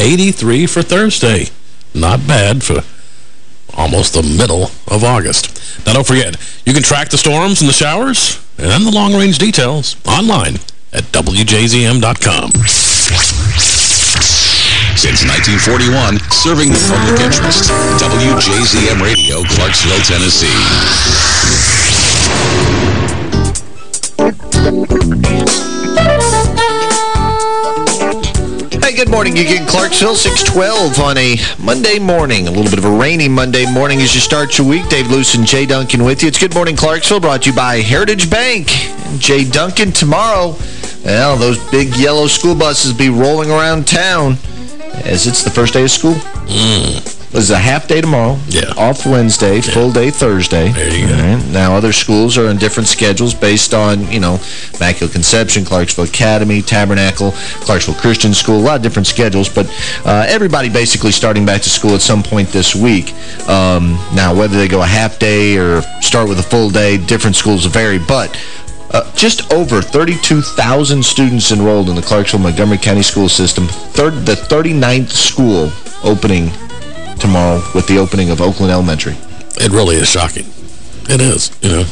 83 for Thursday. Not bad for almost the middle of August. Now, don't forget, you can track the storms and the showers and the long-range details online at WJZM.com. Since 1941, serving the public interest. WJZM Radio, Clarksville, Tennessee. Good morning. Get Clarksville 612 on a Monday morning. A little bit of a rainy Monday morning as you start your week. Dave Luce and Jay Duncan with you. It's Good Morning Clarksville brought to you by Heritage Bank. Jay Duncan tomorrow. Well, those big yellow school buses be rolling around town as it's the first day of school. Mm. It's a half day tomorrow. Yeah. Off Wednesday, yeah. full day Thursday. There you go. Right. Now, other schools are on different schedules based on, you know, Immaculate Conception, Clarksville Academy, Tabernacle, Clarksville Christian School, a lot of different schedules, but uh, everybody basically starting back to school at some point this week. Um, now, whether they go a half day or start with a full day, different schools vary, but uh, just over 32,000 students enrolled in the Clarksville-Montgomery County school system. Third, the 39th school opening tomorrow with the opening of Oakland Elementary. It really is shocking. It is, you know.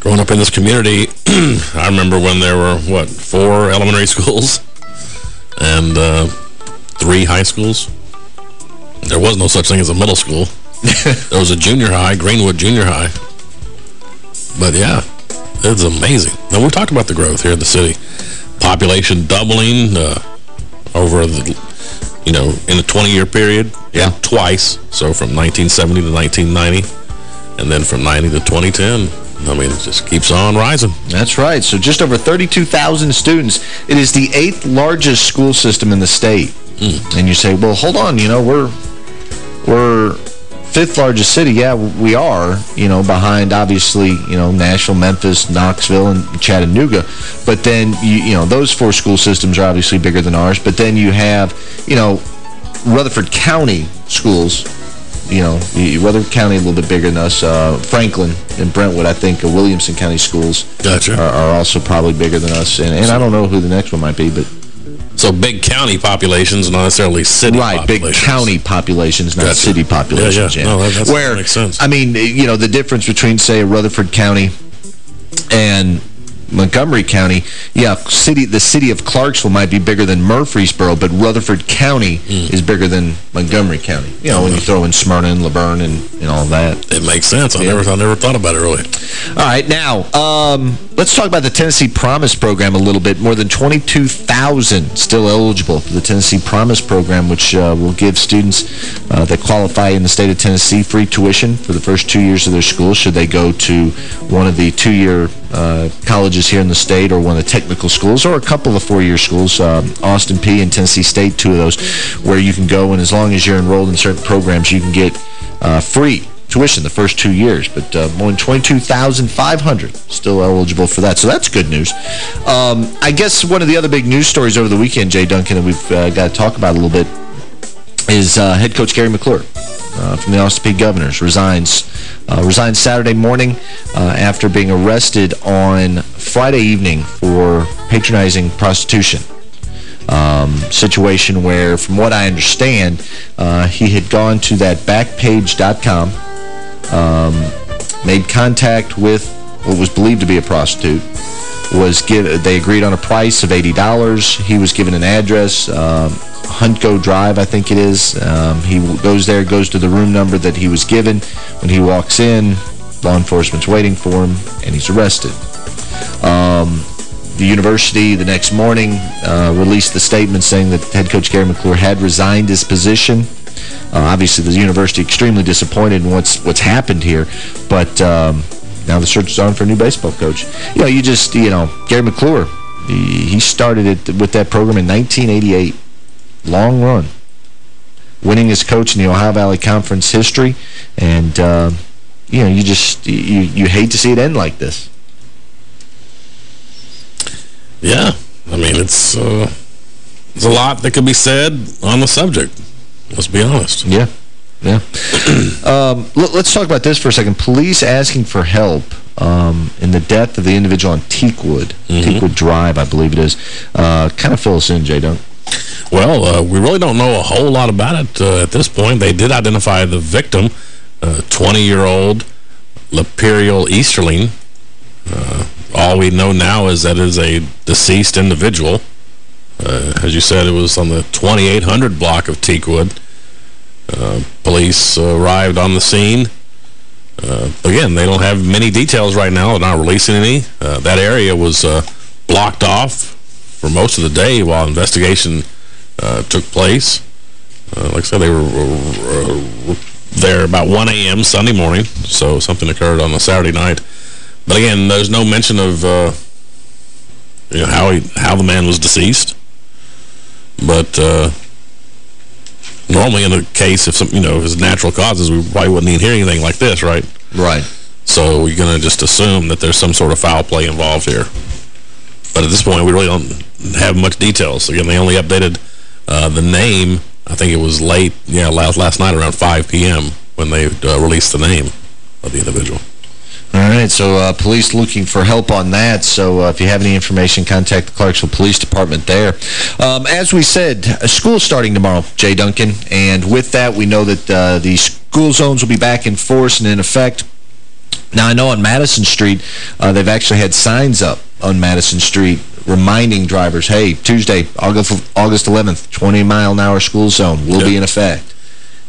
Growing up in this community, I remember when there were, what, four elementary schools and uh, three high schools. There was no such thing as a middle school. there was a junior high, Greenwood Junior High. But yeah, it's amazing. Now, we've talked about the growth here in the city. Population doubling uh, over the, you know, in a 20-year period. Yeah. Twice. So from 1970 to 1990. And then from 90 to 2010. I mean, it just keeps on rising. That's right. So just over 32,000 students. It is the eighth largest school system in the state. Mm. And you say, well, hold on, you know, we're we're fifth largest city, yeah, we are, you know, behind, obviously, you know, Nashville, Memphis, Knoxville, and Chattanooga. But then, you, you know, those four school systems are obviously bigger than ours. But then you have, you know, Rutherford County schools, you know, Rutherford County a little bit bigger than us. Uh, Franklin and Brentwood, I think, uh, Williamson County schools gotcha. are, are, also probably bigger than us. And, and I don't know who the next one might be, but... So big county populations, not necessarily city right, big county populations, not gotcha. city populations. Yeah, yeah. No, that, Where, that makes sense. I mean, you know, the difference between, say, Rutherford County and Montgomery County, yeah, city the city of Clarksville might be bigger than Murfreesboro, but Rutherford County mm. is bigger than Montgomery County. You know, when you throw in Smyrna and La Vergne and, and all that. It makes sense. I, yeah. never, I never thought about it really. All right, now, um, let's talk about the Tennessee Promise Program a little bit. More than 22,000 still eligible for the Tennessee Promise Program, which uh, will give students uh, that qualify in the state of Tennessee free tuition for the first two years of their school should they go to one of the two-year uh, colleges here in the state or one of the technical schools or a couple of four-year schools, um, Austin Peay and Tennessee State, two of those, where you can go and as long as you're enrolled in certain programs, you can get uh, free tuition the first two years, but uh, more than 22,500 still eligible for that. So that's good news. Um, I guess one of the other big news stories over the weekend, Jay Duncan, that we've uh, got to talk about a little bit is uh, head coach Gary McClure uh, from the Austin Peay Governors resigns uh, resigned Saturday morning uh, after being arrested on Friday evening for patronizing prostitution. Um, situation where, from what I understand, uh, he had gone to that backpage.com, um, made contact with what was believed to be a prostitute, was give, they agreed on a price of $80. He was given an address, um, Huntco Drive, I think it is. Um, he goes there, goes to the room number that he was given. When he walks in, law enforcement's waiting for him, and he's arrested. Um, the university the next morning uh, released the statement saying that head coach Gary McClure had resigned his position. Uh, obviously, the university extremely disappointed in what's what's happened here, but um, now the search is on for a new baseball coach. You know, you just, you know, Gary McClure, he, he started it with that program in 1988 long run. Winning as coach in the Ohio Valley Conference history. And, uh, you know, you just, you, you hate to see it end like this. Yeah. I mean, it's, uh, there's a lot that could be said on the subject. Let's be honest. Yeah. Yeah. um, let's talk about this for a second. Police asking for help um, in the death of the individual on Teakwood, mm -hmm. Teakwood Drive, I believe it is. Uh, kind of fill us in, Jay, don't Well, uh, we really don't know a whole lot about it uh, at this point. They did identify the victim, 20-year-old Laperial Easterling. Uh, all we know now is that it is a deceased individual. Uh, as you said, it was on the 2800 block of Teakwood. Uh, police arrived on the scene. again, they don't have many details right now. They're not releasing any. that area was blocked off for most of the day while investigation uh, took place. Uh, like I said, they were, there about 1 a.m. Sunday morning, so something occurred on a Saturday night. But again, there's no mention of uh, you know how he how the man was deceased. But uh, normally in a case, if some you know his natural causes, we probably wouldn't even hear anything like this, right? Right. So we're going to just assume that there's some sort of foul play involved here. But at this point, we really don't have much details. Again, they only updated uh, the name, I think it was late, yeah, last, last night around 5 p.m. when they uh, released the name of the individual. All right, so uh, police looking for help on that. So uh, if you have any information, contact the Clarksville Police Department there. Um, as we said, school starting tomorrow, Jay Duncan. And with that, we know that uh, the school zones will be back in force and in effect now, I know on Madison Street, uh, they've actually had signs up on Madison Street reminding drivers, hey, Tuesday, August, August 11th, 20-mile-an-hour school zone will yep. be in effect.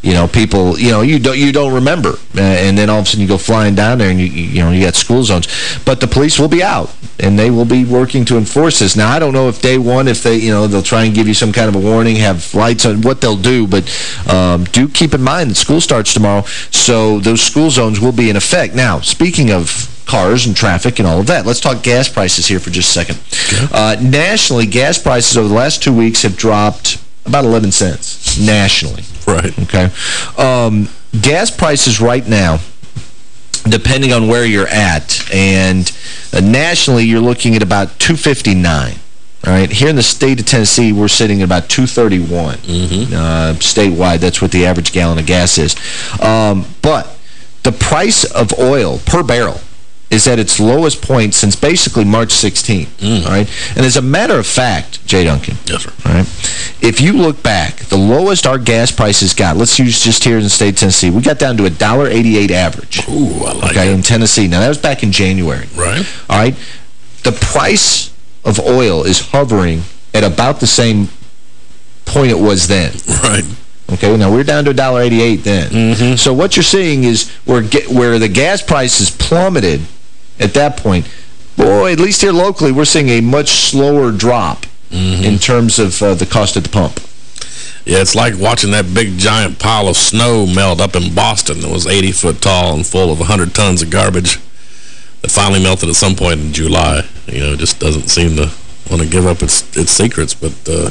You know, people, you know, you don't you don't remember, uh, and then all of a sudden you go flying down there, and you you know you got school zones, but the police will be out, and they will be working to enforce this. Now, I don't know if day one, if they, you know, they'll try and give you some kind of a warning, have lights on, what they'll do, but um, do keep in mind that school starts tomorrow, so those school zones will be in effect. Now, speaking of cars and traffic and all of that. Let's talk gas prices here for just a second. Okay. Uh, nationally, gas prices over the last two weeks have dropped about 11 cents nationally. Right. Okay. Um, gas prices right now, depending on where you're at, and uh, nationally you're looking at about 259 all right, here in the state of Tennessee, we're sitting at about 231 mm -hmm. uh, statewide. That's what the average gallon of gas is. Um, but the price of oil per barrel is at its lowest point since basically March 16th. Mm. All right? And as a matter of fact, Jay Duncan, yes, sir. All right, if you look back, the lowest our gas prices got, let's use just here in the state of Tennessee, we got down to a $1.88 average. Ooh, I like Okay, in Tennessee. Now, that was back in January. Right. All right? The price of oil is hovering at about the same point it was then. Right. Okay, now we're down to $1.88 then. Mm -hmm. So what you're seeing is where where the gas price prices plummeted at that point, boy, at least here locally, we're seeing a much slower drop mm -hmm. in terms of uh, the cost at the pump. Yeah, it's like watching that big giant pile of snow melt up in Boston that was 80 foot tall and full of 100 tons of garbage that finally melted at some point in July. You know, it just doesn't seem to want to give up its its secrets, but... Uh,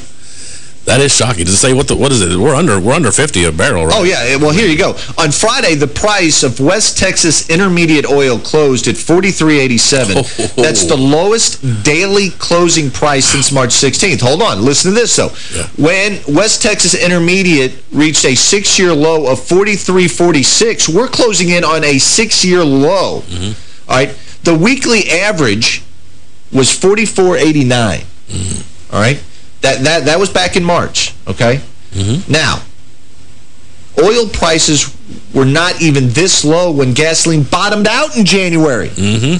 that is shocking. To say what the, what is it? We're under we're under 50 a barrel, right? Oh yeah. Well, here you go. On Friday, the price of West Texas Intermediate oil closed at 43.87. Oh. That's the lowest daily closing price since March 16th. Hold on. Listen to this though. Yeah. When West Texas Intermediate reached a 6-year low of 43.46, we're closing in on a 6-year low. Mm -hmm. All right. The weekly average was 44.89. Mm -hmm. All right. That, that, that was back in March, okay? Mm -hmm. Now, oil prices were not even this low when gasoline bottomed out in January. Mm-hmm.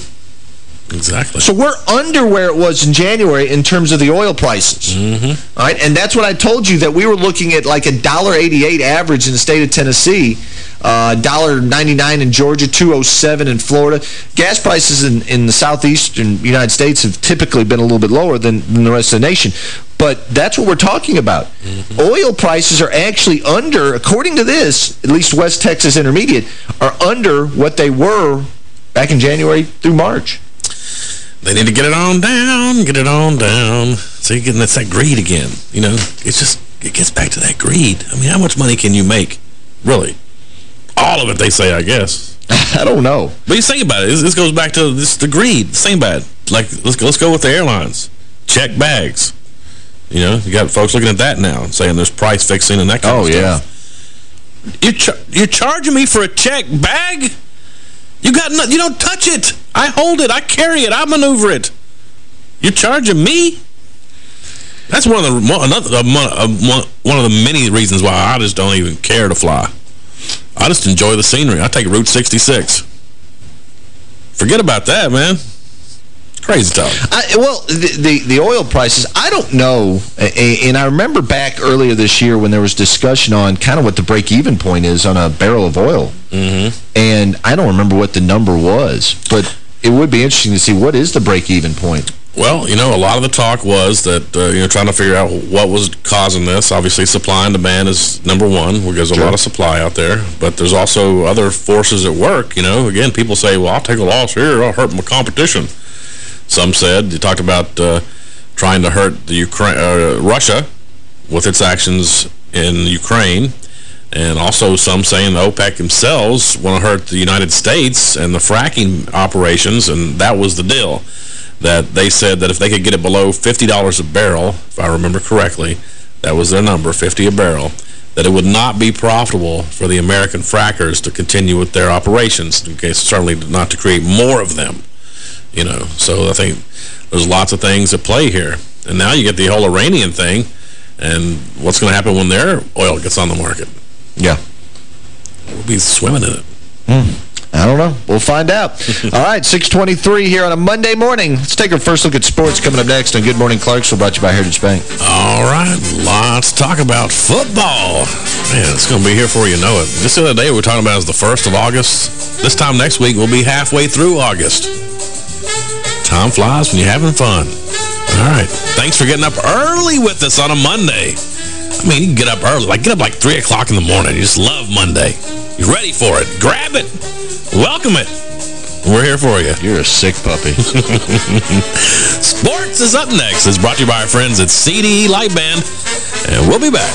Exactly. So we're under where it was in January in terms of the oil prices. Mm -hmm. All right, and that's what I told you, that we were looking at like a $1.88 average in the state of Tennessee, uh, $1.99 in Georgia, 207 in Florida. Gas prices in, in the southeastern United States have typically been a little bit lower than, than the rest of the nation. But that's what we're talking about. Mm -hmm. Oil prices are actually under, according to this, at least West Texas Intermediate, are under what they were back in January through March. They need to get it on down, get it on down. So you're getting that's that greed again. You know, it's just, it gets back to that greed. I mean, how much money can you make? Really? All of it, they say, I guess. I don't know. But you think about it. This, this goes back to this the greed. Same bad. Like, let's go, let's go with the airlines. Check bags. You know, you got folks looking at that now, saying there's price fixing and that kind oh, of stuff. Oh, yeah. You're, char you're charging me for a check bag? You got no, you don't touch it. I hold it. I carry it. I maneuver it. You're charging me? That's one of the another uh, one of the many reasons why I just don't even care to fly. I just enjoy the scenery. I take Route 66. Forget about that, man. Crazy talk. I, well, the, the, the oil prices, I don't know. And I remember back earlier this year when there was discussion on kind of what the break-even point is on a barrel of oil. Mm -hmm. And I don't remember what the number was, but it would be interesting to see what is the break-even point. Well, you know, a lot of the talk was that, uh, you know, trying to figure out what was causing this. Obviously, supply and demand is number one, there's a sure. lot of supply out there. But there's also other forces at work, you know. Again, people say, well, I'll take a loss here. I'll hurt my competition. Some said, you talked about uh, trying to hurt the Ukraine, uh, Russia with its actions in Ukraine. And also some saying the OPEC themselves want to hurt the United States and the fracking operations, and that was the deal that they said that if they could get it below $50 a barrel, if I remember correctly, that was their number, 50 a barrel, that it would not be profitable for the American frackers to continue with their operations, okay, certainly not to create more of them, you know. So I think there's lots of things at play here. And now you get the whole Iranian thing, and what's going to happen when their oil gets on the market? Yeah. We'll be swimming in it. Mm. I don't know. We'll find out. All right, 623 here on a Monday morning. Let's take our first look at sports coming up next on Good Morning Clarksville, brought to you by Heritage Bank. All right, lots to talk about football. Man, it's going to be here before you know it. Just the other day we were talking about is the 1st of August. This time next week we'll be halfway through August. Time flies when you're having fun. All right, thanks for getting up early with us on a Monday. I mean, you can get up early. Like, get up like 3 o'clock in the morning. You just love Monday. You're ready for it. Grab it. Welcome it. We're here for you. You're a sick puppy. Sports is up next. It's brought to you by our friends at CDE Lightband. And we'll be back.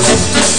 Thank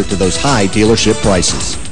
to those high dealership prices.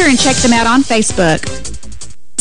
and check them out on Facebook.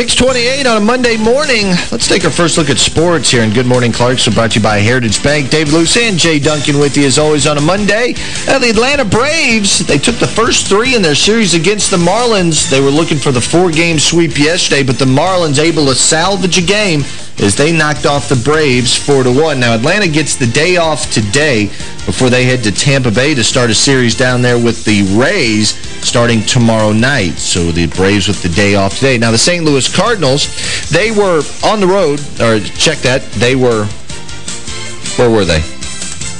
628 on a Monday morning. Let's take our first look at sports here in Good Morning Clarksville, brought to you by Heritage Bank. Dave Luce and Jay Duncan with you as always on a Monday. Uh, the Atlanta Braves, they took the first three in their series against the Marlins. They were looking for the four-game sweep yesterday, but the Marlins able to salvage a game as they knocked off the Braves 4-1. Now, Atlanta gets the day off today before they head to Tampa Bay to start a series down there with the Rays starting tomorrow night. So the Braves with the day off today. Now, the St. Louis Cardinals, they were on the road, or check that, they were, where were they?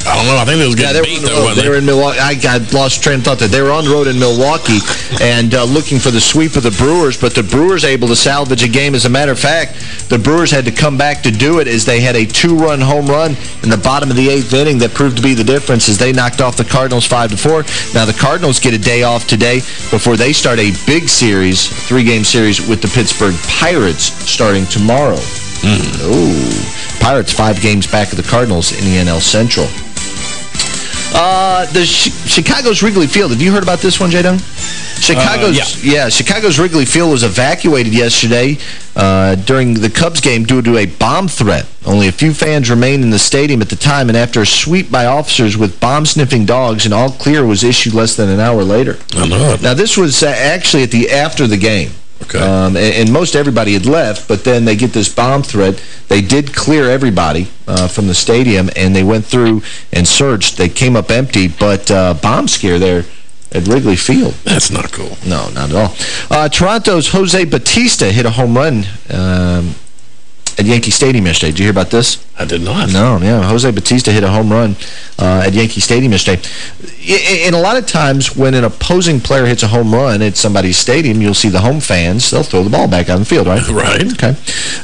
I don't know. I think they was getting yeah, they beat, were though, they? they were in Milwaukee. I got lost train of thought that they were on the road in Milwaukee and uh, looking for the sweep of the Brewers, but the Brewers able to salvage a game. As a matter of fact, the Brewers had to come back to do it as they had a two-run home run in the bottom of the eighth inning that proved to be the difference as they knocked off the Cardinals 5-4. Now, the Cardinals get a day off today before they start a big series, three-game series with the Pittsburgh Pirates starting tomorrow. Mm. Ooh. Pirates five games back of the Cardinals in the NL Central. Uh, the Ch Chicago's Wrigley Field. Have you heard about this one, J. Dung? Chicago's, uh, yeah. yeah. Chicago's Wrigley Field was evacuated yesterday uh, during the Cubs game due to a bomb threat. Only a few fans remained in the stadium at the time, and after a sweep by officers with bomb-sniffing dogs, an all clear was issued less than an hour later. I know. Now, this was uh, actually at the after the game. Okay. Um, and, and, most everybody had left, but then they get this bomb threat. They did clear everybody uh, from the stadium, and they went through and searched. They came up empty, but uh, bomb scare there at Wrigley Field. That's not cool. No, not at all. Uh, Toronto's Jose Bautista hit a home run um, at Yankee Stadium yesterday. Did you hear about this? I did not. No, yeah. Jose Bautista hit a home run uh, at Yankee Stadium yesterday. And a lot of times when an opposing player hits a home run at somebody's stadium, you'll see the home fans, they'll throw the ball back out on the field, right? Right. Okay.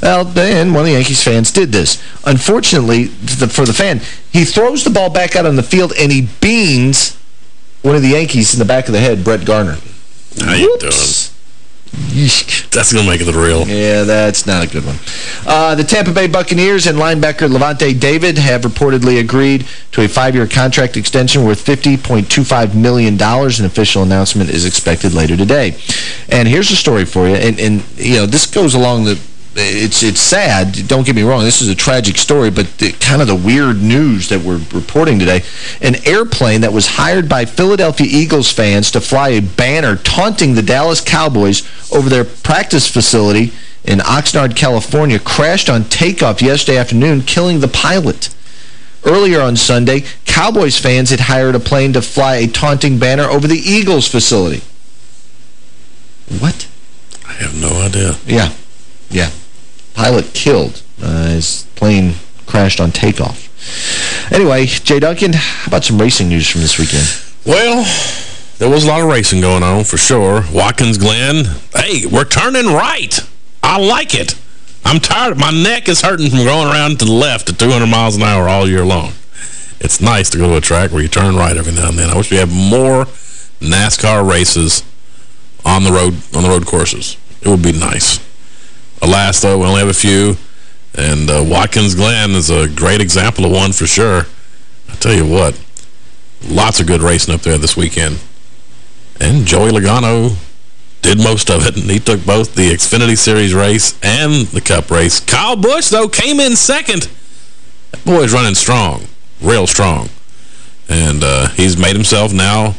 Well, then one of the Yankees fans did this. Unfortunately, for the fan, he throws the ball back out on the field and he beans one of the Yankees in the back of the head, Brett Gardner. How Whoops. you doing? That's going to make it real. Yeah, that's not a good one. Uh, the Tampa Bay Buccaneers and linebacker Lavonte David have reportedly agreed to a five-year contract extension worth $50.25 million. An official announcement is expected later today. And here's a story for you. And, and you know, this goes along the it's it's sad. Don't get me wrong. This is a tragic story, but the, kind of the weird news that we're reporting today. An airplane that was hired by Philadelphia Eagles fans to fly a banner taunting the Dallas Cowboys over their practice facility in Oxnard, California, crashed on takeoff yesterday afternoon, killing the pilot. Earlier on Sunday, Cowboys fans had hired a plane to fly a taunting banner over the Eagles facility. What? I have no idea. Yeah. Yeah pilot killed. Uh, his plane crashed on takeoff. Anyway, Jay Duncan, how about some racing news from this weekend? Well, there was a lot of racing going on, for sure. Watkins Glen, hey, we're turning right. I like it. I'm tired. My neck is hurting from going around to the left at 200 miles an hour all year long. It's nice to go to a track where you turn right every now and then. I wish we had more NASCAR races on the road on the road courses. It would be nice. Alas, though, we only have a few. And uh, Watkins Glen is a great example of one for sure. I tell you what, lots of good racing up there this weekend. And Joey Logano did most of it, and he took both the Xfinity Series race and the Cup race. Kyle Busch, though, came in second That boy's running strong, real strong. And uh, he's made himself now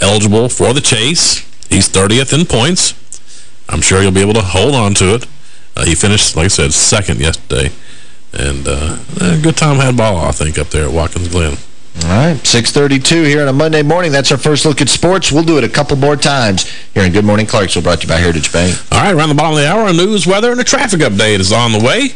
eligible for the chase. He's 30th in points. I'm sure he'll be able to hold on to it. Uh, he finished, like I said, second yesterday. And uh, a good time had ball, I think, up there at Watkins Glen. All right, 632 here on a Monday morning. That's our first look at sports. We'll do it a couple more times here in Good Morning Clarksville, brought to you by Heritage Bank. All right, around the bottom of the hour, a news, weather, and a traffic update is on the way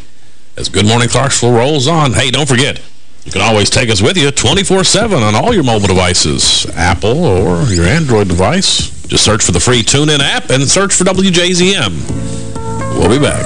as Good Morning Clarksville rolls on. Hey, don't forget, you can always take us with you 24-7 on all your mobile devices, Apple or your Android device. Just search for the free TuneIn app and search for WJZM. We'll be back.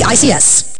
ICS.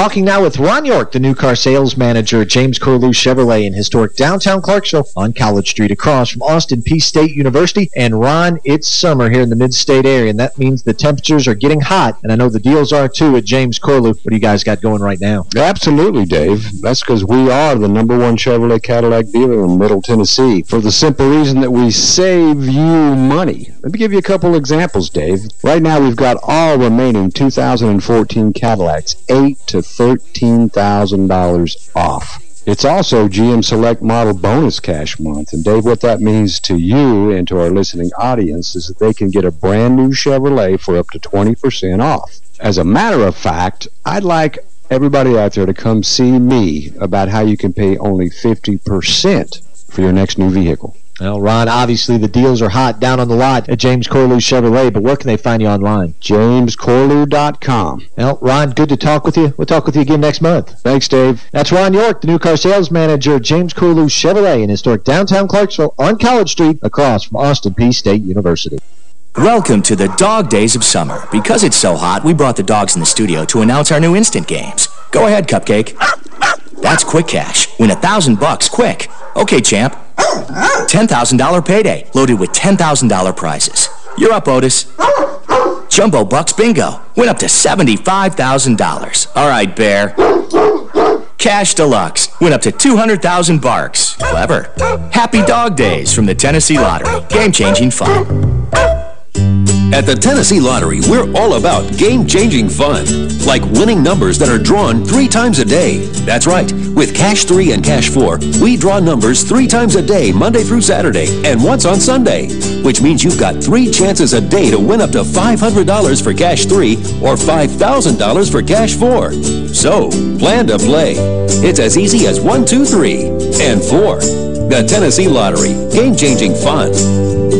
Talking now with Ron York, the new car sales manager at James Corlew Chevrolet in historic downtown Clarksville on College Street across from Austin Peay State University. And Ron, it's summer here in the mid-state area, and that means the temperatures are getting hot, and I know the deals are too at James Corlew. What do you guys got going right now? Absolutely, Dave. That's because we are the number one Chevrolet Cadillac dealer in Middle Tennessee for the simple reason that we save you money. Let me give you a couple examples, Dave. Right now, we've got all remaining 2014 Cadillacs 8 to $13,000 off. It's also GM Select Model Bonus Cash Month. And Dave, what that means to you and to our listening audience is that they can get a brand new Chevrolet for up to 20% off. As a matter of fact, I'd like everybody out there to come see me about how you can pay only 50% for your next new vehicle. Well, Ron, obviously the deals are hot down on the lot at James Corlew Chevrolet, but where can they find you online? JamesCorlew.com. Well, Ron, good to talk with you. We'll talk with you again next month. Thanks, Dave. That's Ron York, the new car sales manager at James Corlew Chevrolet in historic downtown Clarksville on College Street across from Austin Peay State University. Welcome to the dog days of summer. Because it's so hot, we brought the dogs in the studio to announce our new instant games. Go ahead, Cupcake. That's quick cash. Win a thousand bucks quick. Okay, champ. $10,000 payday, loaded with $10,000 prizes. You're up, Otis. Jumbo Bucks Bingo. Win up to $75,000. All right, Bear. Cash Deluxe. Win up to 200,000 barks. Clever. Happy Dog Days from the Tennessee Lottery. Game-changing fun. At the Tennessee Lottery, we're all about game-changing fun, like winning numbers that are drawn three times a day. That's right. With Cash 3 and Cash 4, we draw numbers three times a day, Monday through Saturday, and once on Sunday, which means you've got three chances a day to win up to $500 for Cash 3 or $5,000 for Cash 4. So, plan to play. It's as easy as one, two, three, and 4. The Tennessee Lottery. Game-changing fun.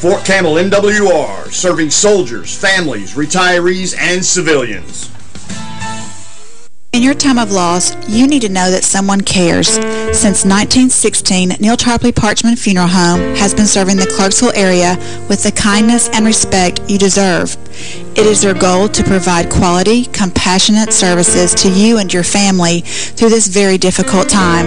Fort Campbell MWR, serving soldiers, families, retirees, and civilians. In your time of loss, you need to know that someone cares. Since 1916, Neal Tarpley Parchman Funeral Home has been serving the Clarksville area with the kindness and respect you deserve. It is their goal to provide quality, compassionate services to you and your family through this very difficult time.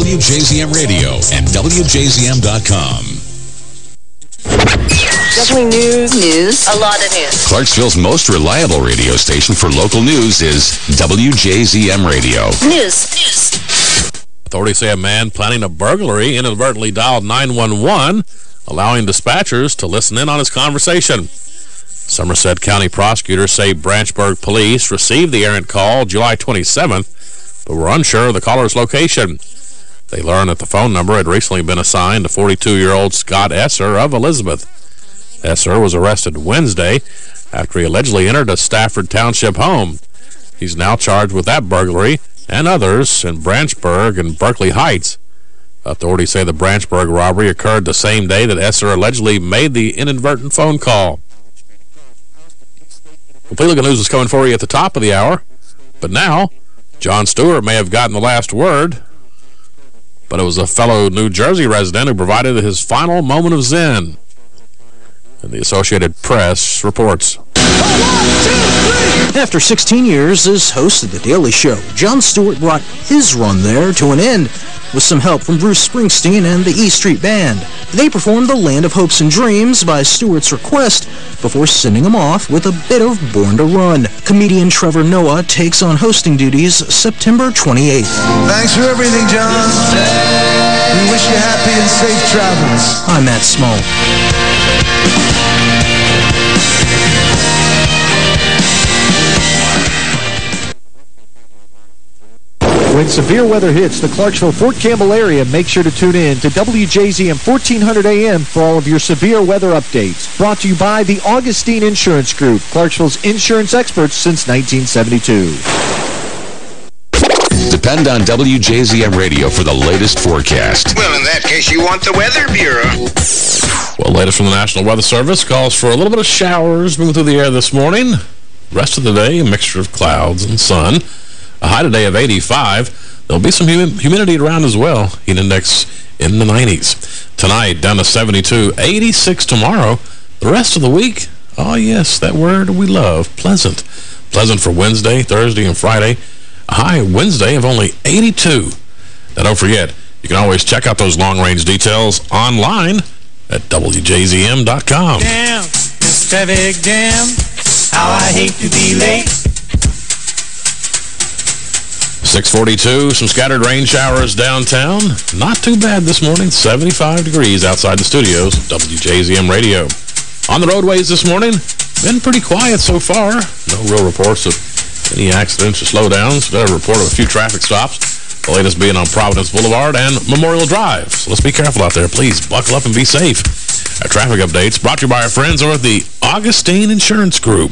WJZM Radio and WJZM.com. Definitely news. News. A lot of news. Clarksville's most reliable radio station for local news is WJZM Radio. News. News. Authorities say a man planning a burglary inadvertently dialed 911, allowing dispatchers to listen in on his conversation. Somerset County prosecutors say Branchburg police received the errant call July 27th, but were unsure of the caller's location. They learned that the phone number had recently been assigned to 42-year-old Scott Esser of Elizabeth. Esser was arrested Wednesday after he allegedly entered a Stafford Township home. He's now charged with that burglary and others in Branchburg and Berkeley Heights. Authorities say the Branchburg robbery occurred the same day that Esser allegedly made the inadvertent phone call. Complete Look News is coming for you at the top of the hour. But now, Jon Stewart may have gotten the last word but it was a fellow New Jersey resident who provided his final moment of zen. And the Associated Press reports. After 16 years as host of The Daily Show, Jon Stewart brought his run there to an end with some help from Bruce Springsteen and the E Street Band. They performed The Land of Hopes and Dreams by Stewart's request before sending him off with a bit of Born to Run. Comedian Trevor Noah takes on hosting duties September 28th. Thanks for everything, Jon. We wish you happy and safe travels. I'm Matt Small. When severe weather hits the Clarksville-Fort Campbell area, make sure to tune in to WJZM 1400 AM for all of your severe weather updates. Brought to you by the Augustine Insurance Group, Clarksville's insurance experts since 1972. Depend on WJZM Radio for the latest forecast. Well, in that case, you want the Weather Bureau. Well, latest from the National Weather Service calls for a little bit of showers moving through the air this morning. Rest of the day, a mixture of clouds and sun. A high today of 85. There'll be some hum humidity around as well. Heat index in the 90s. Tonight, down to 72. 86 tomorrow. The rest of the week, oh yes, that word we love, pleasant. Pleasant for Wednesday, Thursday, and Friday. A high Wednesday of only 82. Now, don't forget, you can always check out those long-range details online at WJZM.com. Damn, Mr. Big Damn, how I hate to be late. 642, some scattered rain showers downtown. Not too bad this morning. 75 degrees outside the studios WJZM Radio. On the roadways this morning, been pretty quiet so far. No real reports of any accidents or slowdowns. Got a report of a few traffic stops. The latest being on Providence Boulevard and Memorial Drive. So let's be careful out there. Please buckle up and be safe. Our traffic updates brought to you by our friends over at the Augustine Insurance Group.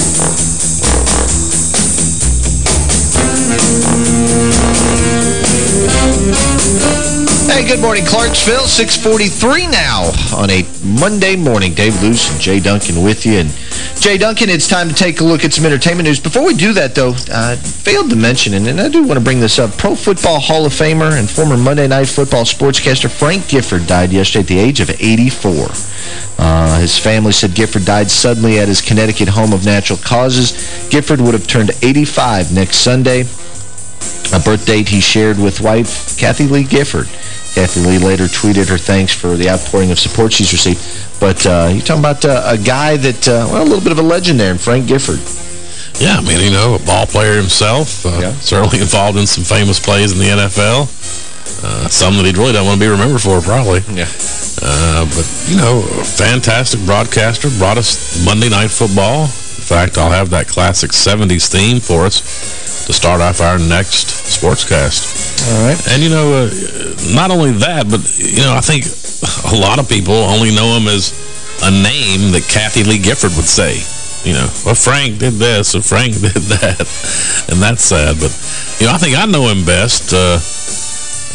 Hey, good morning, Clarksville. 643 now on a Monday morning. Dave Luce and Jay Duncan with you. And Jay Duncan, it's time to take a look at some entertainment news. Before we do that, though, I failed to mention, and I do want to bring this up, Pro Football Hall of Famer and former Monday Night Football sportscaster Frank Gifford died yesterday at the age of 84. Uh, his family said Gifford died suddenly at his Connecticut home of natural causes. Gifford would have turned 85 next Sunday, a birth date he shared with wife Kathie Lee Gifford. Kathie Lee later tweeted her thanks for the outpouring of support she's received. But uh, you're talking about uh, a guy that, uh, well, a little bit of a legend there, Frank Gifford. Yeah, I mean, you know, a ball player himself. Uh, yeah. Certainly involved in some famous plays in the NFL. Uh, some that he really doesn't want to be remembered for, probably. Yeah. Uh, but, you know, fantastic broadcaster. Brought us Monday Night Football. In fact, I'll have that classic 70s theme for us to start off our next sportscast. All right. And, you know, uh, not only that, but, you know, I think a lot of people only know him as a name that Kathie Lee Gifford would say. You know, well, Frank did this, or Frank did that. And that's sad. But, you know, I think I know him best uh,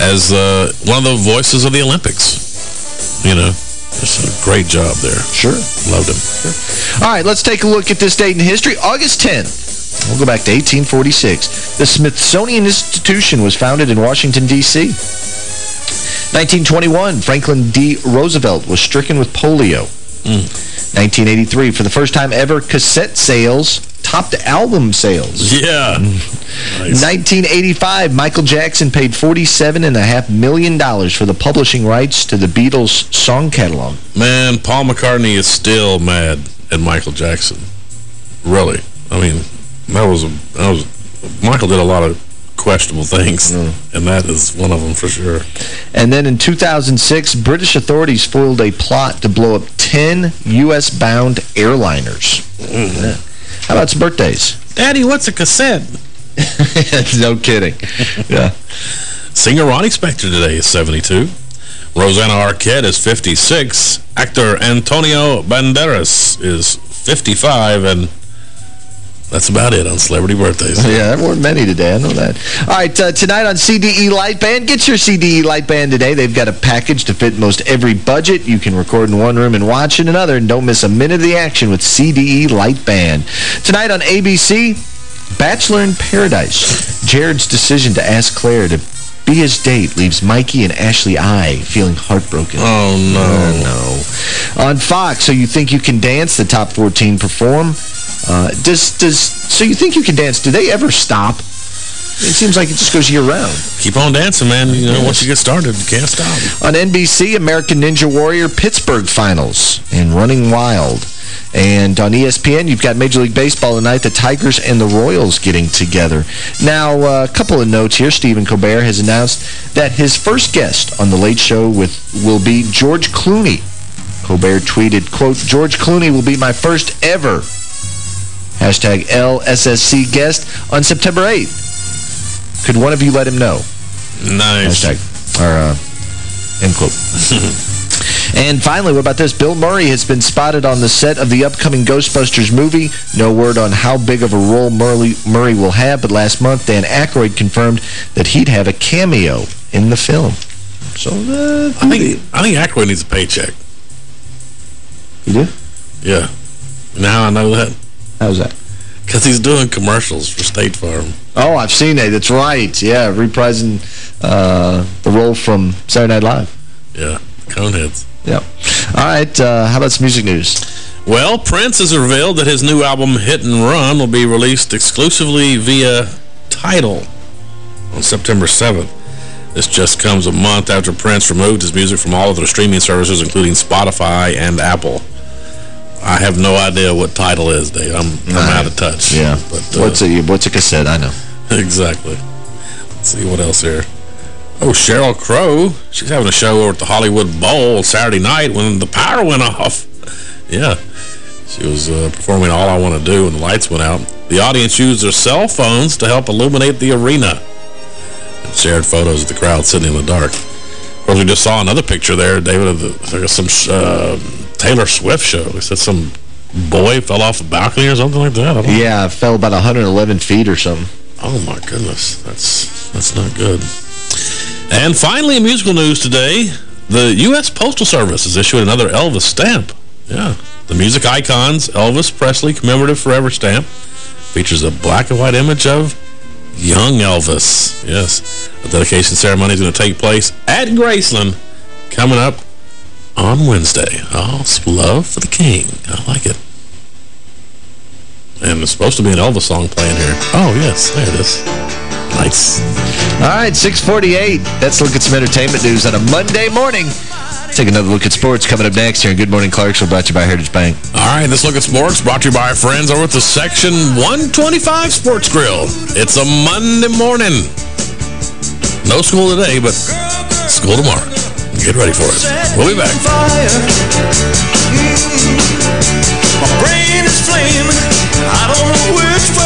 as uh, one of the voices of the Olympics. You know, just a great job there. Sure. Loved him. Sure. All right, let's take a look at this date in history. August 10th. We'll go back to 1846. The Smithsonian Institution was founded in Washington, D.C. 1921, Franklin D. Roosevelt was stricken with polio. Mm. 1983, for the first time ever, cassette sales topped album sales. Yeah. nice. 1985, Michael Jackson paid $47.5 million for the publishing rights to the Beatles' song catalog. Man, Paul McCartney is still mad at Michael Jackson. Really. I mean, that was, a, that was Michael did a lot of questionable things, Mm. and that is one of them for sure. And then in 2006, British authorities foiled a plot to blow up 10 U.S.-bound airliners. Yeah. How about some birthdays? Daddy, what's a cassette? no kidding. yeah. Singer Ronnie Spector today is 72. Rosanna Arquette is 56. Actor Antonio Banderas is 55, and that's about it on celebrity birthdays. Yeah, there weren't many today. I know that. All right, uh, tonight on CDE Lightband, get your CDE Lightband today. They've got a package to fit most every budget. You can record in one room and watch in another, and don't miss a minute of the action with CDE Lightband. Tonight on ABC, Bachelor in Paradise. Jared's decision to ask Claire to be his date leaves Mikey and Ashley I feeling heartbroken. Oh, no. no. On Fox, So You Think You Can Dance, the top 14 perform. Uh, does does So You Think You Can Dance, do they ever stop? It seems like it just goes year-round. Keep on dancing, man. You know, once you get started, you can't stop. On NBC, American Ninja Warrior Pittsburgh Finals and Running Wild. And on ESPN, you've got Major League Baseball tonight, the Tigers and the Royals getting together. Now, uh, a couple of notes here. Stephen Colbert has announced that his first guest on The Late Show with will be George Clooney. Colbert tweeted, quote, George Clooney will be my first ever, hashtag LSSC guest, on September 8th. Could one of you let him know? Nice. Hashtag, or, uh, end quote. And finally, what about this? Bill Murray has been spotted on the set of the upcoming Ghostbusters movie. No word on how big of a role Murray, Murray will have, but last month Dan Aykroyd confirmed that he'd have a cameo in the film. So, uh, I think I think Aykroyd needs a paycheck. You do? Yeah. Now I know that. How's that? Because he's doing commercials for State Farm. Oh, I've seen it. That's right. Yeah, reprising uh, the role from Saturday Night Live. Yeah, Coneheads. Yep. All right, uh, how about some music news? Well, Prince has revealed that his new album, Hit and Run, will be released exclusively via Tidal on September 7th. This just comes a month after Prince removed his music from all of their streaming services, including Spotify and Apple. I have no idea what Tidal is, Dave. I'm, I'm out of touch. Yeah. But, uh, what's, a, what's a cassette? I know. Exactly. Let's see what else here. Oh, Sheryl Crow. She's having a show over at the Hollywood Bowl Saturday night when the power went off. yeah. She was uh, performing All I Want to Do when the lights went out. The audience used their cell phones to help illuminate the arena and shared photos of the crowd sitting in the dark. Of course, we just saw another picture there, David, of the, some uh, Taylor Swift show. They said some boy fell off a balcony or something like that. Yeah, fell about 111 feet or something. Oh, my goodness. That's, that's not good. And finally, in musical news today, the U.S. Postal Service has issued another Elvis stamp. Yeah. The music icons Elvis Presley Commemorative Forever stamp features a black and white image of young Elvis. Yes. A dedication ceremony is going to take place at Graceland coming up on Wednesday. Oh, some love for the king. I like it. And there's supposed to be an Elvis song playing here. Oh, yes. There it is. Nice. All right, 648. Let's look at some entertainment news on a Monday morning. Take another look at sports coming up next here. Good Morning Clarksville, brought to you by Heritage Bank. All right, this look at sports brought to you by our friends over at the Section 125 Sports Grill. It's a Monday morning. No school today, but school tomorrow. Get ready for it. We'll be back. My brain is flaming. I don't know which way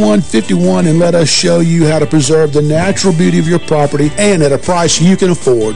278-7151 and let us show you how to preserve the natural beauty of your property and at a price you can afford.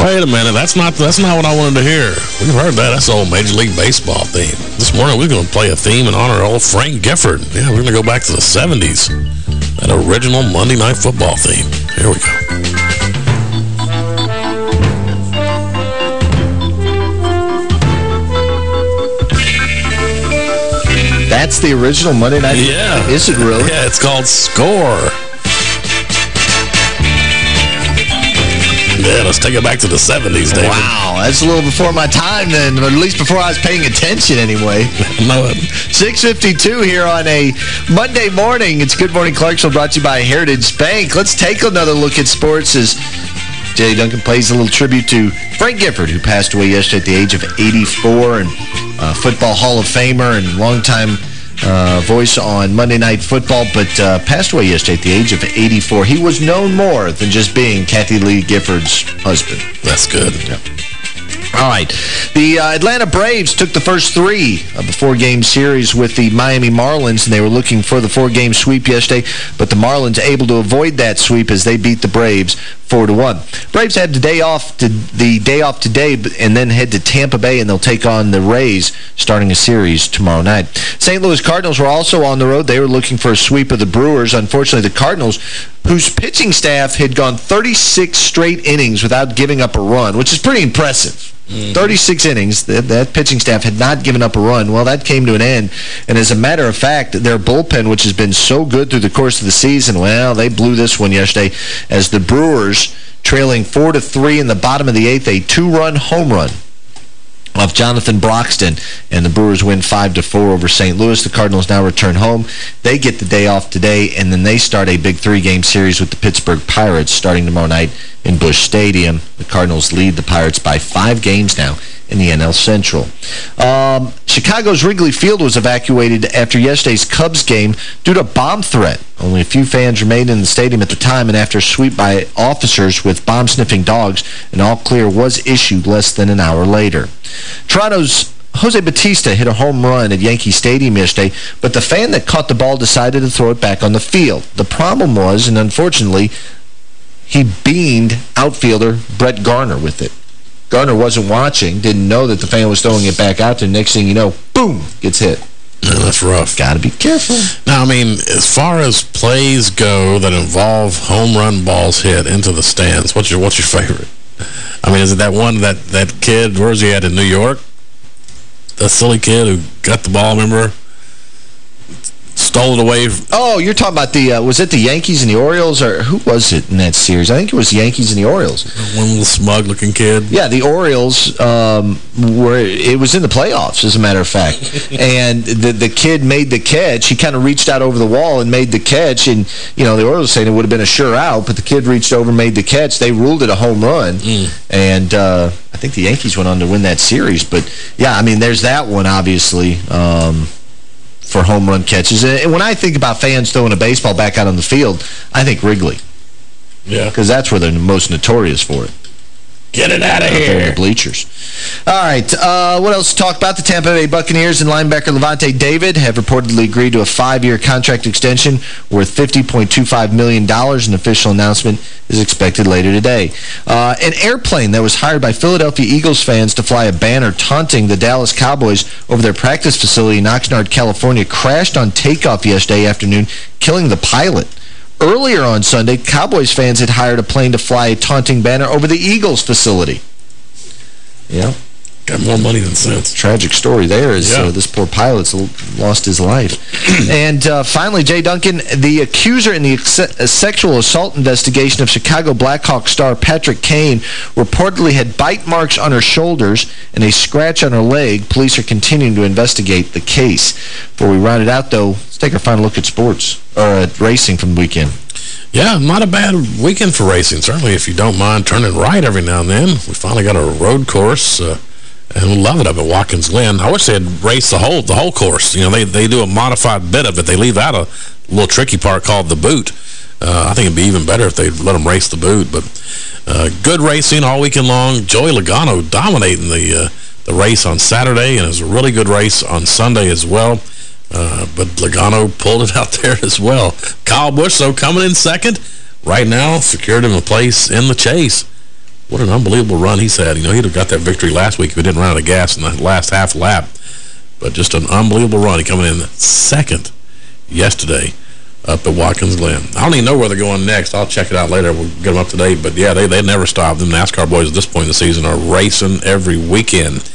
Wait a minute, that's not that's not what I wanted to hear. We've heard that. That's the old Major League Baseball theme. This morning we're going to play a theme in honor of old Frank Gifford. Yeah, we're going to go back to the 70s. That original Monday Night Football theme. Here we go. That's the original Monday Night? Yeah. Is it really? Yeah, it's called Score. Yeah, let's take it back to the 70s, David. Wow, that's a little before my time then, or at least before I was paying attention anyway. no, 6.52 here on a Monday morning. It's Good Morning Clarksville brought to you by Heritage Bank. Let's take another look at sports as Jay Duncan plays a little tribute to Frank Gifford, who passed away yesterday at the age of 84, and uh, Football Hall of Famer and longtime uh, voice on Monday Night Football, but uh, passed away yesterday at the age of 84. He was known more than just being Kathie Lee Gifford's husband. That's good. Yeah. All right. The uh, Atlanta Braves took the first three of the four-game series with the Miami Marlins, and they were looking for the four-game sweep yesterday, but the Marlins able to avoid that sweep as they beat the Braves 4-1. Braves had the day off to, the day off today and then head to Tampa Bay, and they'll take on the Rays starting a series tomorrow night. St. Louis Cardinals were also on the road. They were looking for a sweep of the Brewers. Unfortunately, the Cardinals, whose pitching staff had gone 36 straight innings without giving up a run, which is pretty impressive. Mm -hmm. 36 innings, that, that pitching staff had not given up a run. Well, that came to an end. And as a matter of fact, their bullpen, which has been so good through the course of the season, well, they blew this one yesterday as the Brewers, trailing 4 to three in the bottom of the eighth, a two-run home run of Jonathan Broxton, and the Brewers win 5 to four over St. Louis. The Cardinals now return home. They get the day off today, and then they start a big three-game series with the Pittsburgh Pirates starting tomorrow night in Busch Stadium. The Cardinals lead the Pirates by five games now in the NL Central. Um, Chicago's Wrigley Field was evacuated after yesterday's Cubs game due to bomb threat. Only a few fans remained in the stadium at the time, and after a sweep by officers with bomb-sniffing dogs, an all-clear was issued less than an hour later. Toronto's Jose Bautista hit a home run at Yankee Stadium yesterday, but the fan that caught the ball decided to throw it back on the field. The problem was, and unfortunately, he beamed outfielder Brett Gardner with it. Gardner wasn't watching, didn't know that the fan was throwing it back out there. Next thing you know, boom, gets hit. That's rough. Got to be careful. Now, I mean, as far as plays go that involve home run balls hit into the stands, what's your what's your favorite? I mean, is it that one, that, that kid, where's he at, in New York? That silly kid who got the ball, remember? Stole it away. Oh, you're talking about the, uh, was it the Yankees and the Orioles, or who was it in that series? I think it was the Yankees and the Orioles. One little smug-looking kid. Yeah, the Orioles, um, were, it was in the playoffs, as a matter of fact. and the the kid made the catch. He kind of reached out over the wall and made the catch. And, you know, the Orioles saying it would have been a sure out, but the kid reached over and made the catch. They ruled it a home run. Mm. And uh, I think the Yankees went on to win that series. But, yeah, I mean, there's that one, obviously. Um, for home run catches. And when I think about fans throwing a baseball back out on the field, I think Wrigley. Yeah. Because that's where they're most notorious for it. Get it out of Out there in here. bleachers. All right. Uh, what else to talk about? The Tampa Bay Buccaneers and linebacker Lavonte David have reportedly agreed to a five-year contract extension worth $50.25 million. An official announcement is expected later today. Uh, an airplane that was hired by Philadelphia Eagles fans to fly a banner taunting the Dallas Cowboys over their practice facility in Oxnard, California, crashed on takeoff yesterday afternoon, killing the pilot. Earlier on Sunday, Cowboys fans had hired a plane to fly a taunting banner over the Eagles facility. Yeah. Got more money than sense. Tragic story there is Yeah. uh, this poor pilot's lost his life. and uh, finally, Jay Duncan, the accuser in the uh, sexual assault investigation of Chicago Blackhawks star Patrick Kane reportedly had bite marks on her shoulders and a scratch on her leg. Police are continuing to investigate the case. Before we round it out, though, let's take our final look at sports, or at racing from the weekend. Yeah, not a bad weekend for racing. Certainly, if you don't mind turning right every now and then. We finally got a road course, uh, and love it up at Watkins Glen. I wish they'd race the whole the whole course. You know, they, they do a modified bit of it. They leave out a little tricky part called the boot. Uh, I think it'd be even better if they let them race the boot. But uh, good racing all weekend long. Joey Logano dominating the uh, the race on Saturday, and it was a really good race on Sunday as well. Uh, but Logano pulled it out there as well. Kyle Busch, though, coming in second, right now, secured him a place in the chase. What an unbelievable run he's had. You know, he'd have got that victory last week if he didn't run out of gas in the last half lap. But just an unbelievable run. He coming in second yesterday up at Watkins Glen. I don't even know where they're going next. I'll check it out later. We'll get them up to date. But, yeah, they, they never stop. The NASCAR boys at this point in the season are racing every weekend.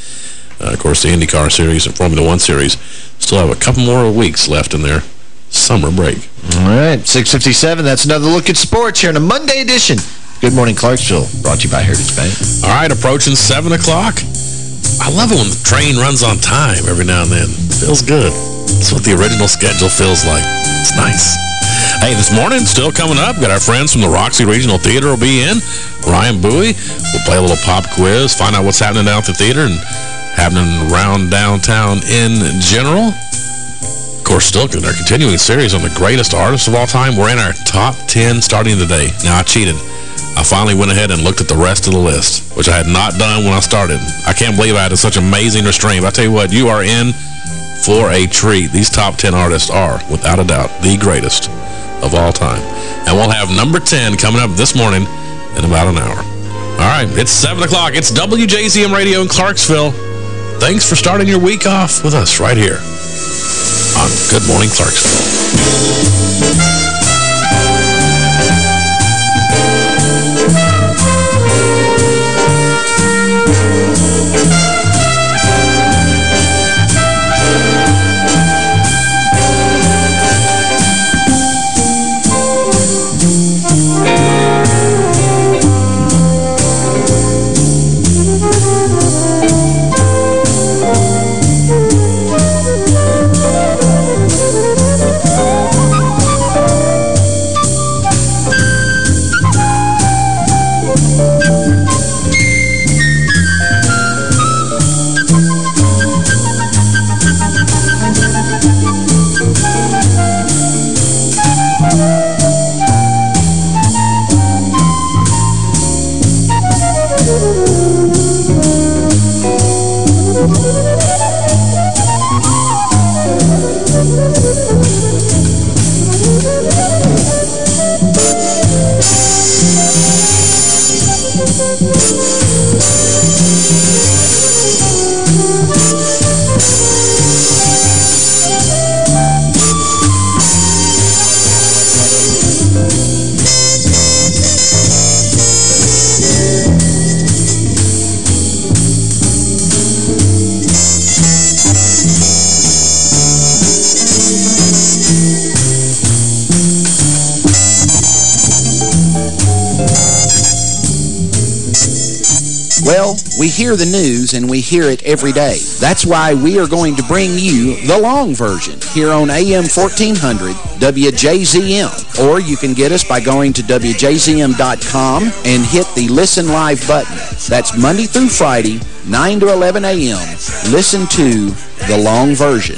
Uh, of course, the IndyCar Series and Formula One Series still have a couple more weeks left in their summer break. All right, 657. That's another look at sports here in a Monday edition. Good Morning Clarksville, brought to you by Heritage Bank. All right, approaching 7 o'clock. I love it when the train runs on time every now and then. Feels good. That's what the original schedule feels like. It's nice. Hey, this morning, still coming up, got our friends from the Roxy Regional Theater will be in. Ryan Bowie. We'll play a little pop quiz, find out what's happening down at the theater and happening around downtown in general. Of course, still in our continuing series on the greatest artists of all time. We're in our top 10 starting today. Now, I cheated. I finally went ahead and looked at the rest of the list, which I had not done when I started. I can't believe I had such amazing restraint. But I tell you what, you are in for a treat. These top 10 artists are, without a doubt, the greatest of all time. And we'll have number 10 coming up this morning in about an hour. All right, it's 7 o'clock. It's WJZM Radio in Clarksville. Thanks for starting your week off with us right here on Good Morning Clarksville. We hear the news and we hear it every day. That's why we are going to bring you the long version here on AM 1400 WJZM. Or you can get us by going to WJZM.com and hit the Listen Live button. That's Monday through Friday, 9 to 11 a.m. Listen to the long version.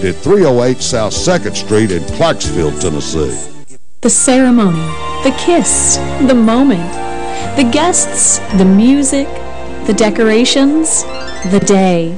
at 308 South 2nd Street in Clarksville, Tennessee. The ceremony, the kiss, the moment, the guests, the music, the decorations, the day.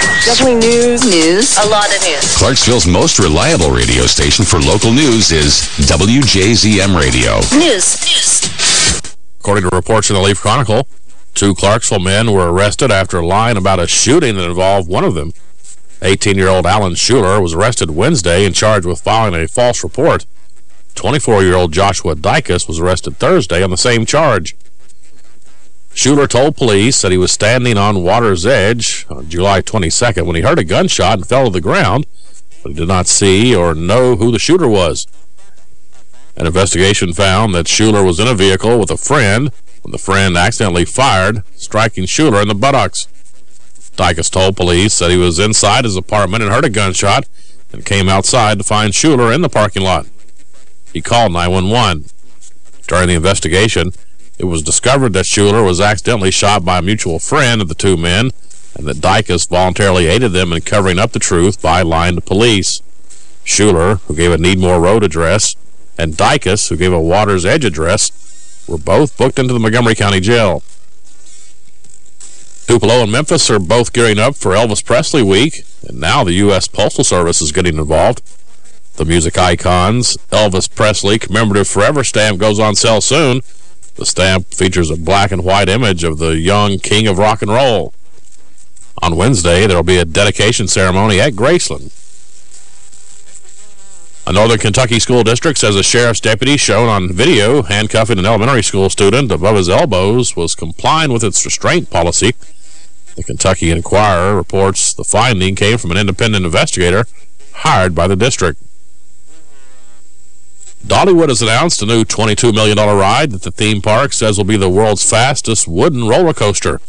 Definitely news. News. A lot of news. Clarksville's most reliable radio station for local news is WJZM Radio. News. News. According to reports in the Leaf Chronicle, two Clarksville men were arrested after lying about a shooting that involved one of them. 18-year-old Alan Schuler was arrested Wednesday and charged with filing a false report. 24-year-old Joshua Dykus was arrested Thursday on the same charge. Schuler told police that he was standing on water's edge on July 22nd when he heard a gunshot and fell to the ground, but he did not see or know who the shooter was. An investigation found that Schuler was in a vehicle with a friend when the friend accidentally fired, striking Schuler in the buttocks. Dykus told police that he was inside his apartment and heard a gunshot and came outside to find Schuler in the parking lot. He called 911. During the investigation, it was discovered that Schuler was accidentally shot by a mutual friend of the two men and that Dykus voluntarily aided them in covering up the truth by lying to police. Schuler, who gave a Needmore Road address, and Dykus, who gave a Water's Edge address, were both booked into the Montgomery County Jail. Tupelo and Memphis are both gearing up for Elvis Presley Week, and now the U.S. Postal Service is getting involved. The music icon's Elvis Presley Commemorative Forever stamp goes on sale soon. The stamp features a black and white image of the young king of rock and roll. On Wednesday, there will be a dedication ceremony at Graceland. A Northern Kentucky school district says a sheriff's deputy shown on video handcuffing an elementary school student above his elbows was complying with its restraint policy. The Kentucky Enquirer reports the finding came from an independent investigator hired by the district. Dollywood has announced a new $22 million ride that the theme park says will be the world's fastest wooden roller coaster.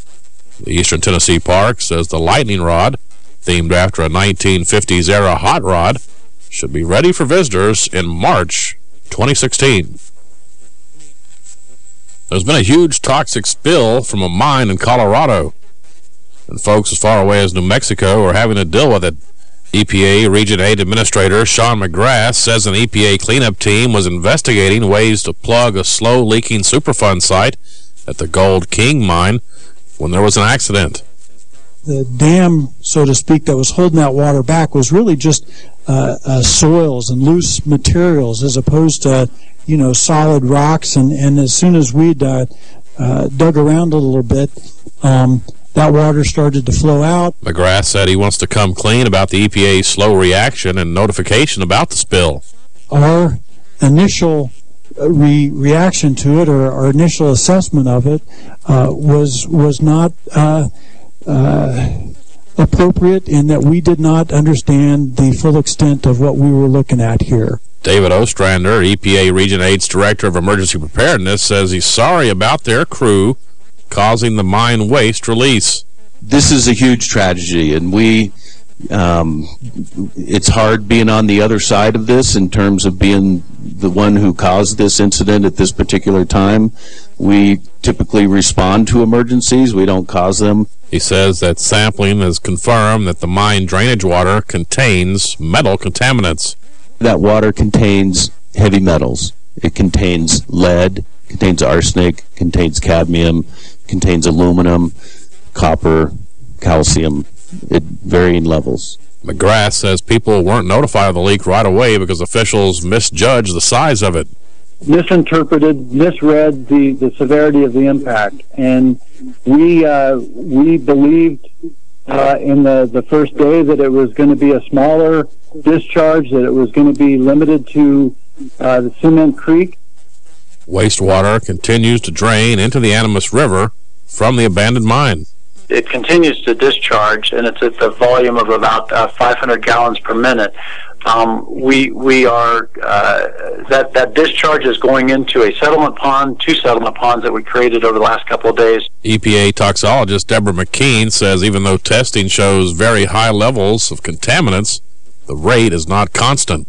The Eastern Tennessee Park says the Lightning Rod, themed after a 1950s-era hot rod, should be ready for visitors in March 2016. There's been a huge toxic spill from a mine in Colorado, and folks as far away as New Mexico are having to deal with it. EPA Region 8 Administrator Shaun McGrath says an EPA cleanup team was investigating ways to plug a slow-leaking Superfund site at the Gold King mine when there was an accident. The dam, so to speak, that was holding that water back was really just uh, uh, soils and loose materials as opposed to, you know, solid rocks. And, and as soon as we'd uh, uh dug around a little bit, um, that water started to flow out. McGrath said he wants to come clean about the EPA's slow reaction and notification about the spill. Our initial re reaction to it or our initial assessment of it uh, was was not uh, uh, appropriate in that we did not understand the full extent of what we were looking at here. David Ostrander, EPA Region 8's Director of Emergency Preparedness, says he's sorry about their crew causing the mine waste release. This is a huge tragedy, and we um, it's hard being on the other side of this in terms of being the one who caused this incident at this particular time. We typically respond to emergencies. We don't cause them. He says that sampling has confirmed that the mine drainage water contains metal contaminants. That water contains heavy metals. It contains lead, contains arsenic, contains cadmium, contains aluminum, copper, calcium, at varying levels. McGrath says people weren't notified of the leak right away because officials misjudged the size of it. Misinterpreted, misread the, the severity of the impact. And we, uh, we believed uh, in the, the first day that it was going to be a smaller discharge, that it was going to be limited to uh, the Cement Creek. Wastewater continues to drain into the Animas River from the abandoned mine it continues to discharge, and it's at the volume of about uh, 500 gallons per minute. Um, we we are uh, that that discharge is going into a settlement pond, two settlement ponds that we created over the last couple of days. EPA toxologist Deborah McKean says even though testing shows very high levels of contaminants, the rate is not constant.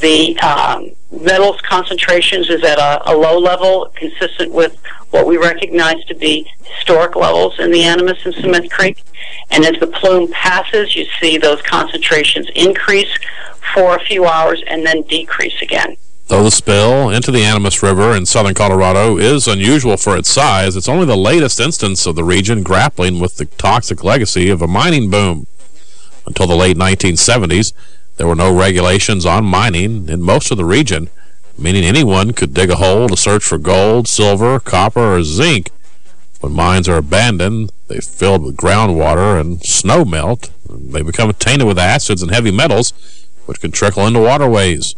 The um, metals concentrations is at a, a, low level, consistent with what we recognize to be historic levels in the Animas and Cement Creek. And as the plume passes, you see those concentrations increase for a few hours and then decrease again. Though the spill into the Animas River in southern Colorado is unusual for its size, it's only the latest instance of the region grappling with the toxic legacy of a mining boom. Until the late 1970s, there were no regulations on mining in most of the region, meaning anyone could dig a hole to search for gold, silver, copper, or zinc. When mines are abandoned, they fill with groundwater and snow melt. They become tainted with acids and heavy metals, which can trickle into waterways.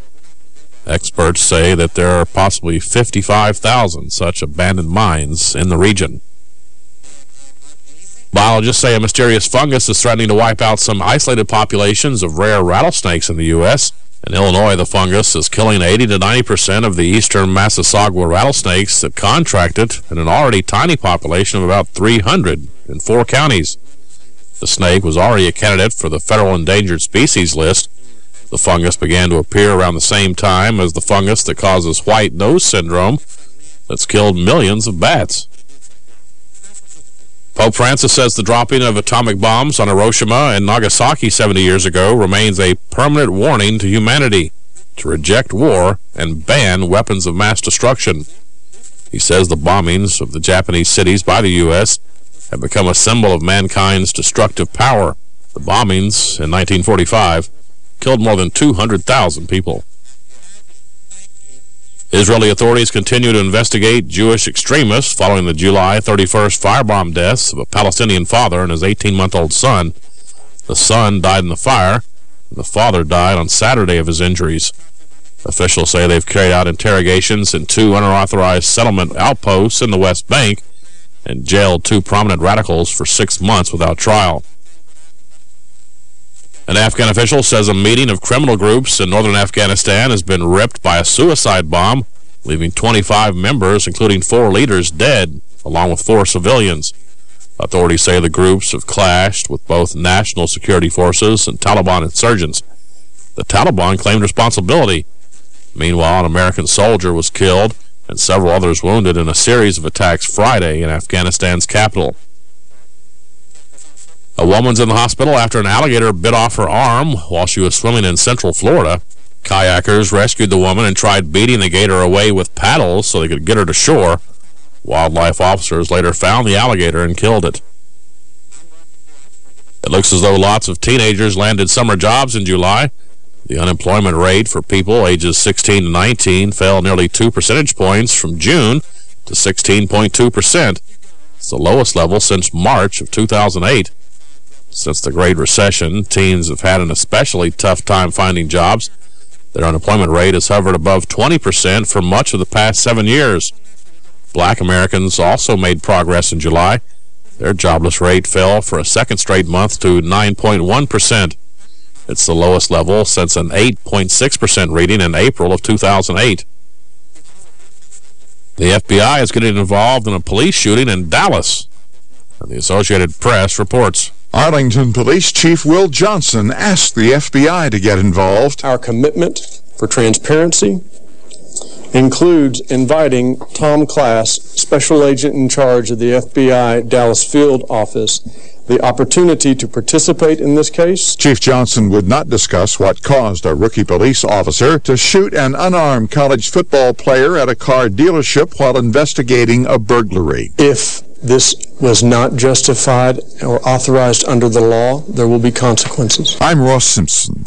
Experts say that there are possibly 55,000 such abandoned mines in the region. Biologists say a mysterious fungus is threatening to wipe out some isolated populations of rare rattlesnakes in the U.S. In Illinois, the fungus is killing 80 to 90 percent of the eastern Massasauga rattlesnakes that contract it in an already tiny population of about 300 in four counties. The snake was already a candidate for the federal endangered species list. The fungus began to appear around the same time as the fungus that causes white nose syndrome that's killed millions of bats. Pope Francis says the dropping of atomic bombs on Hiroshima and Nagasaki 70 years ago remains a permanent warning to humanity to reject war and ban weapons of mass destruction. He says the bombings of the Japanese cities by the U.S. have become a symbol of mankind's destructive power. The bombings in 1945 killed more than 200,000 people. Israeli authorities continue to investigate Jewish extremists following the July 31st firebomb deaths of a Palestinian father and his 18-month-old son. The son died in the fire, and the father died on Saturday of his injuries. Officials say they've carried out interrogations in two unauthorized settlement outposts in the West Bank and jailed two prominent radicals for six months without trial. An Afghan official says a meeting of criminal groups in northern Afghanistan has been ripped by a suicide bomb, leaving 25 members, including four leaders, dead, along with four civilians. Authorities say the groups have clashed with both national security forces and Taliban insurgents. The Taliban claimed responsibility. Meanwhile, an American soldier was killed and several others wounded in a series of attacks Friday in Afghanistan's capital. A woman's in the hospital after an alligator bit off her arm while she was swimming in central Florida. Kayakers rescued the woman and tried beating the gator away with paddles so they could get her to shore. Wildlife officers later found the alligator and killed it. It looks as though lots of teenagers landed summer jobs in July. The unemployment rate for people ages 16 to 19 fell nearly 2 percentage points from June to 16.2%. It's the lowest level since March of 2008. Since the Great Recession, teens have had an especially tough time finding jobs. Their unemployment rate has hovered above 20% for much of the past seven years. Black Americans also made progress in July. Their jobless rate fell for a second straight month to 9.1%. It's the lowest level since an 8.6% reading in April of 2008. The FBI is getting involved in a police shooting in Dallas. And the Associated Press reports. Arlington Police Chief Will Johnson asked the FBI to get involved. Our commitment for transparency includes inviting Tom Class, Special Agent in charge of the FBI Dallas Field Office, the opportunity to participate in this case. Chief Johnson would not discuss what caused a rookie police officer to shoot an unarmed college football player at a car dealership while investigating a burglary. If this was not justified or authorized under the law, there will be consequences. I'm Ross Simpson.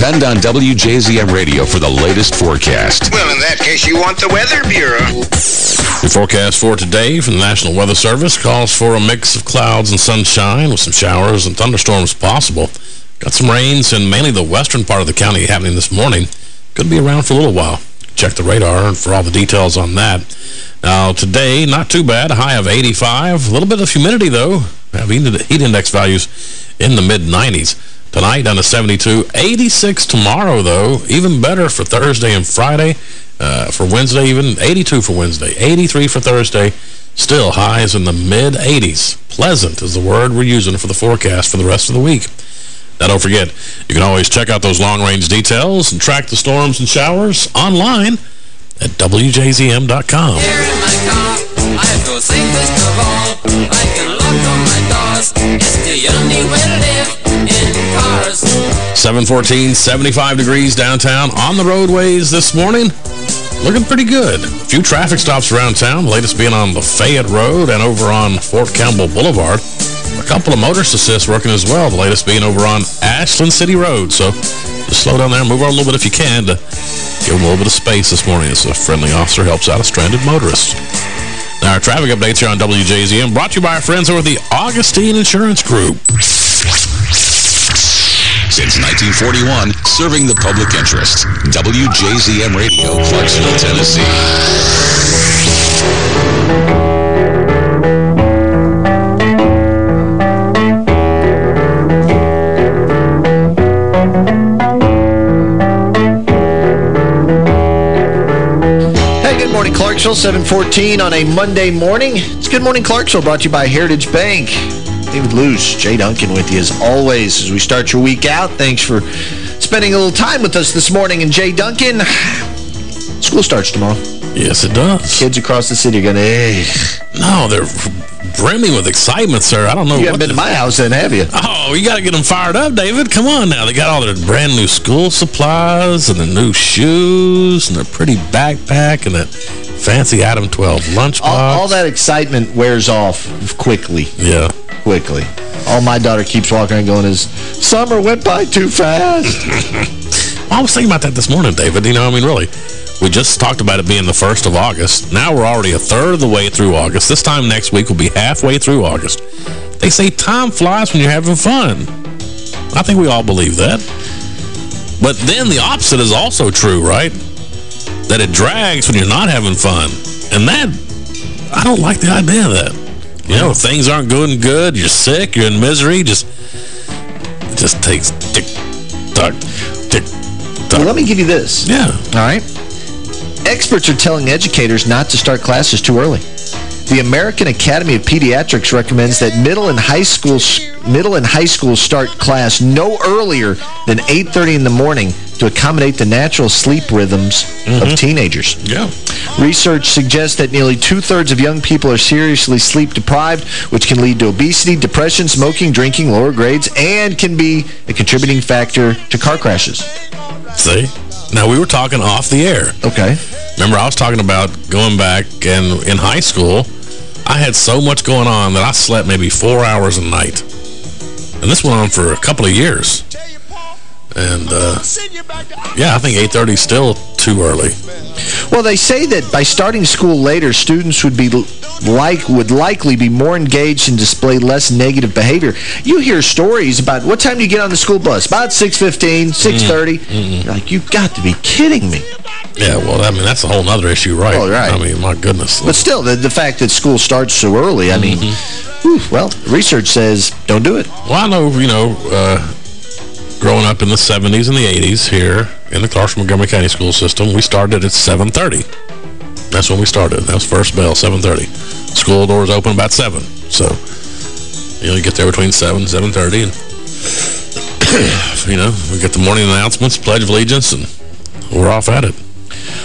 Depend on WJZM Radio for the latest forecast. Well, in that case, you want the Weather Bureau. The forecast for today from the National Weather Service calls for a mix of clouds and sunshine with some showers and thunderstorms possible. Got some rains in mainly the western part of the county happening this morning. Could be around for a little while. Check the radar for all the details on that. Now, today, not too bad. A high of 85. A little bit of humidity, though. Have heat index values in the mid-90s. Tonight down to 72. 86 tomorrow, though. Even better for Thursday and Friday. Uh, for Wednesday, even 82 for Wednesday. 83 for Thursday. Still highs in the mid-80s. Pleasant is the word we're using for the forecast for the rest of the week. Now, don't forget, you can always check out those long-range details and track the storms and showers online at WJZM.com. The the live in cars. 714, 75 degrees downtown on the roadways this morning. Looking pretty good. A few traffic stops around town, latest being on Lafayette Road and over on Fort Campbell Boulevard. A couple of motorist assists working as well, the latest being over on Ashland City Road. So just slow down there, move on a little bit if you can to give them a little bit of space this morning as a friendly officer helps out a stranded motorist. Now, our traffic updates here on WJZM brought to you by our friends over at the Augustine Insurance Group. Since 1941, serving the public interest. WJZM Radio, Clarksville, Tennessee. Clarksville. 714 on a Monday morning. It's Good Morning Clarksville brought to you by Heritage Bank. David Luce, Jay Duncan with you as always as we start your week out. Thanks for spending a little time with us this morning. And Jay Duncan, school starts tomorrow. Yes, it does. Kids across the city are going to, eh. hey. No, they're brimming with excitement, sir. I don't know You haven't been to my house then, have you? Oh, you got to get them fired up, David. Come on now. They got all their brand new school supplies and their new shoes and their pretty backpack and that fancy Adam 12 lunchbox. All, all that excitement wears off quickly. Yeah. Quickly. All my daughter keeps walking and going is, summer went by too fast. I was thinking about that this morning, David. You know, I mean, really. We just talked about it being the 1st of August. Now we're already a third of the way through August. This time next week we'll be halfway through August. They say time flies when you're having fun. I think we all believe that. But then the opposite is also true, right? That it drags when you're not having fun. And that, I don't like the idea of that. You know, if things aren't going good, you're sick, you're in misery, just, it just takes tick, tock, tick-tock. Well, let me give you this. Yeah. All right? Experts are telling educators not to start classes too early. The American Academy of Pediatrics recommends that middle and high school middle and high school start class no earlier than 8.30 in the morning to accommodate the natural sleep rhythms of mm-hmm. teenagers. Yeah. Research suggests that nearly two-thirds of young people are seriously sleep deprived, which can lead to obesity, depression, smoking, drinking, lower grades, and can be a contributing factor to car crashes. See? Now, we were talking off the air. Okay. Remember, I was talking about going back and in high school, I had so much going on that I slept maybe four hours a night. And this went on for a couple of years. And, uh, yeah, I think 8.30 is still too early. Well, they say that by starting school later, students would be like would likely be more engaged and display less negative behavior. You hear stories about what time do you get on the school bus? About 6.15, 6.30. Mm-hmm. Like, you've got to be kidding me. Yeah, well, I mean, that's a whole other issue, right? Oh, right. I mean, my goodness. But still, the, the fact that school starts so early, I mean, Mm-hmm. whew, well, research says don't do it. Well, I know, you know, uh, growing up in the 70s and the 80s here in the Clarksville Montgomery County school system, we started at 7.30. That's when we started. That was first bell, 7.30. School doors open about 7. So, you know, you get there between 7 and 7.30 and, you know, we get the morning announcements, Pledge of Allegiance, and we're off at it.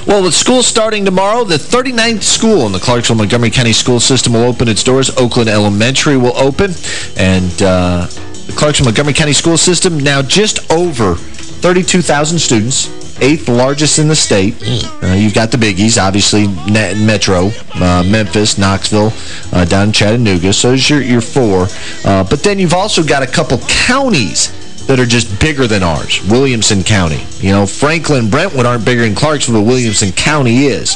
Well, with school starting tomorrow, the 39th school in the Clarksville-Montgomery County school system will open its doors. Oakland Elementary will open, and uh, the Clarksville-Montgomery County school system now just over 32,000 students, eighth largest in the state. Uh, you've got the biggies, obviously, Net Metro, uh, Memphis, Knoxville, uh, down in Chattanooga. So there's your, your four. Uh, but then you've also got a couple counties that are just bigger than ours. Williamson County. You know, Franklin, Brentwood aren't bigger than Clarksville, but Williamson County is.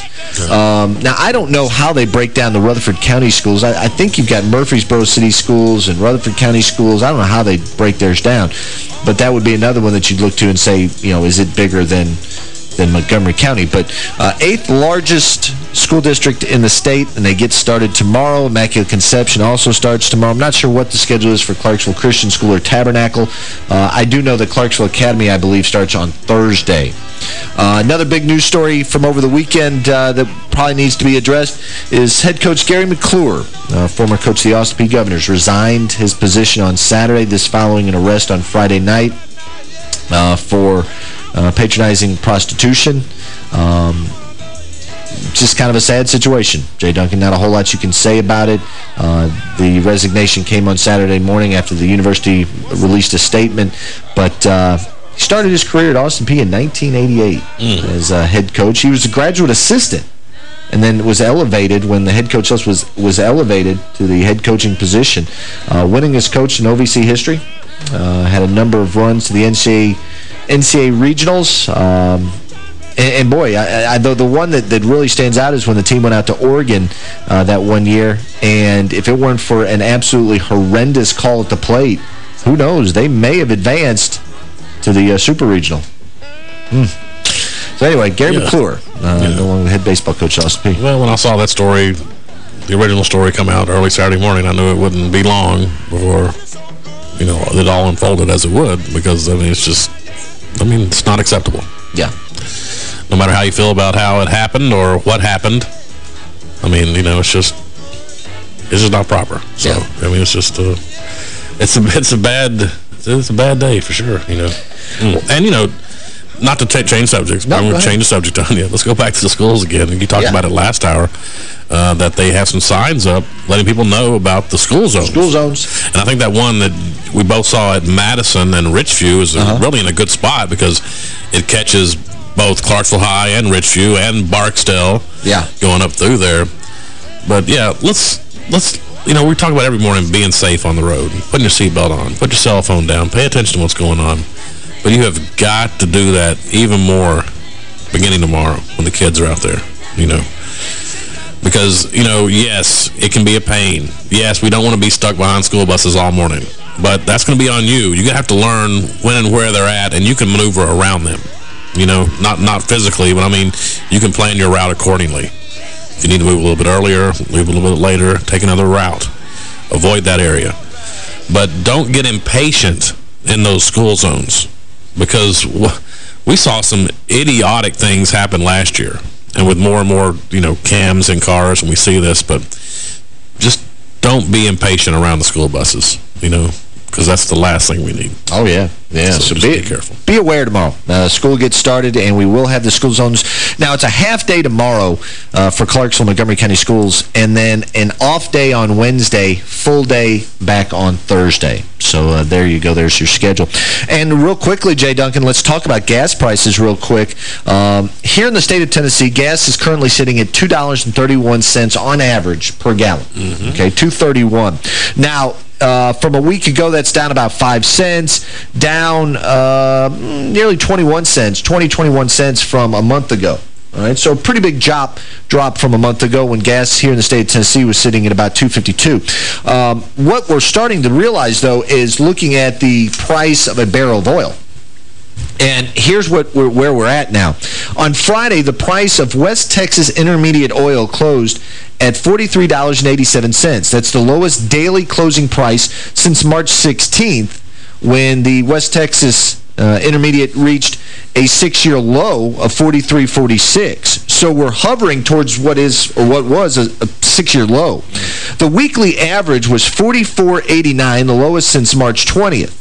Um, now, I don't know how they break down the Rutherford County schools. I, I think you've got Murfreesboro City schools and Rutherford County schools. I don't know how they break theirs down. But that would be another one that you'd look to and say, you know, is it bigger than than Montgomery County. But uh, eighth largest school district in the state, and they get started tomorrow. Immaculate Conception also starts tomorrow. I'm not sure what the schedule is for Clarksville Christian School or Tabernacle. Uh, I do know that Clarksville Academy, I believe, starts on Thursday. Uh, another big news story from over the weekend uh, that probably needs to be addressed is head coach Gary McClure, uh, former coach of the Austin Governors, resigned his position on Saturday, this following an arrest on Friday night uh, for uh, patronizing prostitution. Um, just kind of a sad situation, Jay Duncan. Not a whole lot you can say about it. Uh, the resignation came on Saturday morning after the university released a statement, but uh, he started his career at Austin Peay in 1988 as a head coach. He was a graduate assistant and then was elevated when the head coach was was elevated to the head coaching position. Uh, winningest coach in OVC history. Uh, had a number of runs to the NCAA, NCAA regionals. Um, and, and, boy, I, I, the, the one that, that really stands out is when the team went out to Oregon uh, that one year. And if it weren't for an absolutely horrendous call at the plate, who knows? They may have advanced to the uh, Super Regional. Hmm. So anyway, Gary Yeah. McClure, uh, Yeah. the one head baseball coach Austin Peay. Well, when I saw that story, the original story come out early Saturday morning, I knew it wouldn't be long before, you know, it all unfolded as it would because, I mean, it's just, I mean, it's not acceptable. Yeah. No matter how you feel about how it happened or what happened, I mean, you know, it's just, it's just not proper. So, I mean, it's just, uh, it's a, it's a bad, it's a bad day for sure, you know. And, you know, not to change subjects, but No, I'm going to change the subject on you. Let's go back to the schools again. And you talked Yeah. about it last hour, uh, that they have some signs up letting people know about the school zones. School zones. And I think that one that we both saw at Madison and Richview is Uh-huh. really in a good spot because it catches both Clarksville High and Richview and Barksdale Yeah. going up through there. But, yeah, let's, let's you know, we talk about every morning being safe on the road, putting your seatbelt on, put your cell phone down, pay attention to what's going on. But you have got to do that even more beginning tomorrow when the kids are out there, you know. Because, you know, yes, it can be a pain. Yes, we don't want to be stuck behind school buses all morning. But that's going to be on you. You're going to have to learn when and where they're at, and you can maneuver around them. You know, not not physically, but I mean, you can plan your route accordingly. If you need to move a little bit earlier, leave a little bit later, take another route. Avoid that area. But don't get impatient in those school zones because we saw some idiotic things happen last year. And with more and more, you know, cams in cars, and we see this, but just don't be impatient around the school buses, you know, because that's the last thing we need. Oh, yeah. Yeah, So so, be, be careful. Be aware tomorrow. Uh, school gets started, and we will have the school zones. Now, it's a half day tomorrow uh, for Clarksville, Montgomery County Schools, and then an off day on Wednesday, full day back on Thursday. So uh, there you go. There's your schedule. And real quickly, Jay Duncan, let's talk about gas prices real quick. Um, here in the state of Tennessee, gas is currently sitting at $2.31 on average per gallon. Okay, 231 Now, uh, from a week ago, that's down about 5 cents, down uh, nearly 21 cents, 20, 21 cents from a month ago. All right, so a pretty big drop drop from a month ago when gas here in the state of Tennessee was sitting at about 252. Um, what we're starting to realize, though, is looking at the price of a barrel of oil. And here's what we're, where we're at now. On Friday, the price of West Texas Intermediate Oil closed at $43.87. That's the lowest daily closing price since March 16th when the West Texas uh, Intermediate reached a six-year low of 43.46. So we're hovering towards what is or what was a, a six-year low. The weekly average was 44.89, the lowest since March 20th.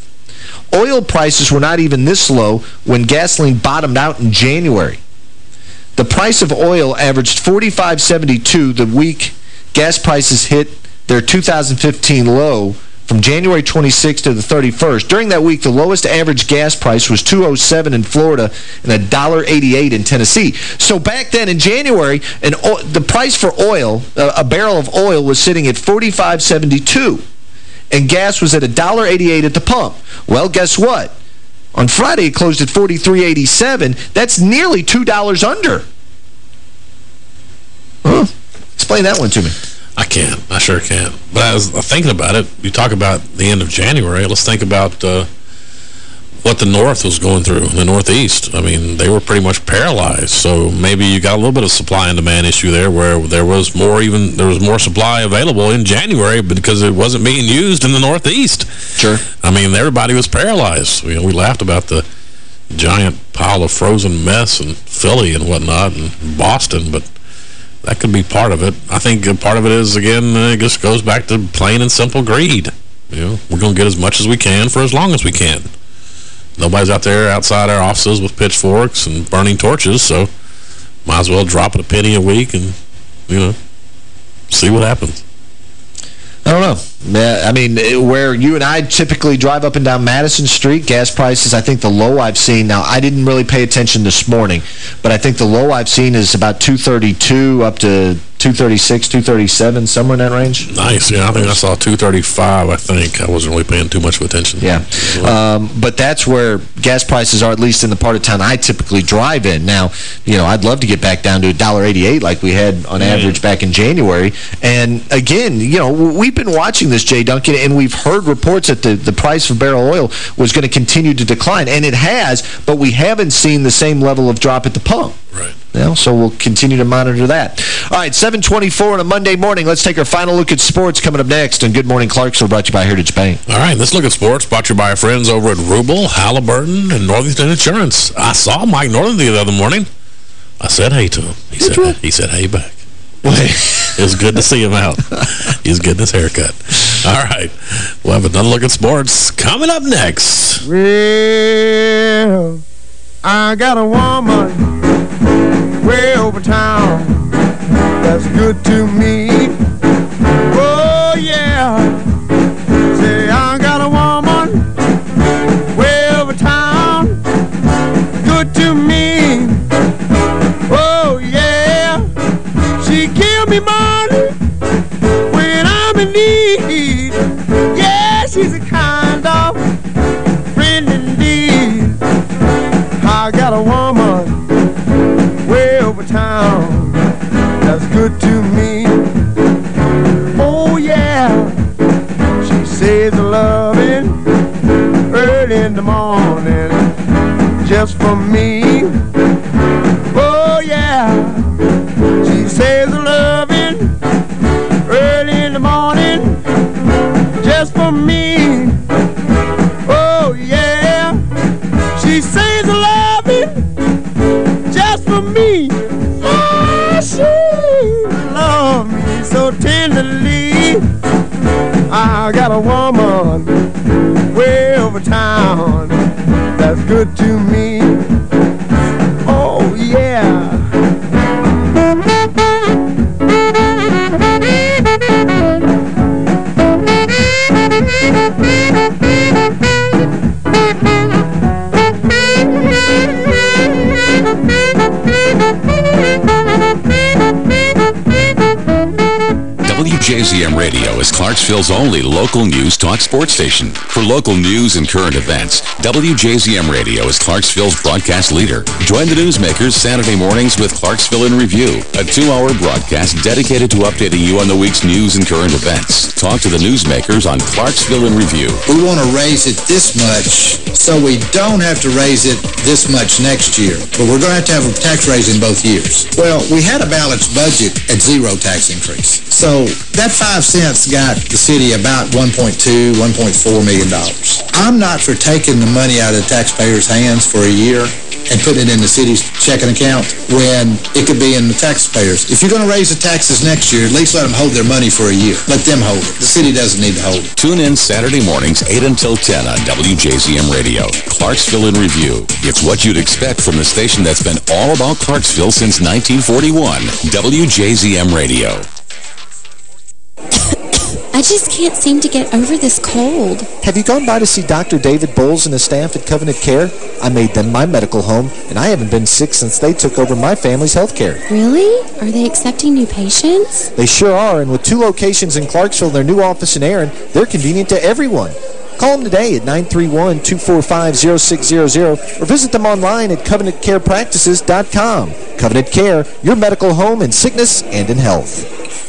Oil prices were not even this low when gasoline bottomed out in January. The price of oil averaged 45.72 the week gas prices hit their 2015 low from January 26th to the 31st. During that week, the lowest average gas price was 207 in Florida and $1.88 in Tennessee. So back then in January, an the price for oil, uh, a barrel of oil was sitting at 45.72 and gas was at $1.88 at the pump. Well, guess what? On Friday, it closed at $43.87. That's nearly $2 under. Huh? Explain that one to me. I can. I sure can. But I was thinking about it. You talk about the end of January. Let's think about uh, what the North was going through, the Northeast. I mean, they were pretty much paralyzed. So maybe you got a little bit of supply and demand issue there where there was more even there was more supply available in January because it wasn't being used in the Northeast. Sure. I mean, everybody was paralyzed. You know, we laughed about the giant pile of frozen mess in Philly and whatnot and Boston, but that could be part of it. I think part of it is, again, uh, it just goes back to plain and simple greed. You know, we're going to get as much as we can for as long as we can. Nobody's out there outside our offices with pitchforks and burning torches, so might as well drop it a penny a week and, you know, see what happens. I don't know. Yeah, I mean, where you and I typically drive up and down Madison Street, gas prices, I think the low I've seen, now I didn't really pay attention this morning, but I think the low I've seen is about 232 up to 236, 237, somewhere in that range. Nice. Yeah, I think I saw 235, I think. I wasn't really paying too much of attention. Yeah. Um, but that's where gas prices are, at least in the part of town I typically drive in. Now, you know, I'd love to get back down to $1.88 like we had on average back in January. And again, you know, we've been watching this, Jay Duncan, and we've heard reports that the, the price of barrel oil was going to continue to decline. And it has, but we haven't seen the same level of drop at the pump. Right. You know, so we'll continue to monitor that. All right, 724 on a Monday morning. Let's take our final look at sports coming up next. And Good Morning Clarksville brought to you by Heritage Bank. All right, let's look at sports brought to you by our friends over at Rubel, Halliburton, and Northington Insurance. I saw Mike Northern the other morning. I said hey to him. He said he said hey back. it was good to see him out. He's getting his haircut. All right, we'll have another look at sports coming up next. Well, I got a woman way over town that's good to me. Me when I'm in need. Yeah, she's a kind of friend indeed. I got a woman way over town that's good to me. Oh yeah, she says loving early in the morning just for me. Oh yeah, she says loving got a woman way over town that's good to me. Oh, yeah. WJZM Radio is Clarksville's only local news talk sports station. For local news and current events, WJZM Radio is Clarksville's broadcast leader. Join the newsmakers Saturday mornings with Clarksville in Review, a two-hour broadcast dedicated to updating you on the week's news and current events. Talk to the newsmakers on Clarksville in Review. We want to raise it this much so we don't have to raise it this much next year. But we're going to have to have a tax raise in both years. Well, we had a balanced budget at zero tax increase. So that five cents got the city about 1.2, 1.4 million dollars. I'm not for taking the money out of the taxpayers' hands for a year and putting it in the city's checking account when it could be in the taxpayers. If you're going to raise the taxes next year, at least let them hold their money for a year. Let them hold it. The city doesn't need to hold it. Tune in Saturday mornings 8 until 10 on WJZM Radio. Clarksville in Review. It's what you'd expect from the station that's been all about Clarksville since 1941. WJZM Radio. I just can't seem to get over this cold. Have you gone by to see Dr. David Bowles and his staff at Covenant Care? I made them my medical home, and I haven't been sick since they took over my family's health care. Really? Are they accepting new patients? They sure are, and with two locations in Clarksville their new office in Aaron, they're convenient to everyone. Call them today at 931-245-0600 or visit them online at covenantcarepractices.com. Covenant Care, your medical home in sickness and in health.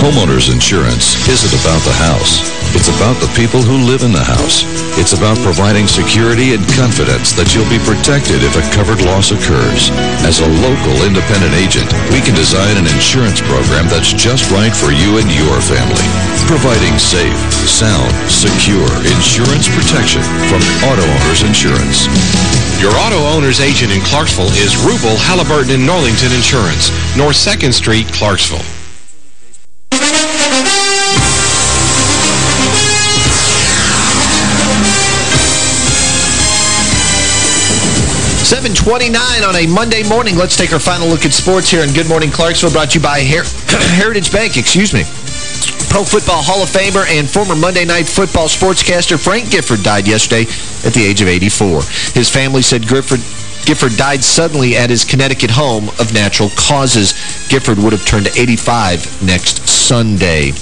Homeowners insurance isn't about the house. It's about the people who live in the house. It's about providing security and confidence that you'll be protected if a covered loss occurs. As a local independent agent, we can design an insurance program that's just right for you and your family. Providing safe, sound, secure insurance protection from Auto Owners Insurance. Your auto owner's agent in Clarksville is Rubel, Halliburton, and Northington Insurance, North 2nd Street, Clarksville. 729 on a Monday morning. Let's take our final look at sports here in Good Morning Clarksville, brought to you by Her Heritage Bank, excuse me. Pro Football Hall of Famer and former Monday Night Football sportscaster Frank Gifford died yesterday at the age of 84. His family said Gifford Gifford died suddenly at his Connecticut home of natural causes. Gifford would have turned 85 next Sunday.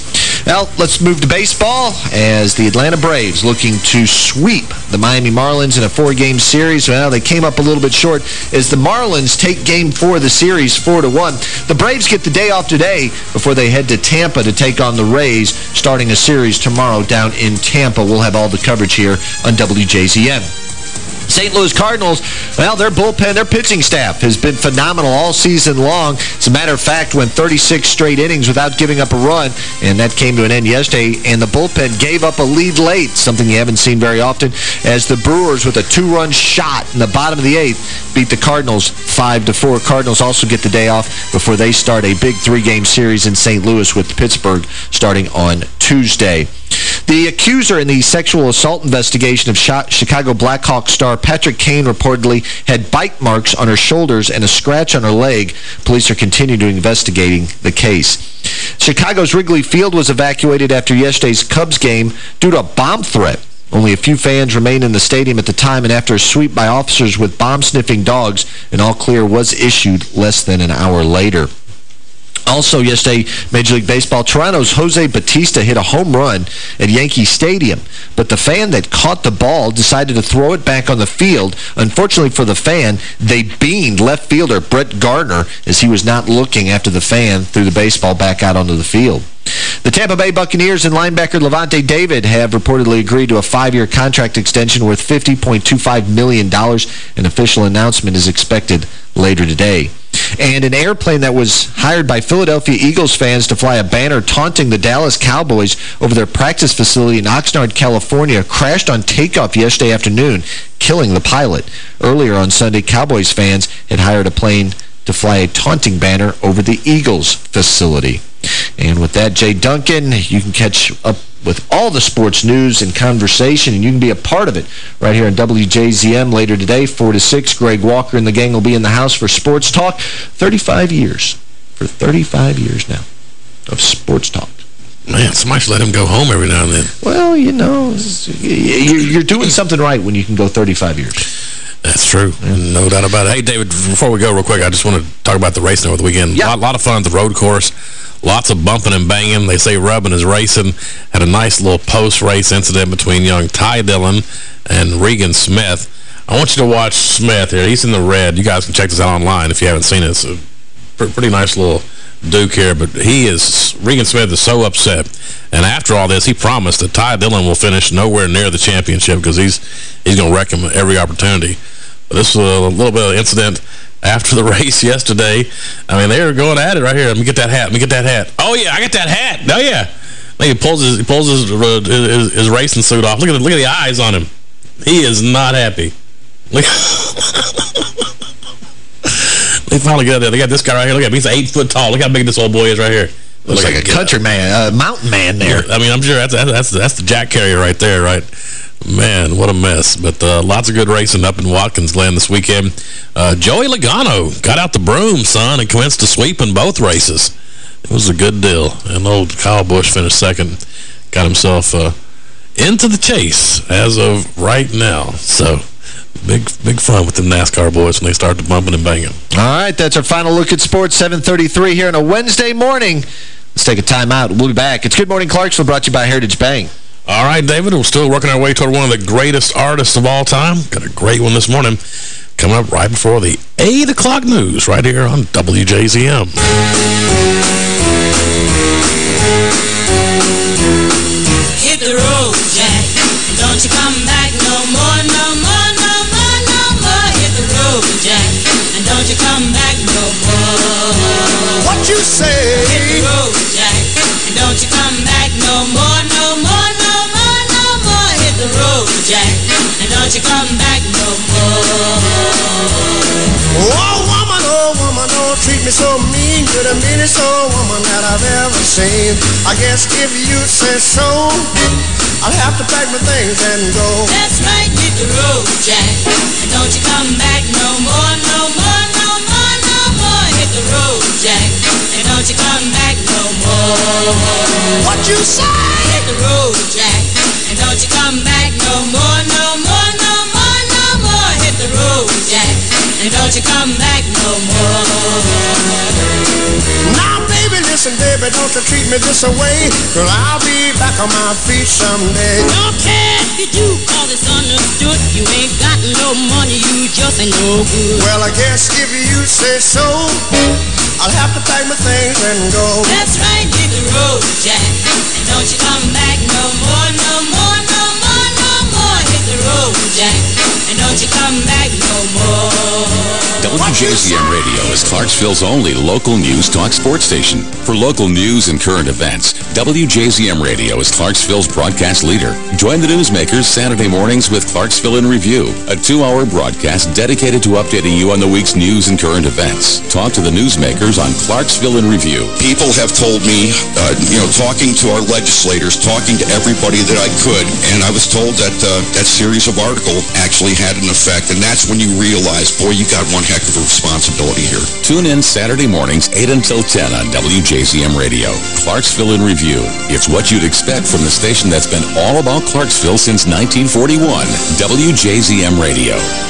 Well, let's move to baseball as the Atlanta Braves looking to sweep the Miami Marlins in a four-game series. Well, they came up a little bit short as the Marlins take game four of the series four to one. The Braves get the day off today before they head to Tampa to take on the Rays, starting a series tomorrow down in Tampa. We'll have all the coverage here on WJZM. St. Louis Cardinals, well, their bullpen, their pitching staff has been phenomenal all season long. As a matter of fact, went 36 straight innings without giving up a run, and that came to an end yesterday, and the bullpen gave up a lead late, something you haven't seen very often, as the Brewers, with a two-run shot in the bottom of the eighth, beat the Cardinals 5 to four. Cardinals also get the day off before they start a big three-game series in St. Louis with Pittsburgh starting on Tuesday. The accuser in the sexual assault investigation of Chicago Blackhawks star Patrick Kane reportedly had bite marks on her shoulders and a scratch on her leg. Police are continuing to investigating the case. Chicago's Wrigley Field was evacuated after yesterday's Cubs game due to a bomb threat. Only a few fans remained in the stadium at the time, and after a sweep by officers with bomb-sniffing dogs, an all-clear was issued less than an hour later. Also yesterday, Major League Baseball, Toronto's Jose Bautista hit a home run at Yankee Stadium, but the fan that caught the ball decided to throw it back on the field. Unfortunately for the fan, they beamed left fielder Brett Gardner as he was not looking after the fan threw the baseball back out onto the field. The The Tampa Bay Buccaneers and linebacker Lavonte David have reportedly agreed to a five-year contract extension worth $50.25 million. An official announcement is expected later today. And an airplane that was hired by Philadelphia Eagles fans to fly a banner taunting the Dallas Cowboys over their practice facility in Oxnard, California, crashed on takeoff yesterday afternoon, killing the pilot. Earlier on Sunday, Cowboys fans had hired a plane to fly a taunting banner over the Eagles facility. And with that, Jay Duncan, you can catch up with all the sports news and conversation, and you can be a part of it right here on WJZM later today, 4 to 6. Greg Walker and the gang will be in the house for Sports Talk. 35 years, for 35 years now, of Sports Talk. Man, somebody should let him go home every now and then. Well, you know, you're doing something right when you can go 35 years. That's true. No doubt about it. Hey, David, before we go real quick, I just want to talk about the racing over the weekend. Yeah. A lot, lot, of fun at the road course. Lots of bumping and banging. They say rubbing is racing. Had a nice little post-race incident between young Ty Dillon and Regan Smith. I want you to watch Smith here. He's in the red. You guys can check this out online if you haven't seen it. It's a pretty nice little Duke here, but he is, Regan Smith is so upset. And after all this, he promised that Ty Dillon will finish nowhere near the championship because he's he's going to wreck him every opportunity. But this was a little bit of incident after the race yesterday. I mean, they were going at it right here. Let me get that hat. Let me get that hat. Oh, yeah, I got that hat. Oh, yeah. He pulls his he pulls his, uh, his, his racing suit off. Look at the, look at the eyes on him. He is not happy. Look. They finally got there. They got this guy right here. Look at him. He's eight foot tall. Look how big this old boy is right here. Looks like, like, a country man, a mountain man there. I mean, I'm sure that's that's that's the jack carrier right there, right? Man, what a mess. But uh, lots of good racing up in Watkins Glen this weekend. Uh, Joey Logano got out the broom, son, and commenced to sweep in both races. It was a good deal. And old Kyle Busch finished second. Got himself uh, into the chase as of right now. So big big fun with the NASCAR boys when they start to bumping and banging. All right, that's our final look at sports, 733 here on a Wednesday morning. Let's take a time out. We'll be back. It's Good Morning Clarksville brought to you by Heritage Bank. All right, David, we're still working our way toward one of the greatest artists of all time. Got a great one this morning coming up right before the 8 o'clock news right here on WJZM. Hit the road, Jack. Don't you come back no more, no more, no more, Jack. And don't you come back no more. What you say? Hit the road, Jack. And don't you come back no more, no more, no more, no more. Hit the road, Jack. And don't you come back no more. Oh, don't treat me so mean. You're the meanest old woman that I've ever seen. I guess if you say so, I'll have to pack my things and go. That's right, hit the road, Jack. And don't you come back no more, no more, no more, no more. Hit the road, Jack. And don't you come back no more. What you say? Hit the road, Jack. And don't you come back no more, no more, no more, no more. Hit the road, Jack. And don't you come back no more. Now, baby, listen, baby, don't you treat me this way. Cause I'll be back on my feet someday. Don't care if you do, cause it's understood. You ain't got no money, you just ain't no good. Well, I guess if you say so, I'll have to pack my things and go. That's right, hit the road, Jack. And don't you come back no more, no more, no more, no more. Hit the road, Jack. And don't you come back no more. WJZM Radio is Clarksville's only local news talk sports station. For local news and current events, WJZM Radio is Clarksville's broadcast leader. Join the newsmakers Saturday mornings with Clarksville in Review, a two-hour broadcast dedicated to updating you on the week's news and current events. Talk to the newsmakers on Clarksville in Review. People have told me, uh, you know, talking to our legislators, talking to everybody that I could, and I was told that uh, that series of article actually had an effect, and that's when you realize, boy, you got one heck of a responsibility here. Tune in Saturday mornings 8 until 10 on WJZM Radio. Clarksville in Review. It's what you'd expect from the station that's been all about Clarksville since 1941. WJZM Radio.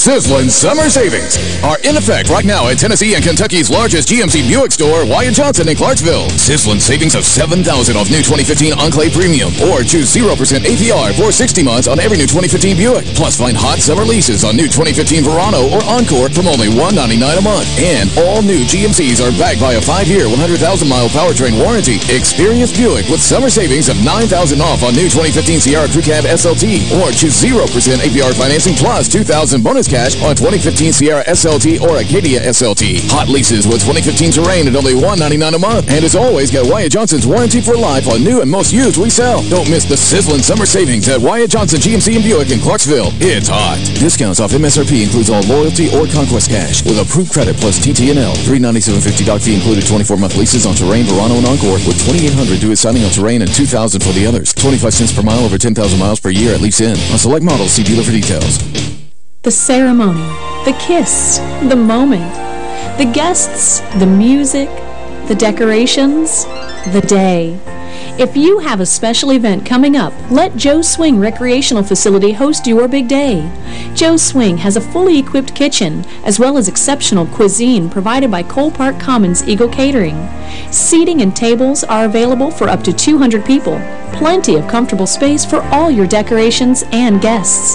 Sizzling summer savings are in effect right now at Tennessee and Kentucky's largest GMC Buick store, Wyatt Johnson in Clarksville. Sizzling savings of 7,000 off new 2015 Enclave Premium or choose 0% APR for 60 months on every new 2015 Buick. Plus find hot summer leases on new 2015 Verano or Encore from only 199 a month. And all new GMCs are backed by a 5-year, 100,000-mile powertrain warranty. Experience Buick with summer savings of 9,000 off on new 2015 Sierra Crew Cab SLT or choose 0% APR financing plus 2,000 bonus cash on 2015 Sierra SLT or Acadia SLT. Hot leases with 2015 Terrain at only 199 a month. And as always, get Wyatt Johnson's warranty for life on new and most used we sell. Don't miss the sizzling summer savings at Wyatt Johnson GMC and Buick in Clarksville. It's hot. Discounts off MSRP includes all loyalty or conquest cash with approved credit plus TTNL. $397.50 doc fee included 24-month leases on Terrain, Verano, and Encore with $2,800 due at signing on Terrain and 2,000 for the others. 25 cents per mile over 10,000 miles per year at lease in. On select models, see dealer for details. The ceremony, the kiss, the moment, the guests, the music, the decorations, the day. If you have a special event coming up, let Joe Swing Recreational Facility host your big day. Joe Swing has a fully equipped kitchen, as well as exceptional cuisine provided by Cole Park Commons Eagle Catering. Seating and tables are available for up to 200 people. Plenty of comfortable space for all your decorations and guests.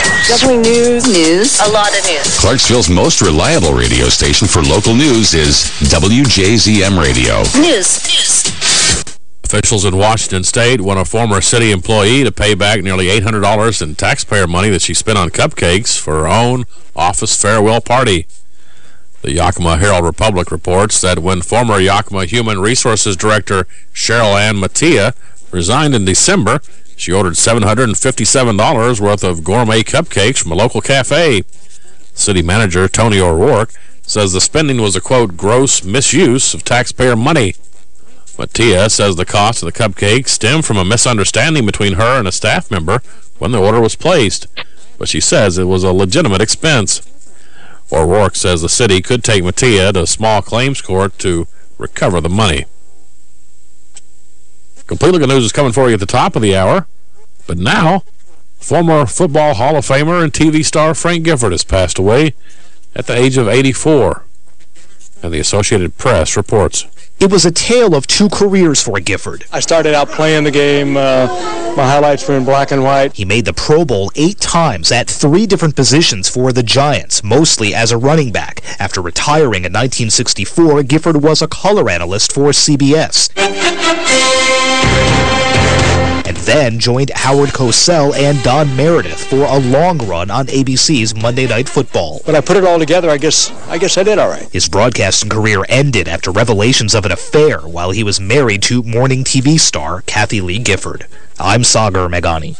Definitely news. News. A lot of news. Clarksville's most reliable radio station for local news is WJZM Radio. News. News. Officials in Washington State want a former city employee to pay back nearly $800 in taxpayer money that she spent on cupcakes for her own office farewell party. The Yakima Herald-Republic reports that when former Yakima Human Resources Director Cheryl Ann Mattia resigned in December, she ordered $757 worth of gourmet cupcakes from a local cafe. City manager Tony O'Rourke says the spending was a, quote, gross misuse of taxpayer money. Mattia says the cost of the cupcakes stemmed from a misunderstanding between her and a staff member when the order was placed, but she says it was a legitimate expense. O'Rourke says the city could take Mattia to a small claims court to recover the money. Complete Look at News is coming for you at the top of the hour. But now, former Football Hall of Famer and TV star Frank Gifford has passed away at the age of 84. And the Associated Press reports. It was a tale of two careers for Gifford. I started out playing the game. Uh, my highlights were in black and white. He made the Pro Bowl eight times at three different positions for the Giants, mostly as a running back. After retiring in 1964, Gifford was a color analyst for CBS. Then joined Howard Cosell and Don Meredith for a long run on ABC's Monday Night Football. When I put it all together, I guess I guess I did all right. His broadcasting career ended after revelations of an affair while he was married to morning TV star Kathie Lee Gifford. I'm Sagar Meghani.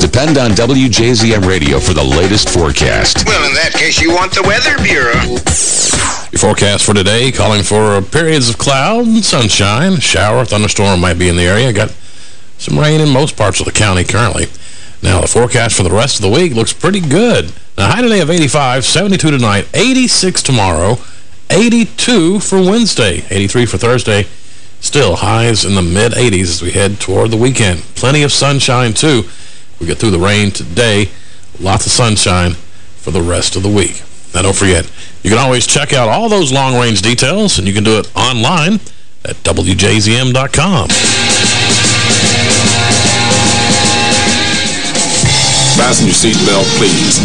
Depend on WJZM Radio for the latest forecast. Well, in that case, you want the Weather Bureau. Your forecast for today calling for periods of cloud and sunshine. Shower, thunderstorm might be in the area. Got some rain in most parts of the county currently. Now, the forecast for the rest of the week looks pretty good. Now, high today of 85, 72 tonight, 86 tomorrow, 82 for Wednesday, 83 for Thursday. Still highs in the mid-80s as we head toward the weekend. Plenty of sunshine, too. We get through the rain today. Lots of sunshine for the rest of the week. Now, don't forget, you can always check out all those long-range details, and you can do it online at WJZM.com. Fasten your seatbelt, please.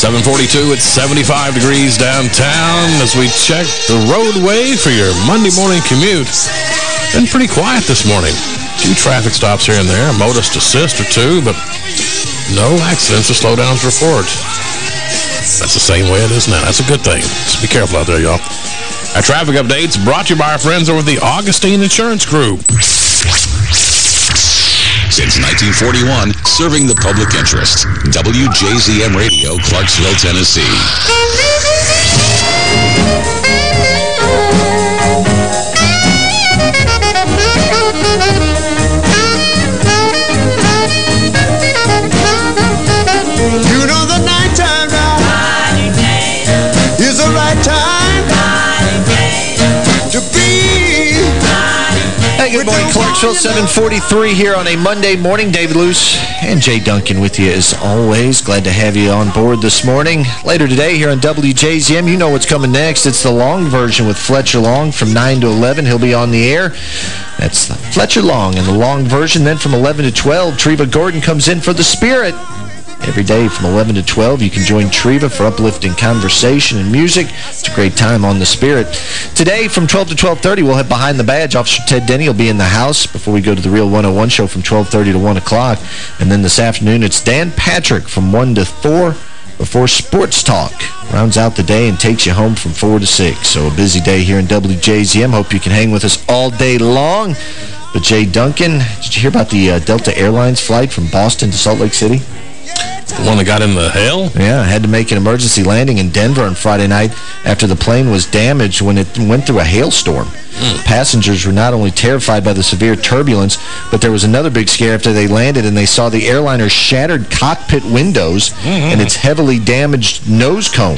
742, it's 75 degrees downtown as we check the roadway for your Monday morning commute. Been pretty quiet this morning. Few traffic stops here and there, a motorist assist or two, but no accidents or slowdowns reported. That's the same way it is now. That's a good thing. Just be careful out there, y'all. Our traffic updates brought to you by our friends over the Augustine Insurance Group. Since 1941, serving the public interest. WJZM Radio, Clarksville, Tennessee. Hey, good morning, Clarksville. 743 here on a Monday morning. David Luce and Jay Duncan with you as always. Glad to have you on board this morning. Later today here on WJZM, you know what's coming next. It's the long version with Fletcher Long from 9 to 11. He'll be on the air. That's Fletcher Long in the long version. Then from 11 to 12, Treva Gordon comes in for the Spirit. Every day from 11 to 12, you can join Treva for uplifting conversation and music. It's a great time on The Spirit. Today, from 12 to 12.30, we'll have Behind the Badge. Officer Ted Denny will be in the house before we go to the Real 101 show from 12.30 to 1 o'clock. And then this afternoon, it's Dan Patrick from 1 to 4 before Sports Talk. Rounds out the day and takes you home from 4 to 6. So a busy day here in WJZM. Hope you can hang with us all day long. But Jay Duncan, did you hear about the uh, Delta Airlines flight from Boston to Salt Lake City? The one that got in the hail? Yeah, had to make an emergency landing in Denver on Friday night after the plane was damaged when it went through a hailstorm. Hmm. Passengers were not only terrified by the severe turbulence, but there was another big scare after they landed and they saw the airliner's shattered cockpit windows mm-hmm. and its heavily damaged nose cone.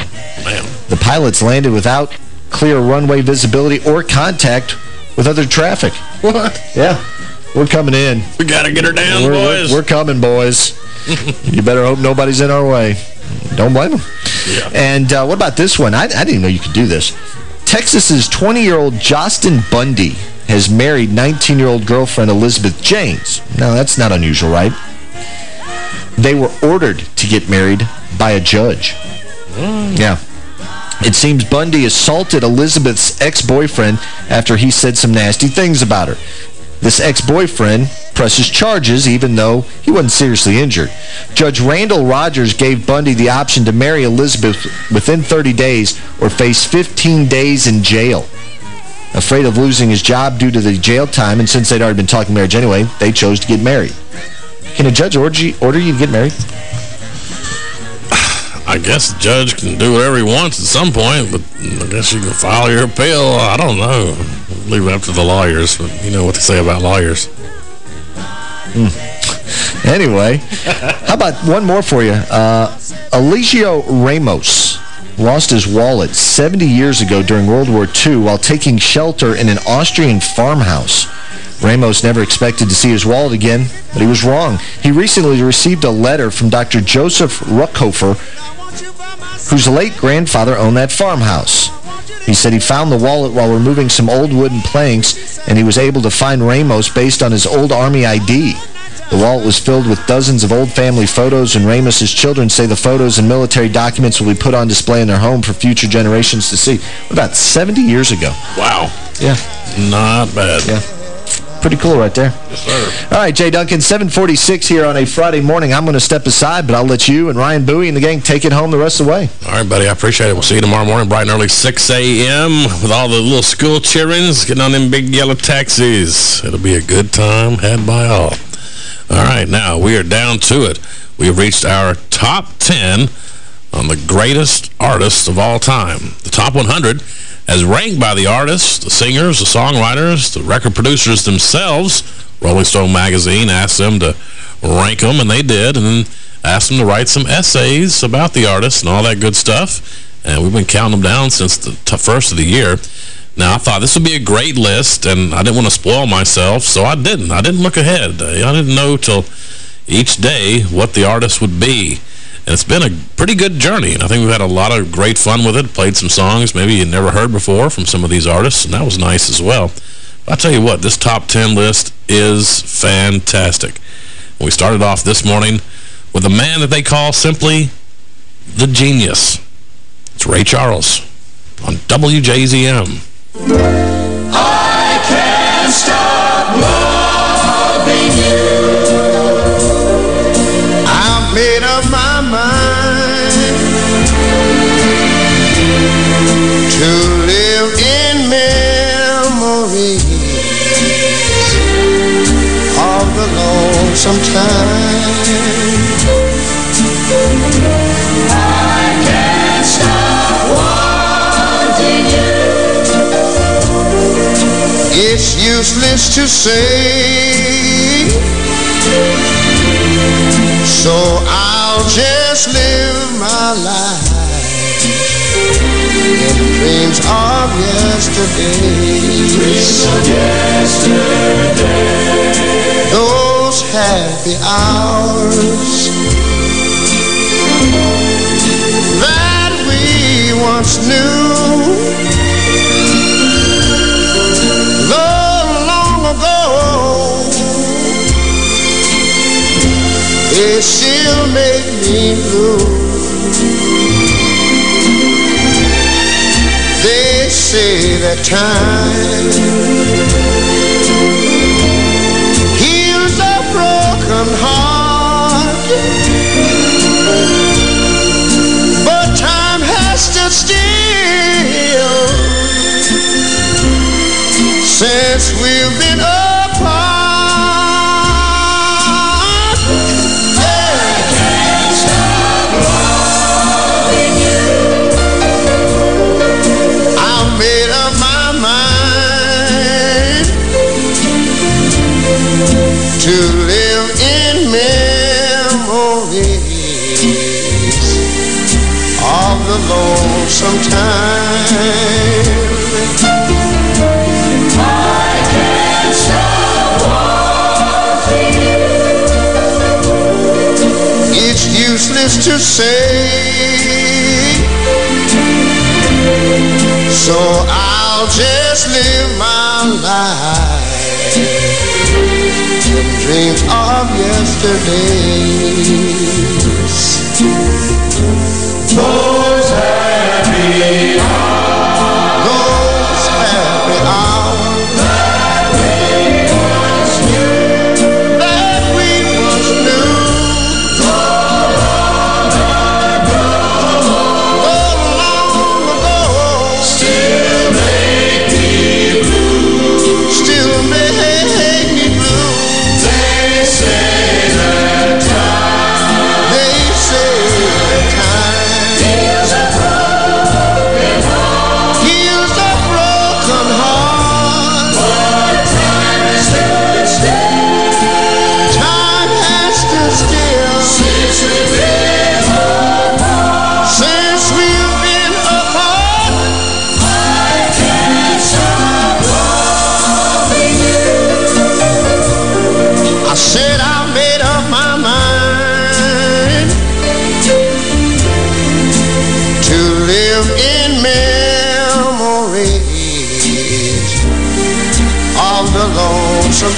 The pilots landed without clear runway visibility or contact with other traffic. What? Yeah. We're coming in. We got to get her down, we're, boys. We're, we're coming, boys. you better hope nobody's in our way. Don't blame them. Yeah. And uh, what about this one? I, I didn't even know you could do this. Texas's 20-year-old Justin Bundy has married 19-year-old girlfriend Elizabeth James. Now, that's not unusual, right? They were ordered to get married by a judge. Yeah. It seems Bundy assaulted Elizabeth's ex-boyfriend after he said some nasty things about her. This ex-boyfriend presses charges even though he wasn't seriously injured. Judge Randall Rogers gave Bundy the option to marry Elizabeth within 30 days or face 15 days in jail. Afraid of losing his job due to the jail time, and since they'd already been talking marriage anyway, they chose to get married. Can a judge order you, to get married? I guess the judge can do whatever he wants at some point, but I guess you can file your appeal. I don't know. Leave it up to the lawyers, but you know what they say about lawyers. Hmm. Anyway, how about one more for you? Uh, Eligio Ramos lost his wallet 70 years ago during World War II while taking shelter in an Austrian farmhouse. Ramos never expected to see his wallet again, but he was wrong. He recently received a letter from Dr. Joseph Ruckhofer, whose late grandfather owned that farmhouse. He said he found the wallet while removing some old wooden planks, and he was able to find Ramos based on his old Army ID. The wallet was filled with dozens of old family photos, and Ramos's children say the photos and military documents will be put on display in their home for future generations to see. About 70 years ago. Wow. Yeah. Not bad. Yeah. Pretty cool right there. Yes, sir. All right, Jay Duncan, 746 here on a Friday morning. I'm going to step aside, but I'll let you and Ryan Bowie and the gang take it home the rest of the way. All right, buddy. I appreciate it. We'll see you tomorrow morning, bright and early, 6 a.m. with all the little school childrens getting on them big yellow taxis. It'll be a good time had by all. All right, now we are down to it. We have reached our top 10 on the greatest artists of all time. The top 100 as ranked by the artists, the singers, the songwriters, the record producers themselves. Rolling Stone magazine asked them to rank them, and they did, and asked them to write some essays about the artists and all that good stuff. And we've been counting them down since the first of the year. Now, I thought this would be a great list, and I didn't want to spoil myself, so I didn't. I didn't look ahead. I didn't know till each day what the artist would be. And it's been a pretty good journey, and I think we've had a lot of great fun with it. Played some songs maybe you never heard before from some of these artists, and that was nice as well. But I'll tell you what, this top 10 list is fantastic. We started off this morning with a man that they call simply the genius. It's Ray Charles on WJZM. I can't stop yesterday. Dreams of yesterday. Happy hours that we once knew. Though long ago, they still make me blue. They say that time still. Since we've been to say, so I'll just live my life in dreams of yesterdays. Those Those happy hours.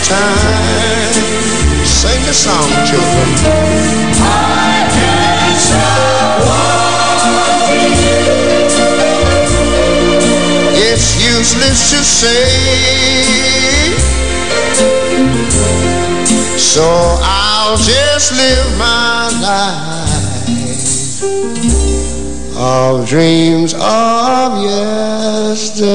Time. Sing the song, children. I can't It's useless to say. So I'll just live my life of dreams of yesterday.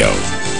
Radio.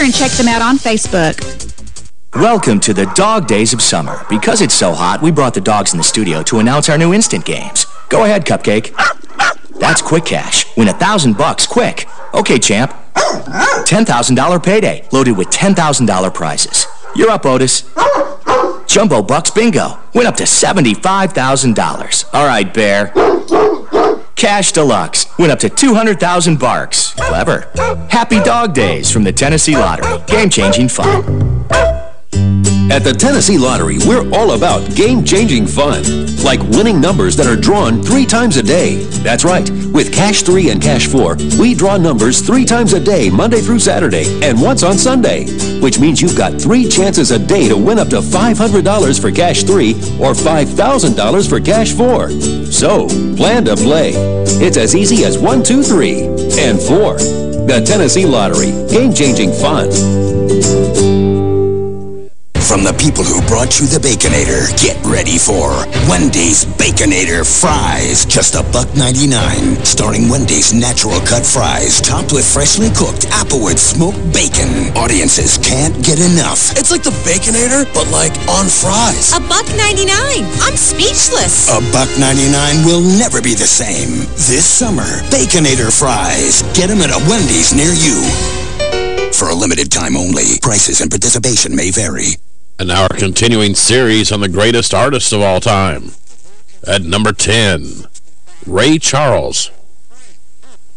and check them out on Facebook. Welcome to the dog days of summer. Because it's so hot, we brought the dogs in the studio to announce our new instant games. Go ahead, Cupcake. That's quick cash. Win a thousand bucks quick. Okay, champ. $10,000 payday, loaded with $10,000 prizes. You're up, Otis. Jumbo Bucks Bingo. Win up to $75,000. All right, Bear. Cash Deluxe. Win up to 200,000 barks. Clever. Happy Dog Days from the Tennessee Lottery. Game-changing fun. At the Tennessee Lottery, we're all about game-changing fun, like winning numbers that are drawn three times a day. That's right. With Cash 3 and Cash 4, we draw numbers three times a day, Monday through Saturday, and once on Sunday, which means you've got three chances a day to win up to $500 for Cash 3 or $5,000 for Cash 4. So, plan to play. It's as easy as one, two, three, and 4. The Tennessee Lottery. Game-changing fun. From the people who brought you the Baconator, get ready for Wendy's Baconator Fries. Just a buck 99. Starring Wendy's natural cut fries, topped with freshly cooked Applewood smoked bacon. Audiences can't get enough. It's like the Baconator, but like on fries. A buck 99. I'm speechless. A buck 99 will never be the same. This summer, Baconator Fries. Get them at a Wendy's near you. For a limited time only. Prices and participation may vary. And our continuing series on the greatest artist of all time. At number 10, Ray Charles.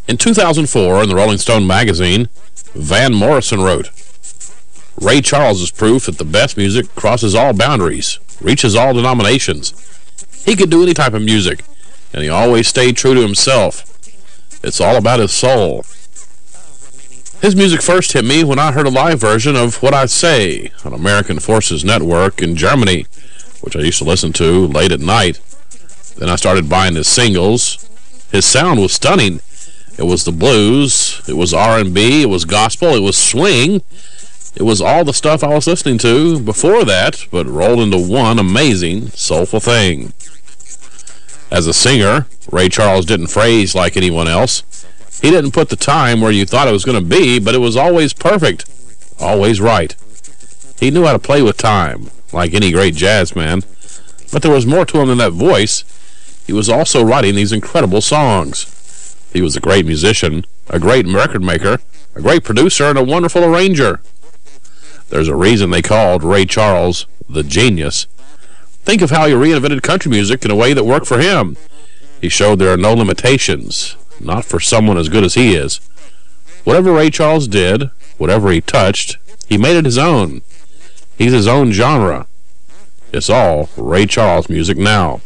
In 2004, in the Rolling Stone magazine, Van Morrison wrote, Ray Charles is proof that the best music crosses all boundaries, reaches all denominations. He could do any type of music, and he always stayed true to himself. It's all about his soul. His music first hit me when I heard a live version of What'd I Say on American Forces Network in Germany, which I used to listen to late at night. Then I started buying his singles. His sound was stunning. It was the blues, it was R&B, it was gospel, it was swing. It was all the stuff I was listening to before that, but rolled into one amazing, soulful thing. As a singer, Ray Charles didn't phrase like anyone else. He didn't put the time where you thought it was going to be, but it was always perfect, always right. He knew how to play with time, like any great jazz man. But there was more to him than that voice. He was also writing these incredible songs. He was a great musician, a great record maker, a great producer, and a wonderful arranger. There's a reason they called Ray Charles the genius. Think of how he reinvented country music in a way that worked for him. He showed there are no limitations, not for someone as good as he is. Whatever Ray Charles did, whatever he touched, he made it his own. He's his own genre. It's all Ray Charles music now.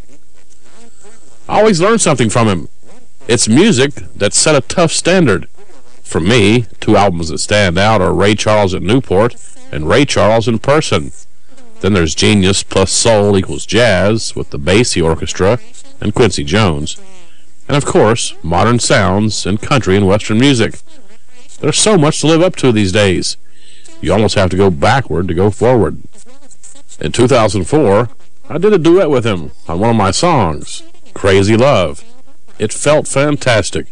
I always learn something from him. It's music that set a tough standard. For me, two albums that stand out are Ray Charles at Newport and Ray Charles in person. Then there's Genius plus Soul equals Jazz with the Basie Orchestra and Quincy Jones. And of course, modern sounds and country and western music. There's so much to live up to these days. You almost have to go backward to go forward. In 2004, I did a duet with him on one of my songs, Crazy Love. It felt fantastic.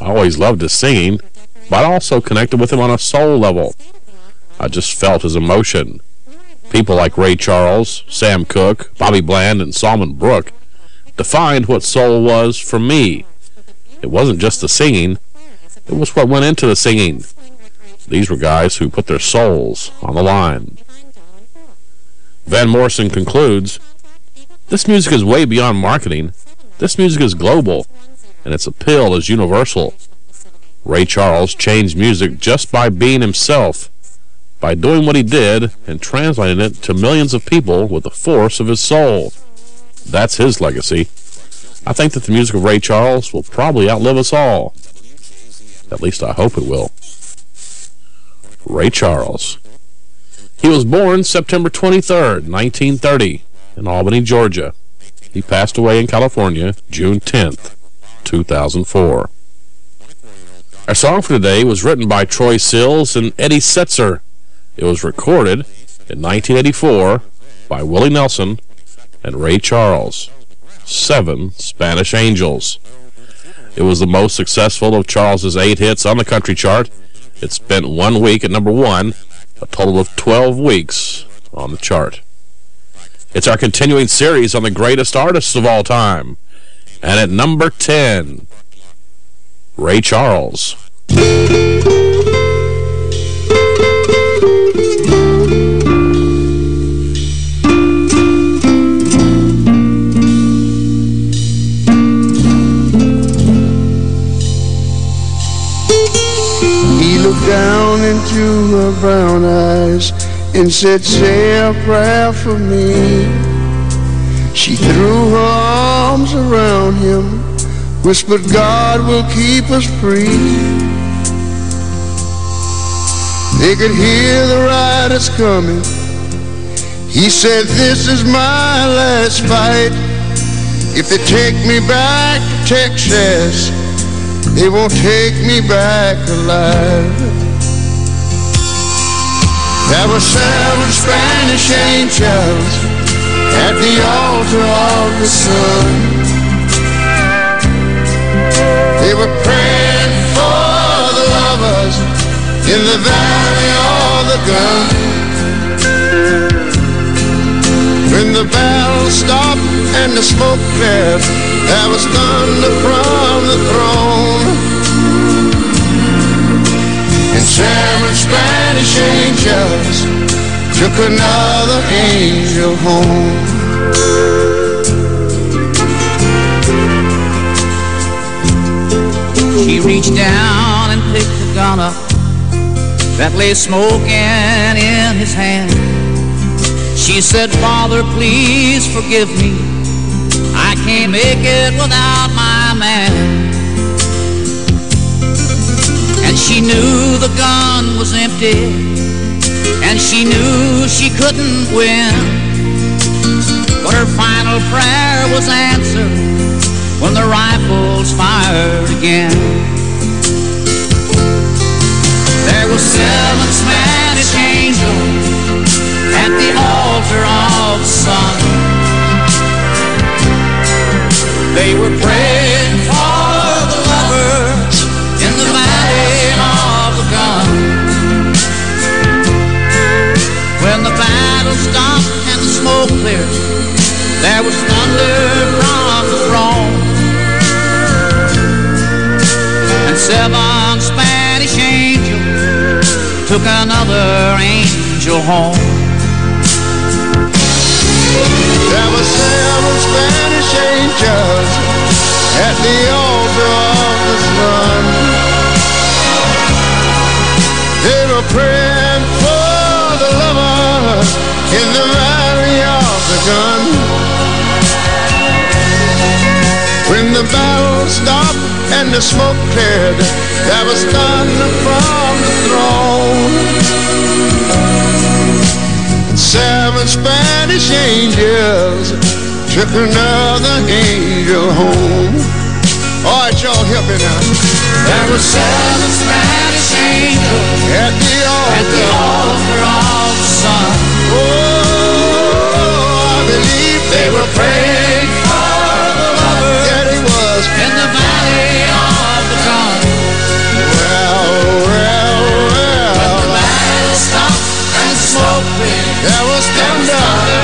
I always loved his singing, but I also connected with him on a soul level. I just felt his emotion. People like Ray Charles, Sam Cooke, Bobby Bland, and Solomon Burke defined what soul was for me. It wasn't just the singing, it was what went into the singing. These were guys who put their souls on the line. Van Morrison concludes, This music is way beyond marketing. This music is global, and its appeal is universal. Ray Charles changed music just by being himself, by doing what he did and translating it to millions of people with the force of his soul. That's his legacy. I think that the music of Ray Charles will probably outlive us all. At least I hope it will. Ray Charles. He was born September 23rd, 1930, in Albany, Georgia. He passed away in California June 10th, 2004. Our song for today was written by Troy Seals and Eddie Setser. It was recorded in 1984 by Willie Nelson and Ray Charles. Seven Spanish Angels. It was the most successful of Charles's eight hits on the country chart. It spent one week at number one, a total of 12 weeks on the chart. It's our continuing series on the greatest artists of all time. And at number 10, Ray Charles. Down into her brown eyes and said, say a prayer for me. She threw her arms around him, whispered, God will keep us free. They could hear the riders coming. He said, this is my last fight. If they take me back to Texas, they won't take me back alive. There were seven Spanish angels at the altar of the sun. They were praying for the lovers in the valley of the gun. When the battle stopped and the smoke cleared, there was thunder from the throne. And seven Spanish angels took another angel home. She reached down and picked the gun up that lay smoking in his hand. She said, Father, please forgive me. I can't make it without my man. And she knew the gun was empty, and she knew she couldn't win. But her final prayer was answered when the rifles fired again. There were seven Spanish angels at the altar of the sun. They were praying for the lovers in the valley of the gun. When the battle stopped and the smoke cleared, there was thunder from the throne. And seven Spanish angels took another angel home. Spanish angels at the altar of the sun. They were praying for the lovers in the valley of the gun. When the battle stopped and the smoke cleared, there was thunder from the throne. Seven Spanish angels took another angel home. All right, y'all, help me now. There were seven Spanish angels at the altar, at the altar of the sun. Oh, I believe they were praying for the lover that he was in the valley of the gun. Well, well, well. When the battle stopped and the smoke cleared, there was thunder.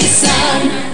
sun.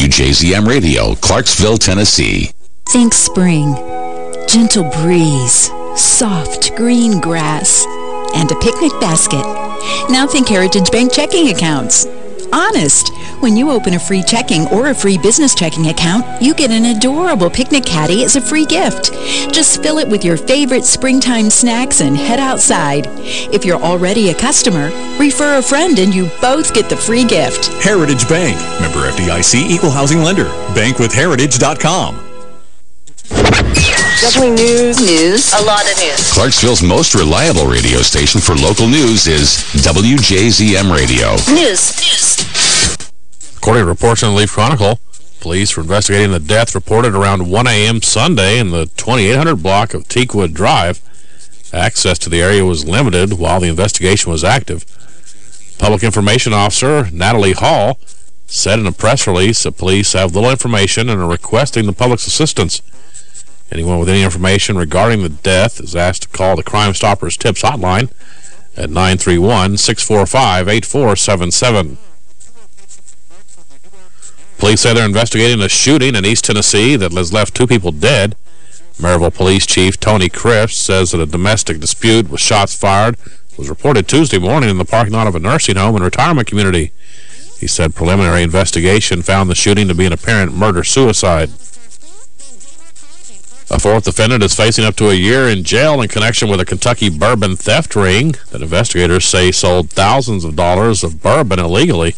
WJZM Radio, Clarksville, Tennessee. Think spring. Gentle breeze, soft green grass, and a picnic basket. Now think Heritage Bank checking accounts. Honest. When you open a free checking or a free business checking account, you get an adorable picnic caddy as a free gift. Just fill it with your favorite springtime snacks and head outside. If you're already a customer, refer a friend and you both get the free gift. Heritage Bank. Member FDIC Equal Housing Lender. Bankwithheritage.com. Definitely news. News. A lot of news. Clarksville's most reliable radio station for local news is WJZM Radio. News. News. According to reports in the Leaf Chronicle, police were investigating the death reported around 1 a.m. Sunday in the 2800 block of Teakwood Drive. Access to the area was limited while the investigation was active. Public Information Officer Natalie Hall said in a press release that police have little information and are requesting the public's assistance. Anyone with any information regarding the death is asked to call the Crime Stoppers Tips hotline at 931-645-8477. Police say they're investigating a shooting in East Tennessee that has left two people dead. Maryville Police Chief Tony Crisp says that a domestic dispute with shots fired was reported Tuesday morning in the parking lot of a nursing home and retirement community. He said preliminary investigation found the shooting to be an apparent murder-suicide. A fourth defendant is facing up to a year in jail in connection with a Kentucky bourbon theft ring that investigators say sold thousands of dollars of bourbon illegally.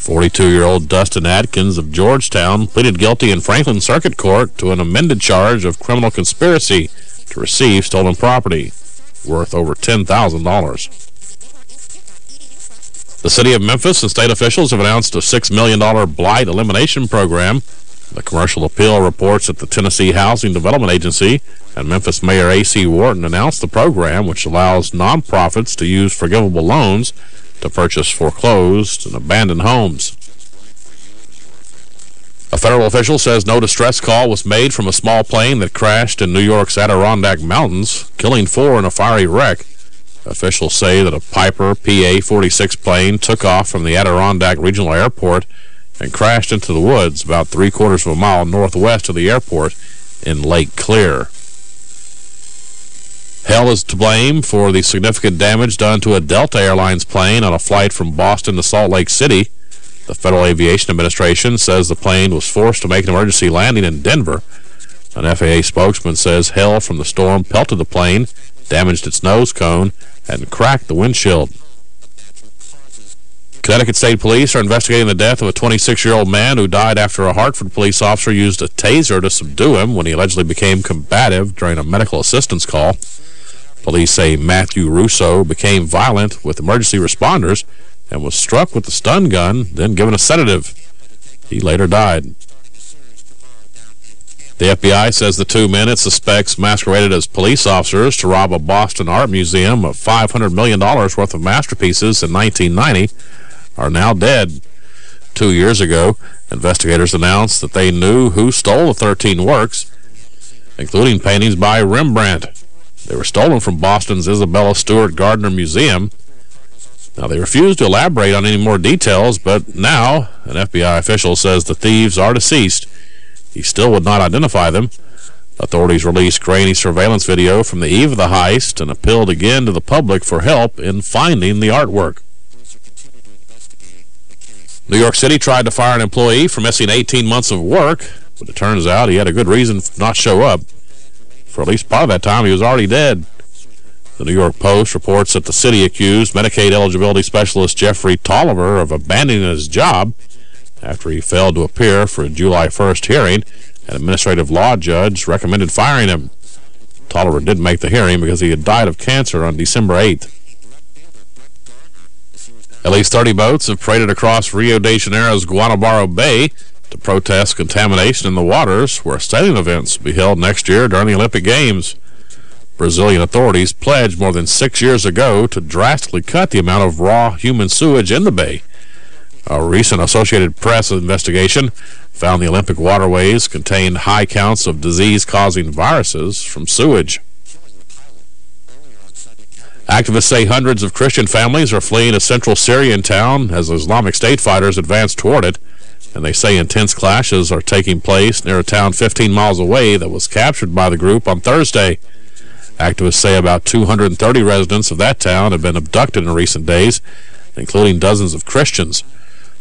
42-year-old Dustin Atkins of Georgetown pleaded guilty in Franklin Circuit Court to an amended charge of criminal conspiracy to receive stolen property worth over $10,000. The city of Memphis and state officials have announced a $6 million blight elimination program. The commercial appeal reports that the Tennessee Housing Development Agency and Memphis Mayor A.C. Wharton announced the program, which allows nonprofits to use forgivable loans to purchase foreclosed and abandoned homes. A federal official says no distress call was made from a small plane that crashed in New York's Adirondack Mountains, killing four in a fiery wreck. Officials say that a Piper PA-46 plane took off from the Adirondack Regional Airport and crashed into the woods about three-quarters of a mile northwest of the airport in Lake Clear. Hell is to blame for the significant damage done to a Delta Airlines plane on a flight from Boston to Salt Lake City. The Federal Aviation Administration says the plane was forced to make an emergency landing in Denver. An FAA spokesman says hail from the storm pelted the plane, damaged its nose cone, and cracked the windshield. Connecticut State Police are investigating the death of a 26-year-old man who died after a Hartford police officer used a taser to subdue him when he allegedly became combative during a medical assistance call. Police say Matthew Russo became violent with emergency responders and was struck with the stun gun, then given a sedative. He later died. The FBI says the two men it suspects masqueraded as police officers to rob a Boston art museum of $500 million worth of masterpieces in 1990 are now dead. Two years ago, investigators announced that they knew who stole the 13 works, including paintings by Rembrandt. They were stolen from Boston's Isabella Stewart Gardner Museum. Now, they refused to elaborate on any more details, but now an FBI official says the thieves are deceased. He still would not identify them. Authorities released grainy surveillance video from the eve of the heist and appealed again to the public for help in finding the artwork. New York City tried to fire an employee for missing 18 months of work, but it turns out he had a good reason not show up. For at least part of that time, he was already dead. The New York Post reports that the city accused Medicaid eligibility specialist Jeffrey Tolliver of abandoning his job after he failed to appear for a July 1st hearing. An administrative law judge recommended firing him. Tolliver didn't make the hearing because he had died of cancer on December 8th. At least 30 boats have paraded across Rio de Janeiro's Guanabara Bay to protest contamination in the waters where sailing events will be held next year during the Olympic Games. Brazilian authorities pledged more than six years ago to drastically cut the amount of raw human sewage in the bay. A recent Associated Press investigation found the Olympic waterways contained high counts of disease-causing viruses from sewage. Activists say hundreds of Christian families are fleeing a central Syrian town as Islamic State fighters advance toward it, and they say intense clashes are taking place near a town 15 miles away that was captured by the group on Thursday. Activists say about 230 residents of that town have been abducted in recent days, including dozens of Christians.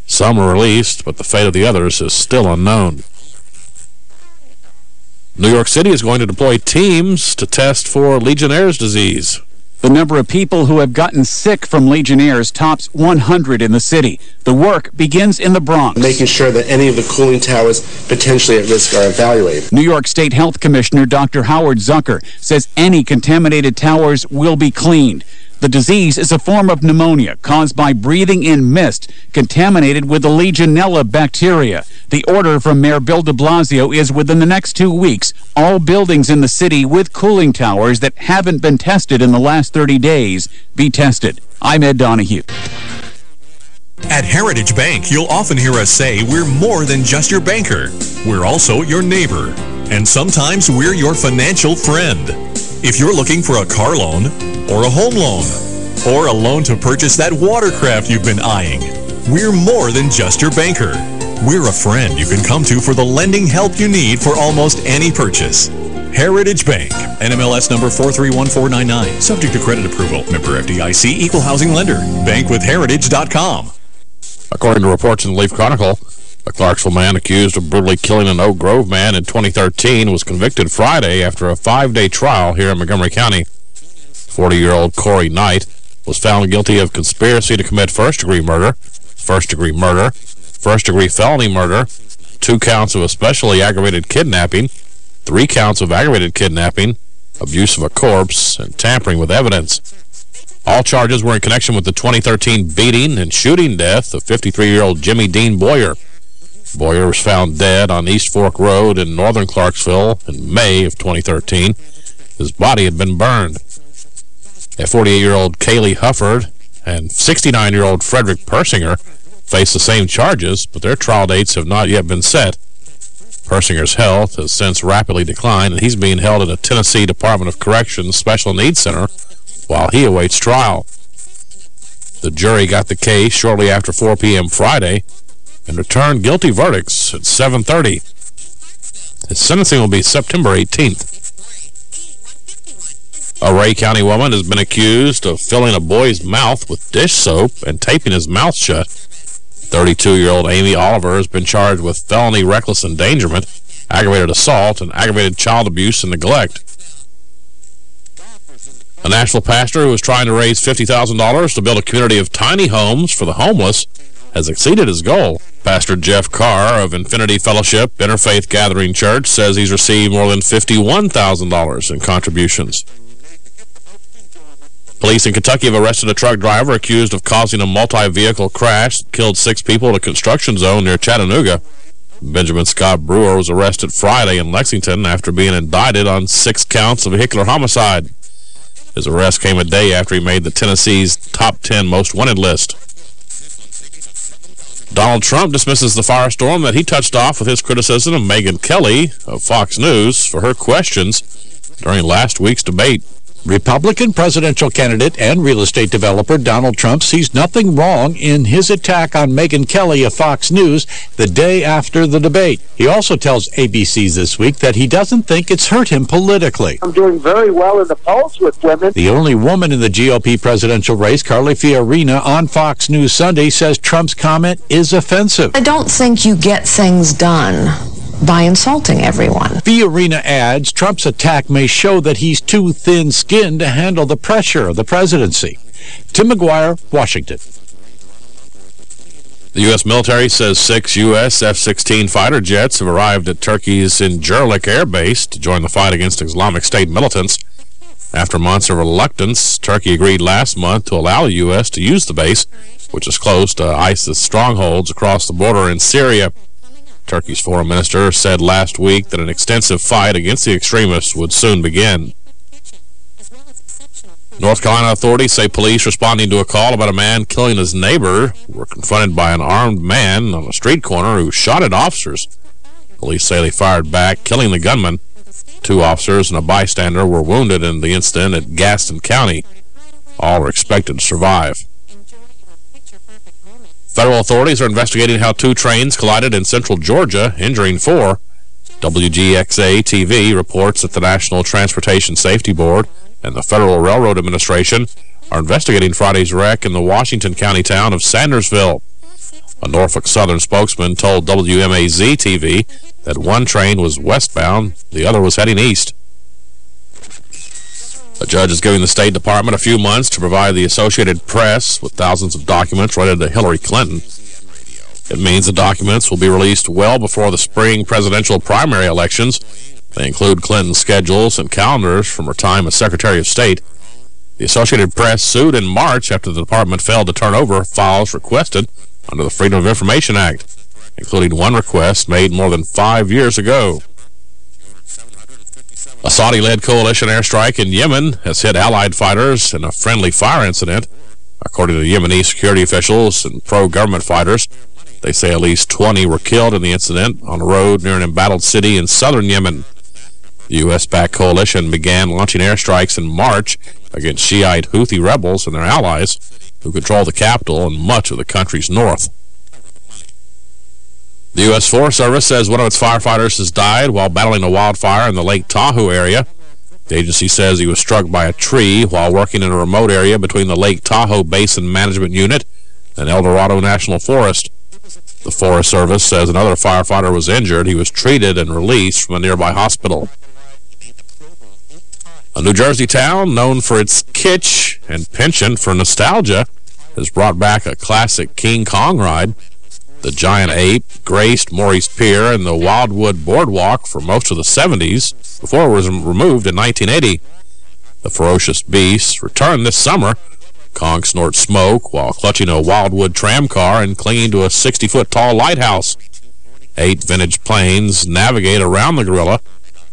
Some were released, but the fate of the others is still unknown. New York City is going to deploy teams to test for Legionnaire's disease. The number of people who have gotten sick from Legionnaires tops 100 in the city. The work begins in the Bronx. Making sure that any of the cooling towers potentially at risk are evaluated. New York State Health Commissioner Dr. Howard Zucker says any contaminated towers will be cleaned. The disease is a form of pneumonia caused by breathing in mist contaminated with the Legionella bacteria. The order from Mayor Bill de Blasio is within the next two weeks, all buildings in the city with cooling towers that haven't been tested in the last 30 days be tested. I'm Ed Donahue. At Heritage Bank, you'll often hear us say we're more than just your banker. We're also your neighbor. And sometimes we're your financial friend. If you're looking for a car loan or a home loan or a loan to purchase that watercraft you've been eyeing. We're more than just your banker. We're a friend you can come to for the lending help you need for almost any purchase. Heritage Bank, NMLS number 431499, subject to credit approval. Member FDIC, equal housing lender. Bankwithheritage.com. According to reports in the Leaf Chronicle, a Clarksville man accused of brutally killing an Oak Grove man in 2013 was convicted Friday after a five-day trial here in Montgomery County. 40-year-old Corey Knight was found guilty of conspiracy to commit first-degree murder, first-degree murder, first-degree felony murder, two counts of especially aggravated kidnapping, three counts of aggravated kidnapping, abuse of a corpse, and tampering with evidence. All charges were in connection with the 2013 beating and shooting death of 53-year-old Jimmy Dean Boyer. Boyer was found dead on East Fork Road in northern Clarksville in May of 2013. His body had been burned. A 48-year-old Kaylee Hufford and 69-year-old Frederick Persinger face the same charges, but their trial dates have not yet been set. Persinger's health has since rapidly declined, and he's being held in a Tennessee Department of Corrections Special Needs Center while he awaits trial. The jury got the case shortly after 4 p.m. Friday and returned guilty verdicts at 7.30. His sentencing will be September 18th. A Rhea County woman has been accused of filling a boy's mouth with dish soap and taping his mouth shut. 32-year-old Amy Oliver has been charged with felony reckless endangerment, aggravated assault, and aggravated child abuse and neglect. A Nashville pastor who was trying to raise $50,000 to build a community of tiny homes for the homeless has exceeded his goal. Pastor Jeff Carr of Infinity Fellowship Interfaith Gathering Church says he's received more than $51,000 in contributions. Police in Kentucky have arrested a truck driver accused of causing a multi-vehicle crash that killed six people in a construction zone near Chattanooga. Benjamin Scott Brewer was arrested Friday in Lexington after being indicted on six counts of vehicular homicide. His arrest came a day after he made the Tennessee's top 10 most wanted list. Donald Trump dismisses the firestorm that he touched off with his criticism of Megyn Kelly of Fox News for her questions during last week's debate. Republican presidential candidate and real estate developer Donald Trump sees nothing wrong in his attack on Megyn Kelly of Fox News the day after the debate. He also tells ABC this week that he doesn't think it's hurt him politically. I'm doing very well in the polls with women. The only woman in the GOP presidential race, Carly Fiorina, on Fox News Sunday, says Trump's comment is offensive. I don't think you get things done by insulting everyone. Fiorina adds Trump's attack may show that he's too thin-skinned to handle the pressure of the presidency. Tim McGuire, Washington. The U.S. military says six U.S. F-16 fighter jets have arrived at Turkey's Incirlik Air Base to join the fight against Islamic State militants. After months of reluctance, Turkey agreed last month to allow the U.S. to use the base, which is close to ISIS strongholds across the border in Syria. Turkey's foreign minister said last week that an extensive fight against the extremists would soon begin. North Carolina authorities say police responding to a call about a man killing his neighbor were confronted by an armed man on a street corner who shot at officers. Police say they fired back, killing the gunman. Two officers and a bystander were wounded in the incident at Gaston County. All are expected to survive. Federal authorities are investigating how two trains collided in central Georgia, injuring four. WGXA-TV reports that the National Transportation Safety Board and the Federal Railroad Administration are investigating Friday's wreck in the Washington County town of Sandersville. A Norfolk Southern spokesman told WMAZ-TV that one train was westbound, the other was heading east. A judge is giving the State Department a few months to provide the Associated Press with thousands of documents related to Hillary Clinton. It means the documents will be released well before the spring presidential primary elections. They include Clinton's schedules and calendars from her time as Secretary of State. The Associated Press sued in March after the department failed to turn over files requested under the Freedom of Information Act, including one request made more than five years ago. A Saudi-led coalition airstrike in Yemen has hit Allied fighters in a friendly fire incident. According to Yemeni security officials and pro-government fighters, they say at least 20 were killed in the incident on a road near an embattled city in southern Yemen. The U.S.-backed coalition began launching airstrikes in March against Shiite Houthi rebels and their allies who control the capital and much of the country's north. The U.S. Forest Service says one of its firefighters has died while battling a wildfire in the Lake Tahoe area. The agency says he was struck by a tree while working in a remote area between the Lake Tahoe Basin Management Unit and El Dorado National Forest. The Forest Service says another firefighter was injured. He was treated and released from a nearby hospital. A New Jersey town known for its kitsch and penchant for nostalgia has brought back a classic King Kong ride. The giant ape graced Morey's Pier and the Wildwood Boardwalk for most of the 70s before it was removed in 1980. The ferocious beast returned this summer. Kong snorts smoke while clutching a Wildwood tram car and clinging to a 60-foot-tall lighthouse. Eight vintage planes navigate around the gorilla,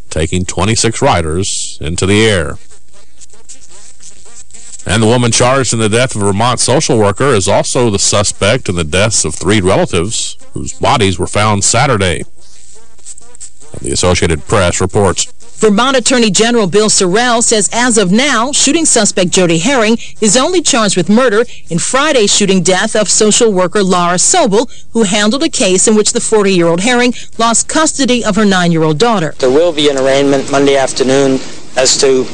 taking 26 riders into the air. And the woman charged in the death of a Vermont social worker is also the suspect in the deaths of three relatives whose bodies were found Saturday. The Associated Press reports. Vermont Attorney General Bill Sorrell says as of now, shooting suspect Jody Herring is only charged with murder in Friday's shooting death of social worker Lara Sobel, who handled a case in which the 40-year-old Herring lost custody of her 9-year-old daughter. There will be an arraignment Monday afternoon as to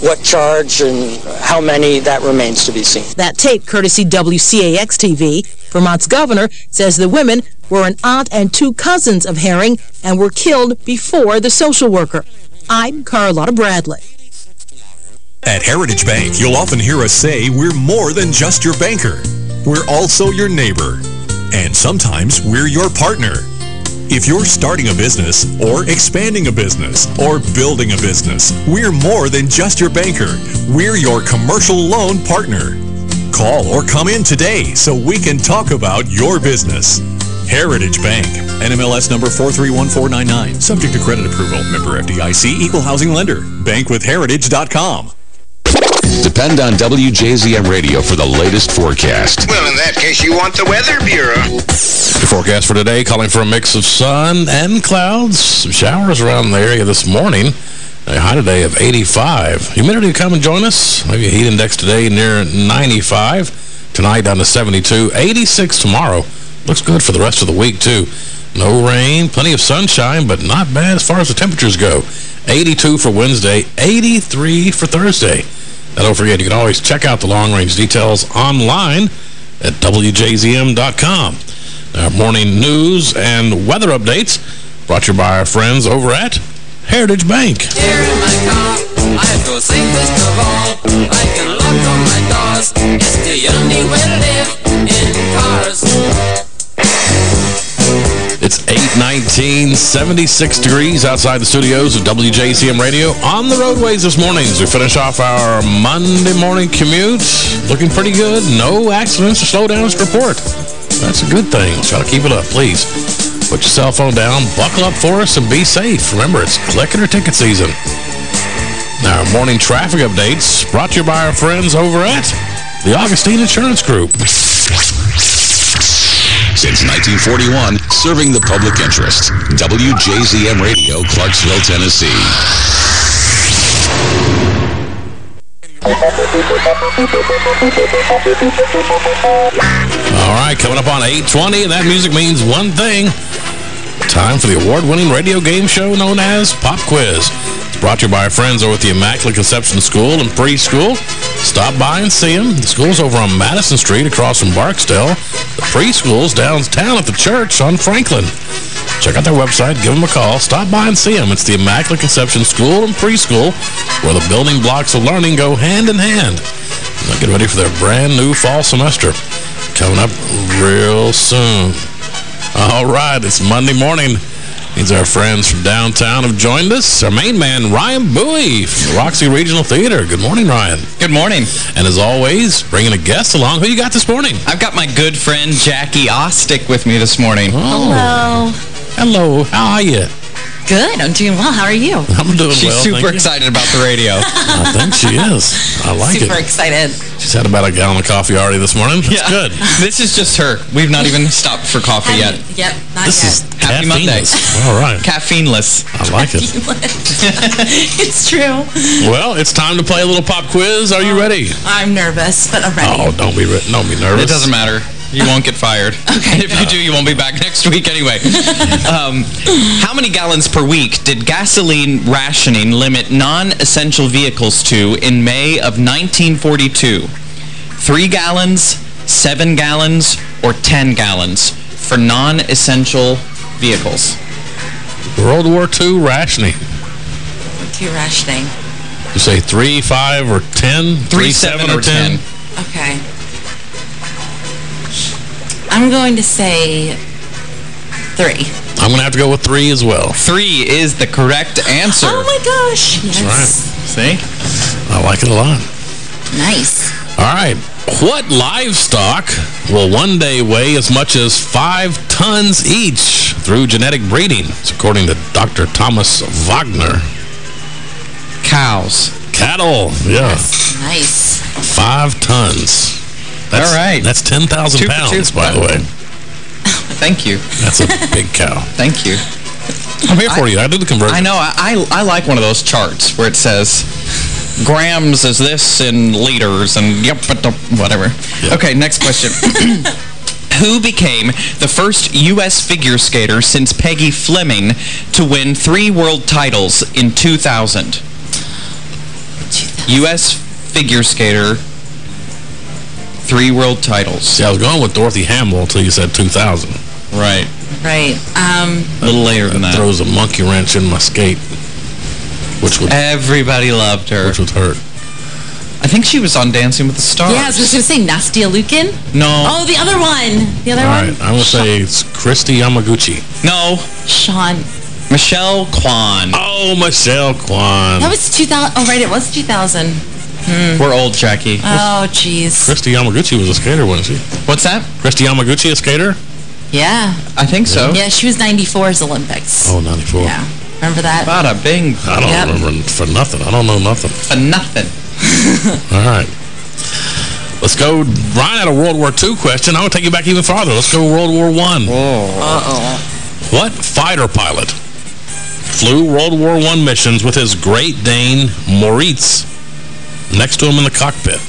what charge and how many, that remains to be seen. That tape, courtesy WCAX-TV. Vermont's governor says the women were an aunt and two cousins of Herring and were killed before the social worker. I'm Carlotta Bradley. At Heritage Bank, you'll often hear us say we're more than just your banker. We're also your neighbor. And sometimes we're your partner. If you're starting a business, or expanding a business, or building a business, we're more than just your banker. We're your commercial loan partner. Call or come in today so we can talk about your business. Heritage Bank, NMLS number 431499, subject to credit approval, member FDIC, equal housing lender, bankwithheritage.com. Depend on WJZM Radio for the latest forecast. Well, in that case, you want the Weather Bureau. The forecast for today calling for a mix of sun and clouds. Some showers around the area this morning. A high today of 85. Humidity to come and join us. Maybe a heat index today near 95. Tonight down to 72. 86 tomorrow. Looks good for the rest of the week, too. No rain, plenty of sunshine, but not bad as far as the temperatures go. 82 for Wednesday, 83 for Thursday. And don't forget, you can always check out the long-range details online at WJZM.com. Our morning news and weather updates brought to you by our friends over at Heritage Bank. Here in my car, I of all. I can lock my doors. It's the only way to live 819, 76 degrees outside the studios of WJZM Radio on the roadways this morning as we finish off our Monday morning commute. Looking pretty good. No accidents or slowdowns to report. That's a good thing. Try to keep it up, please. Put your cell phone down, buckle up for us, and be safe. Remember, it's click it or ticket season. Our morning traffic updates brought to you by our friends over at the Augustine Insurance Group. Since 1941, serving the public interest. WJZM Radio, Clarksville, Tennessee. All right, coming up on 820, and that music means one thing. Time for the award-winning radio game show known as Pop Quiz. Brought to you by our friends over at the Immaculate Conception School and Preschool. Stop by and see them. The school's over on Madison Street across from Barksdale. The preschool's downtown at the church on Franklin. Check out their website, give them a call, stop by and see them. It's the Immaculate Conception School and Preschool, where the building blocks of learning go hand in hand. Now get ready for their brand new fall semester. Coming up real soon. All right, it's Monday morning. Means our friends from downtown have joined us. Our main man, Ryan Bowie from the Roxy Regional Theater. Good morning, Ryan. Good morning. And as always, bringing a guest along. Who you got this morning? I've got my good friend Jackie Ostick with me this morning. Oh. Hello. Hello. How are you? Good. I'm doing well. How are you? I'm doing She's well, super thank you. excited about the radio. I think she is. I like Super it. Super excited. She's had about a gallon of coffee already this morning. That's good. this is just her. We've not even stopped for coffee yet. Yep, not This yet. is Happy Monday. caffeineless. All right. Caffeineless. I like it. it's true. Well, it's time to play a little pop quiz. Are you oh, ready? I'm nervous, but I'm ready. Oh, don't be re- don't be nervous. It doesn't matter. You won't get fired. Okay. If you do, you won't be back next week anyway. um, how many gallons per week did gasoline rationing limit non-essential vehicles to in May of 1942? Three gallons, seven gallons, or 10 gallons for non-essential vehicles? World War II rationing. Too rationing. You say three, five, or ten? Three, seven, or ten. Okay. I'm going to say three. I'm going to have to go with three as well. Three is the correct answer. Oh my gosh. Yes. That's right. See? I like it a lot. Nice. All right. What livestock will one day weigh as much as five tons each through genetic breeding? It's according to Dr. Thomas Wagner. Cows. Cattle, yeah. Nice. Five tons. That's, All right. That's 10,000 pounds, two. by the way. Thank you. That's a big cow. Thank you. I'm here for you. I do the conversion. I know. I, I, I like one of those charts where it says grams is this in liters and yep, but the- whatever. Okay, next question. Who became the first U.S. figure skater since Peggy Fleming to win three world titles in 2000? U.S. figure skater, three world titles. See, I was going with Dorothy Hamill until you said 2000. Right. Right. Um, A little later than that. Throws a monkey wrench in my skate, which would Everybody loved her. which would hurt. I think she was on Dancing with the Stars. yeah, I was just going to say Nastia Liukin. No. Oh, the other one. The other All one. right, I'm going to say it's Kristi Yamaguchi. No. Sean. Michelle Kwan. Oh, Michelle Kwan. That was 2000. Oh, right. It was 2000. Hmm. We're old, Jackie. Oh, jeez. Kristi Yamaguchi was a skater, wasn't she? What's that? Kristi Yamaguchi, a skater? Yeah. I think so. Yeah, she was 94's Olympics. Oh, 94. Yeah. Remember that? Bada bing. I don't Yep. remember for nothing. I don't know nothing. For nothing. All right. Let's go. Ryan had a World War II question. I'm going to take you back even farther. Let's go World War One. Uh-oh. What fighter pilot flew World War I missions with his Great Dane Moritz next to him in the cockpit?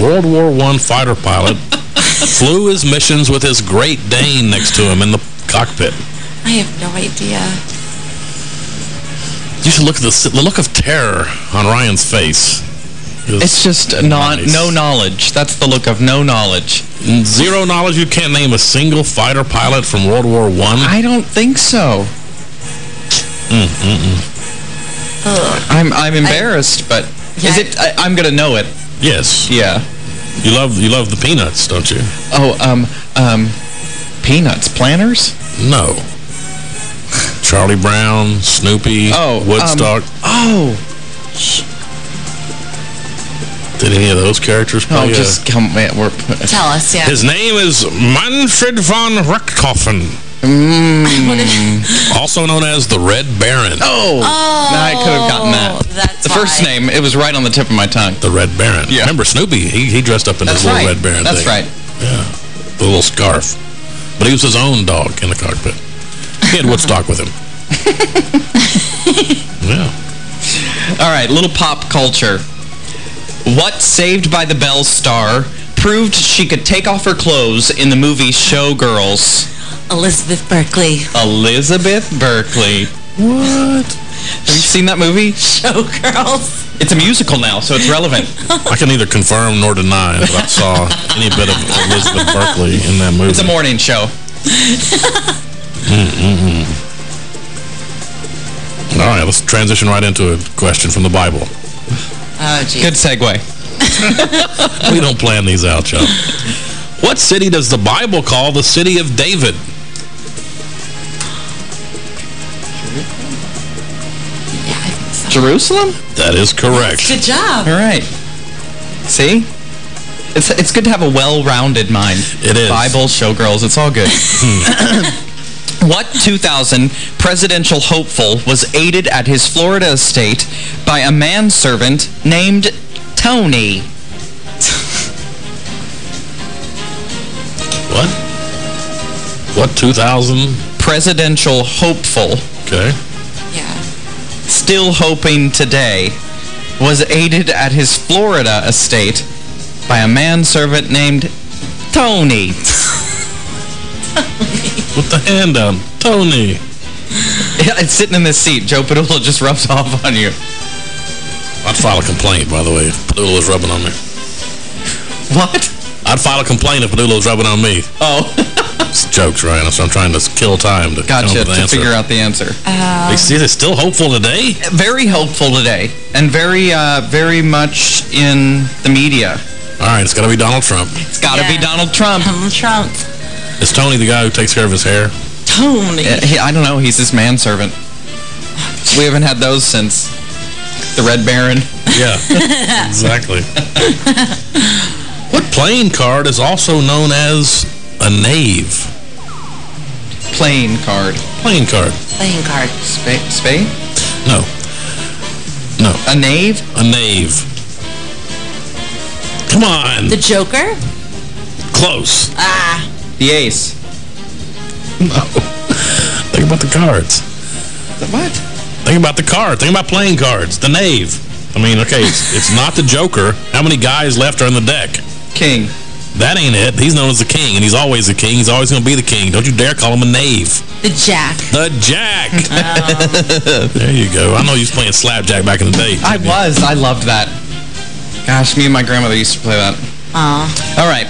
World War I fighter pilot flew his missions with his Great Dane next to him in the cockpit. I have no idea. You should look at the, the look of terror on Ryan's face. It's just non, nice. no knowledge. That's the look of no knowledge. Zero knowledge. You can't name a single fighter pilot from World War One. I don't think so. Mm, mm, mm. I'm I'm embarrassed, but is it? I, I'm gonna know it. Yes. Yeah. You love you love the peanuts, don't you? Oh, um, um, peanuts, planters. No. Charlie Brown, Snoopy, Oh, um, Woodstock. Oh, Did any of those characters play? oh, just come. Man, we're. Tell us, yeah. His name is Manfred von Richthofen, Mm. also known as the Red Baron. Oh, I could have gotten that. That's the first why. name, it was right on the tip of my tongue. The Red Baron. Yeah. Remember Snoopy? He, he dressed up in That's his little right. Red Baron That's thing. right. Yeah. The little scarf. But he was his own dog in the cockpit. He had Woodstock with him. yeah. All right, little pop culture. What Saved by the Bell star proved she could take off her clothes in the movie Showgirls? Elizabeth Berkley. Elizabeth Berkley. What? Have you seen that movie? Showgirls. It's a musical now, so it's relevant. I can neither confirm nor deny that I saw any bit of Elizabeth Berkley in that movie. It's a morning show. Mm -mm -mm. All right, let's transition right into a question from the Bible. Oh, geez. Good segue. we don't plan these out, Joe. What city does the Bible call the city of David? Jerusalem? That is correct. Good job. All right. See? It's it's good to have a well-rounded mind. It is. Bible, showgirls, it's all good. Hmm. What 2000 presidential hopeful was aided at his Florida estate by a manservant named Tony? What? What, 2000? Presidential hopeful. Okay. Still hoping today was aided at his Florida estate by a manservant named Tony. Put the hand down. Tony. It's sitting in this seat. Joe Padula just rubs off on you. I'd file a complaint, by the way, if Padula was rubbing on me. What? I'd file a complaint if Padula was rubbing on me. Oh. it's jokes, Ryan, so I'm trying to kill time to Gotcha, up with an to answer. figure out the answer. They see they're still hopeful today? Very hopeful today. And very, uh, very much in the media. All right, it's got to be Donald Trump. It's got to be Donald Trump. Donald Trump. Is Tony the guy who takes care of his hair? Tony. Yeah, he- I don't know. He's his manservant. We haven't had those since the Red Baron. Yeah, exactly. what playing card is also known as a knave? Playing card. Playing card. Playing card. Spade? Spade? No. No. A knave? A knave. Come on. The Joker? Close. Ah. The ace. No. Think about the cards. The what? Think about the card. Think about playing cards. The knave. I mean, okay, it's, it's not the Joker. How many guys left are in the deck? King. That ain't it. He's known as the king, and he's always the king. He's always going to be the king. Don't you dare call him a knave. The Jack. The Jack. there you go. I know you was playing Slapjack back in the day. I was. I loved that. Gosh, me and my grandmother used to play that. Aw. All right.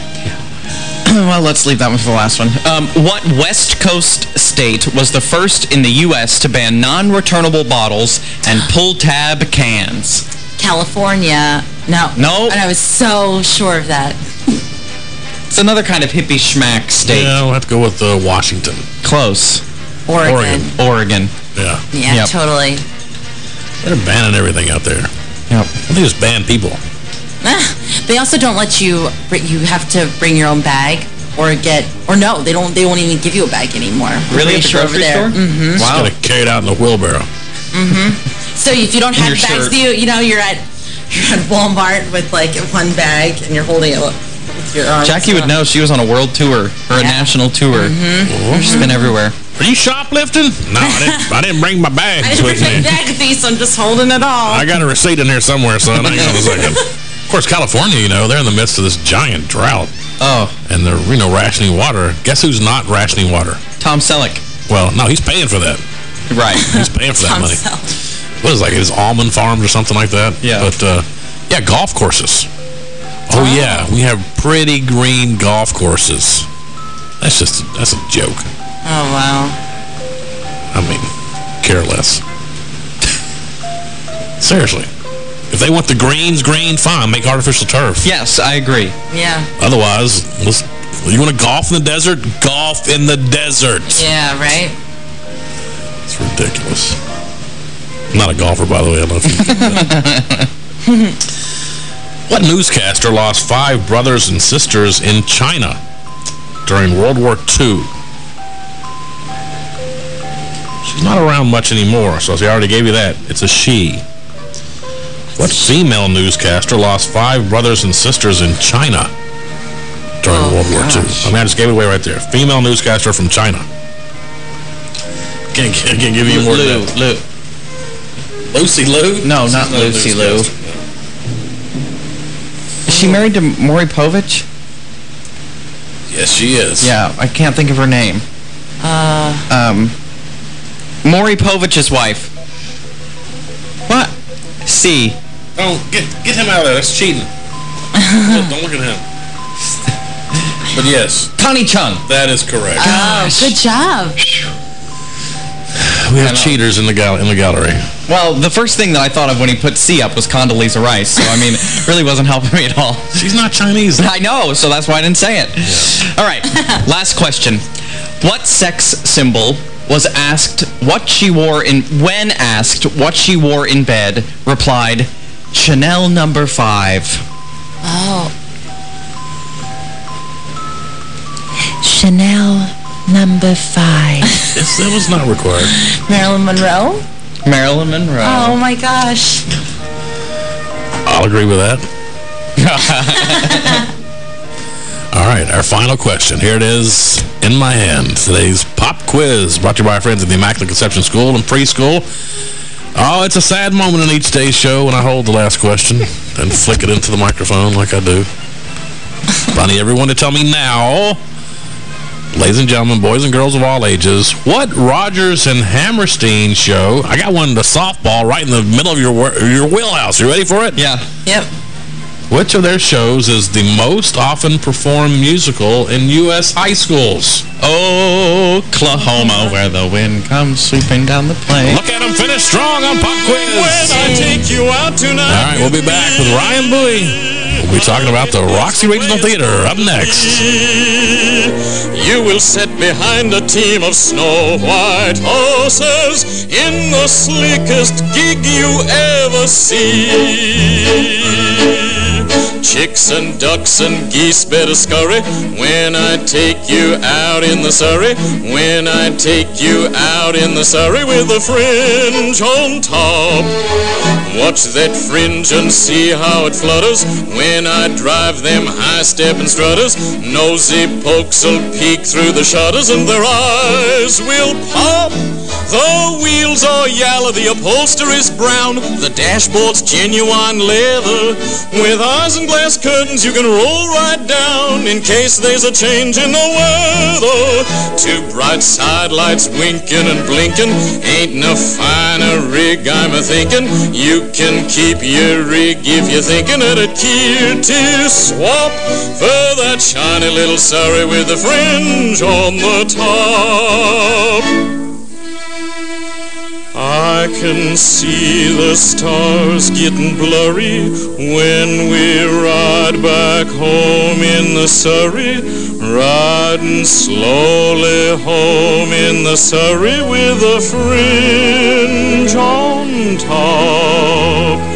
well, let's leave that one for the last one. Um, what West Coast state was the first in the U.S. to ban non-returnable bottles and pull-tab cans? California. No. No. And I was so sure of that. It's another kind of hippie schmack state. Yeah, we'll have to go with uh, Washington. Close. Oregon. Oregon. Oregon. Yeah. Yeah, Yep. totally. They're banning everything out there. Yep. They just ban people. They also don't let you, you have to bring your own bag or get, or no, they don't, they won't even give you a bag anymore. Really? You At the go over grocery there. store? Mm-hmm. Just got to carry it out in a wheelbarrow. Mm-hmm. So if you don't have bags, shirt. you, you know, you're at, you're at Walmart with like one bag and you're holding it with your arms. Jackie would know. She was on a world tour or a national tour. Mm-hmm. She's been everywhere. Are you shoplifting? No, I didn't, I didn't bring my I bags didn't with bring me. a bag of these, so I'm just holding it all. I got a receipt in there somewhere, son. Hang on a second. Of course, California, you know, they're in the midst of this giant drought. Oh. And they're, you know, rationing water. Guess who's not rationing water? Tom Selleck. Well, no, he's paying for that. Right. He's paying for that Tom money. Selleck. What is it, like his almond farms or something like that? Yeah. But, uh, yeah, golf courses. Oh, yeah, we have pretty green golf courses. That's just, that's a joke. Oh, wow. I mean, care less. Seriously. If they want the greens green, fine, make artificial turf. Yes, I agree. Yeah. Otherwise, let's, you want to golf in the desert? Golf in the desert. Yeah, right? It's ridiculous. I'm not a golfer, by the way. I don't know if you What newscaster lost five brothers and sisters in China during World War II? She's not around much anymore, so I already gave you that. It's a she. What female newscaster lost five brothers and sisters in China during Oh, World War II? I mean, I just gave it away right there. Female newscaster from China. Can't, can't, can't give you more Lou. than that. Lou. Lucy Liu? No, She's not a Lucy Liu. newscaster. Is she married to Maury Povich? Yes, she is. Yeah, I can't think of her name. Uh, Um, Maury Povich's wife. What? C. Oh, get get him out of there. That's cheating. Look, don't look at him. But yes, Connie Chung. that is correct. oh, good job. we have cheaters in the gal in the gallery. Well, the first thing that I thought of when he put C up was Condoleezza Rice, so I mean, really wasn't helping me at all. She's not Chinese. I know, so that's why I didn't say it. All right, last question. What sex symbol was asked what she wore in, when asked what she wore in bed, replied, Chanel number five. Oh. Chanel Number five. It's, it was not required. Marilyn Monroe? Marilyn Monroe. Oh my gosh. I'll agree with that. All right, our final question. Here it is in my hand. Today's pop quiz brought to you by our friends at the Immaculate Conception School and Preschool. Oh, it's a sad moment in each day's show when I hold the last question and flick it into the microphone like I do. But I need everyone to tell me now, ladies and gentlemen, boys and girls of all ages, what Rodgers and Hammerstein show, I got one, the softball, right in the middle of your your wheelhouse. You ready for it? Yeah. Yep. Which of their shows is the most often performed musical in U.S. high schools? Oklahoma, where the wind comes sweeping down the plain. Look at them finish strong on Pop Quiz. When I take you out tonight. All right, we'll be back with Ryan Bowie. We'll be talking about the Roxy Regional Theater up next. You will sit behind a team of snow white horses in the slickest gig you ever see. Chicks and ducks and geese better scurry when I take you out in the Surrey. When I take you out in the Surrey with a fringe on top. Watch that fringe and see how it flutters when I drive them high-stepping strutters. Nosy pokes will peek through the shutters and their eyes will pop. The wheels are yellow, the upholstery's brown, the dashboard's genuine leather. With eyes and glass curtains you can roll right down in case there's a change in the weather. Two bright side lights winking and blinking, ain't no finer rig I'm a thinking. You can keep your rig if you're thinking of a key to swap for that shiny little Surrey with the fringe on the top. I can see the stars getting blurry when we ride back home in the Surrey, riding slowly home in the Surrey with a fringe on top.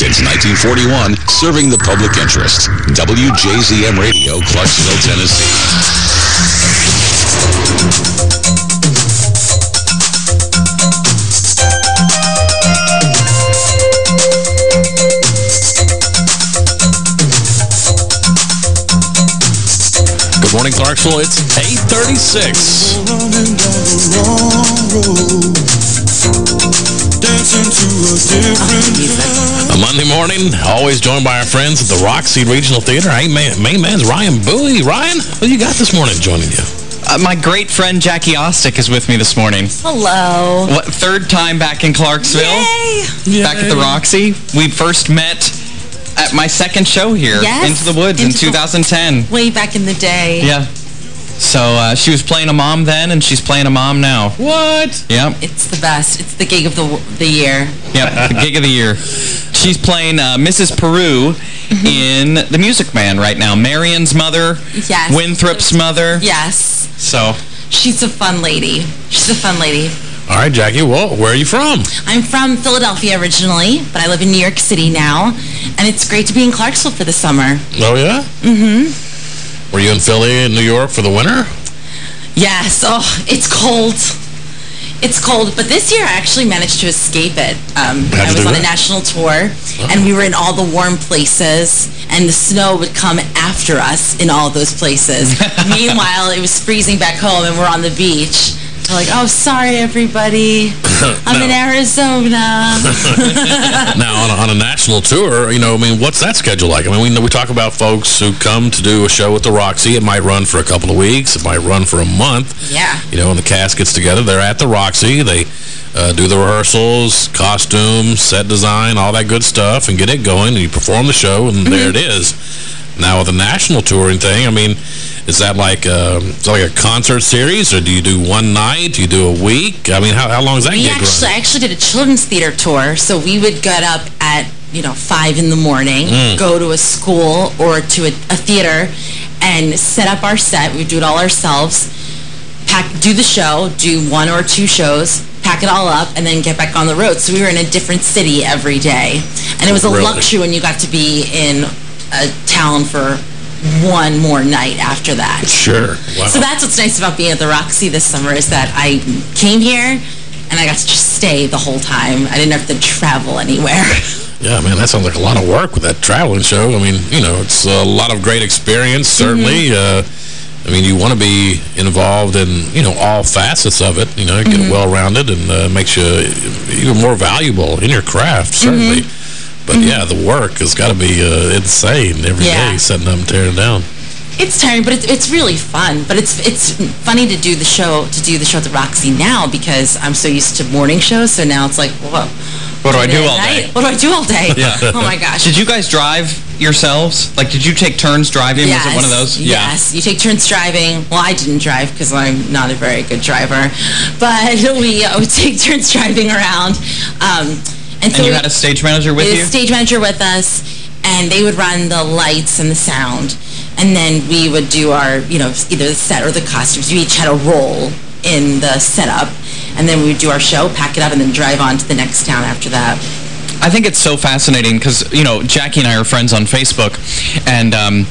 Since 1941, serving the public interest. WJZM Radio, Clarksville, Tennessee. Good morning, Clarksville. It's 836. A Monday morning, always joined by our friends at the Roxy Regional Theater. Hey, man, main man's Ryan Bowie. Ryan, what you got this morning joining you? Uh, my great friend Jackie Ostick is with me this morning. Hello. What, third time back in Clarksville? Yay! Back at the Roxy. We first met at my second show here, Yes, Into the Woods, Into in 2010. Way back in the day. Yeah. So uh, she was playing a mom then, and she's playing a mom now. What? Yep. It's the best. It's the gig of the the year. Yep, the gig of the year. She's playing uh, Mrs. Paroo Mm-hmm. in The Music Man right now. Marion's mother, Yes. Winthrop's mother. Yes. So She's a fun lady. She's a fun lady. All right, Jackie, well, where are you from? I'm from Philadelphia originally, but I live in New York City now, and it's great to be in Clarksville for the summer. Oh, yeah? Mm-hmm. Were you in Philly and New York for the winter? Yes. Oh, it's cold. It's cold, but this year I actually managed to escape it. Um, I was on a national tour, and we were in all the warm places, and the snow would come after us in all those places. Meanwhile, it was freezing back home, and we're on the beach. Like, oh, sorry, everybody. I'm in Arizona. now, on a, on a national tour, you know, I mean, what's that schedule like? I mean, we, we talk about folks who come to do a show at the Roxy. It might run for a couple of weeks. It might run for a month. Yeah. You know, when the cast gets together. They're at the Roxy. They uh, do the rehearsals, costumes, set design, all that good stuff, and get it going. And you perform the show, and there it is. Now, with the national touring thing, I mean, is that like, um, is that like a concert series, or do you do one night? Do you do a week? I mean, how, how long is that We actually, run? I actually did a children's theater tour, so we would get up at, you know, 5 in the morning, Mm. go to a school or to a, a theater, and set up our set. We would do it all ourselves, pack, do the show, do one or two shows, pack it all up, and then get back on the road. So we were in a different city every day. And it was a Really? luxury when you got to be in a town for one more night after that. Sure. Wow. So that's what's nice about being at the Roxy this summer is that I came here and I got to just stay the whole time. I didn't have to travel anywhere. Yeah, man, that sounds like a lot of work with that traveling show. I mean, you know, it's a lot of great experience, certainly. Mm-hmm. Uh, I mean, you want to be involved in, you know, all facets of it, you know, get Mhm. well-rounded and uh, makes you even more valuable in your craft, certainly. Mm-hmm. But, yeah, the work has got to be uh, insane every day, Yeah. setting up and tearing down. It's tiring, but it's, it's really fun. But it's it's funny to do the show to do the show at the Roxy now because I'm so used to morning shows. So now it's like, whoa. What do I do all night? day? What do I do all day? Yeah. Oh my gosh. Did you guys drive yourselves? Like, did you take turns driving? Was it one of those? Yes. You take turns driving. Well, I didn't drive because I'm not a very good driver. But we uh, would take turns driving around. Um, and, And so you had a stage manager with you? a stage manager with us, and they would run the lights and the sound. And then we would do our, you know, either the set or the costumes. We each had a role in the setup. And then we would do our show, pack it up, and then drive on to the next town after that. I think it's so fascinating because, you know, Jackie and I are friends on Facebook, and um,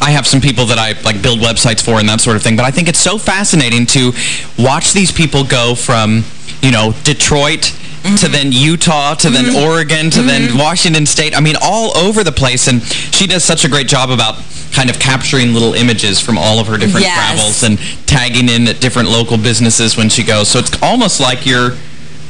I have some people that I, like, build websites for and that sort of thing, but I think it's so fascinating to watch these people go from, you know, Detroit to then Utah, to then mm-hmm. Oregon, to then mm-hmm. Washington State. I mean, all over the place, and she does such a great job about kind of capturing little images from all of her different Yes. travels and tagging in at different local businesses when she goes. So it's almost like you're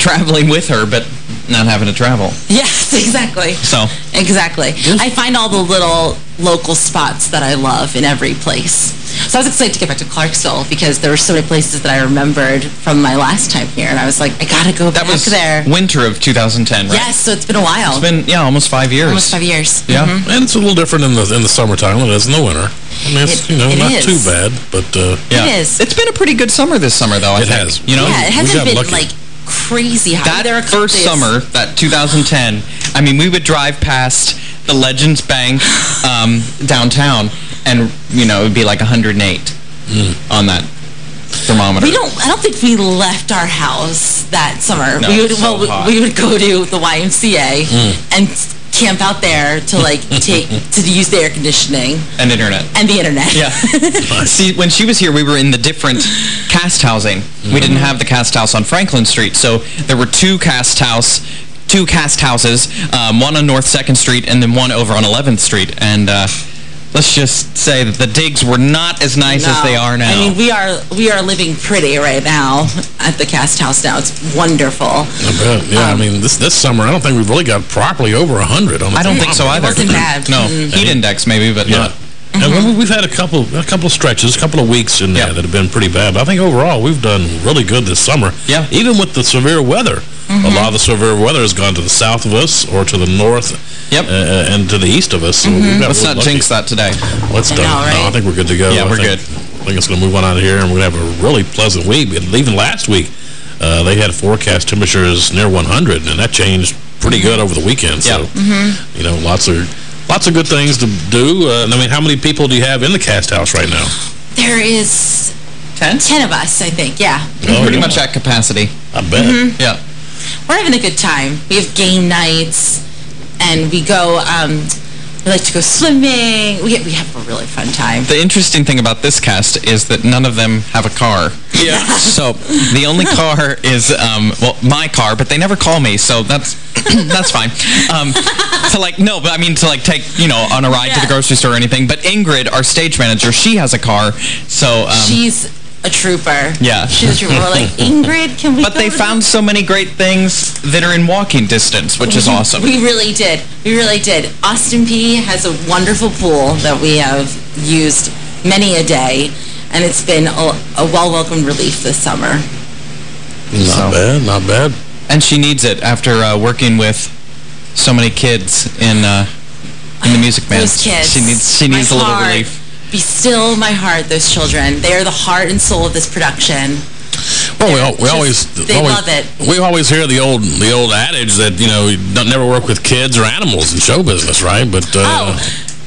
traveling with her, but not having to travel. Yes, exactly. So Exactly. I find all the little local spots that I love in every place. So I was excited to get back to Clarksville because there were so many places that I remembered from my last time here. And I was like, I got to go that back was there. winter of 2010, right? Yes, so it's been a while. It's been, yeah, almost five years. Almost five years. Yeah. Mhm. And it's a little different in the in the summertime than it is in the winter. I mean, it's, It- you know, it not is. too bad, but... Uh, Yeah. It is. It's been a pretty good summer this summer, though, I It think. has. You know? yeah, it hasn't been lucky. like crazy hot. That there were a couple first days- summer, that 2010, I mean, we would drive past the Legends Bank um, downtown, and, you know, it would be like 108 on that thermometer. We don't. I don't think we left our house that summer. No, we would. so well, we- hot. we would go to the YMCA Mm. and s- camp out there to like take to use the air conditioning And internet. and the internet. Yeah. See, when she was here, we were in the different cast housing. We didn't have the cast house on Franklin Street, so there were two cast house, two cast houses, um, one on North 2nd Street and then one over on 11th Street. And uh, let's just say that the digs were not as nice as they are now. I mean, we are we are living pretty right now at the cast house now. It's wonderful. I bet. Yeah, I mean, this this summer, I don't think we've really got properly over 100 on the I don't think so either. wasn't bad. No, Mm. heat index maybe, but Yeah. not. And mm-hmm. we- we've had a couple a couple of stretches, a couple of weeks in there that have been pretty bad. But I think overall we've done really good this summer. Yeah. Even with the severe weather. A mm-hmm. lot of the severe weather has gone to the south of us or to the north Yep. uh, uh and to the east of us. So we've mm-hmm. got Let's not lucky. jinx that today. Let's I done. know, No. I think we're good to go. Yeah, I we're think- good. I think it's going to move on out of here, and we're going to have a really pleasant week. Even last week, uh, they had forecast temperatures near 100, and that changed pretty good over the weekend. So, you know, lots of lots of good things to do. Uh, I mean, how many people do you have in the cast house right now? There is Ten? ten of us, I think. Yeah, Oh, Pretty yeah. much at capacity. I bet. Mm-hmm. Yeah. we're having a good time. We have game nights, and we go. Um, we like to go swimming. We we have a really fun time. The interesting thing about this cast is that none of them have a car. Yeah. So the only car is, um, well, my car, but they never call me, so that's that's fine. Um, to like, no, but I mean to like take, you know, on a ride to the grocery store or anything. But Ingrid, our stage manager, she has a car, so um, She's a trooper. Yeah. she's a trooper. We're like Ingrid, can we? But go they to found so many great things that are in walking distance, which is awesome. We really did. We really did. Austin Peay has a wonderful pool that we have used many a day, and it's been a, a well-welcomed relief this summer. Not So- bad, not bad. And she needs it after uh, working with so many kids in uh, in the Music Man. Those kids. She needs she My needs a little heart. relief. Be still, my heart, those children. They are the heart and soul of this production. Well, we, al we Just- always they always, love it. We always hear the old the old adage that you know you don't never work with kids or animals in show business, right? But uh, Oh,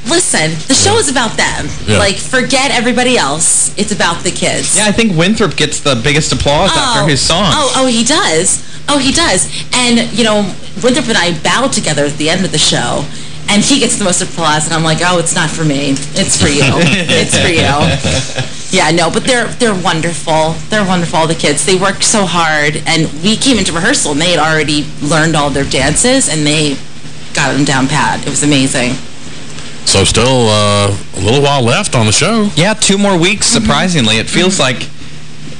listen, the show is about them. Yeah. Like, forget everybody else. It's about the kids. Yeah, I think Winthrop gets the biggest applause after oh. his song. Oh, oh, he does. Oh, he does. And, you know, Winthrop and I bowed together at the end of the show, and he gets the most applause, and I'm like, oh, it's not for me. It's for you. it's for you. Yeah, no, but they're they're wonderful. They're wonderful, the kids. They work so hard, and we came into rehearsal, and they had already learned all their dances, and they got them down pat. It was amazing. So still uh, a little while left on the show. Yeah, two more weeks, surprisingly. It feels like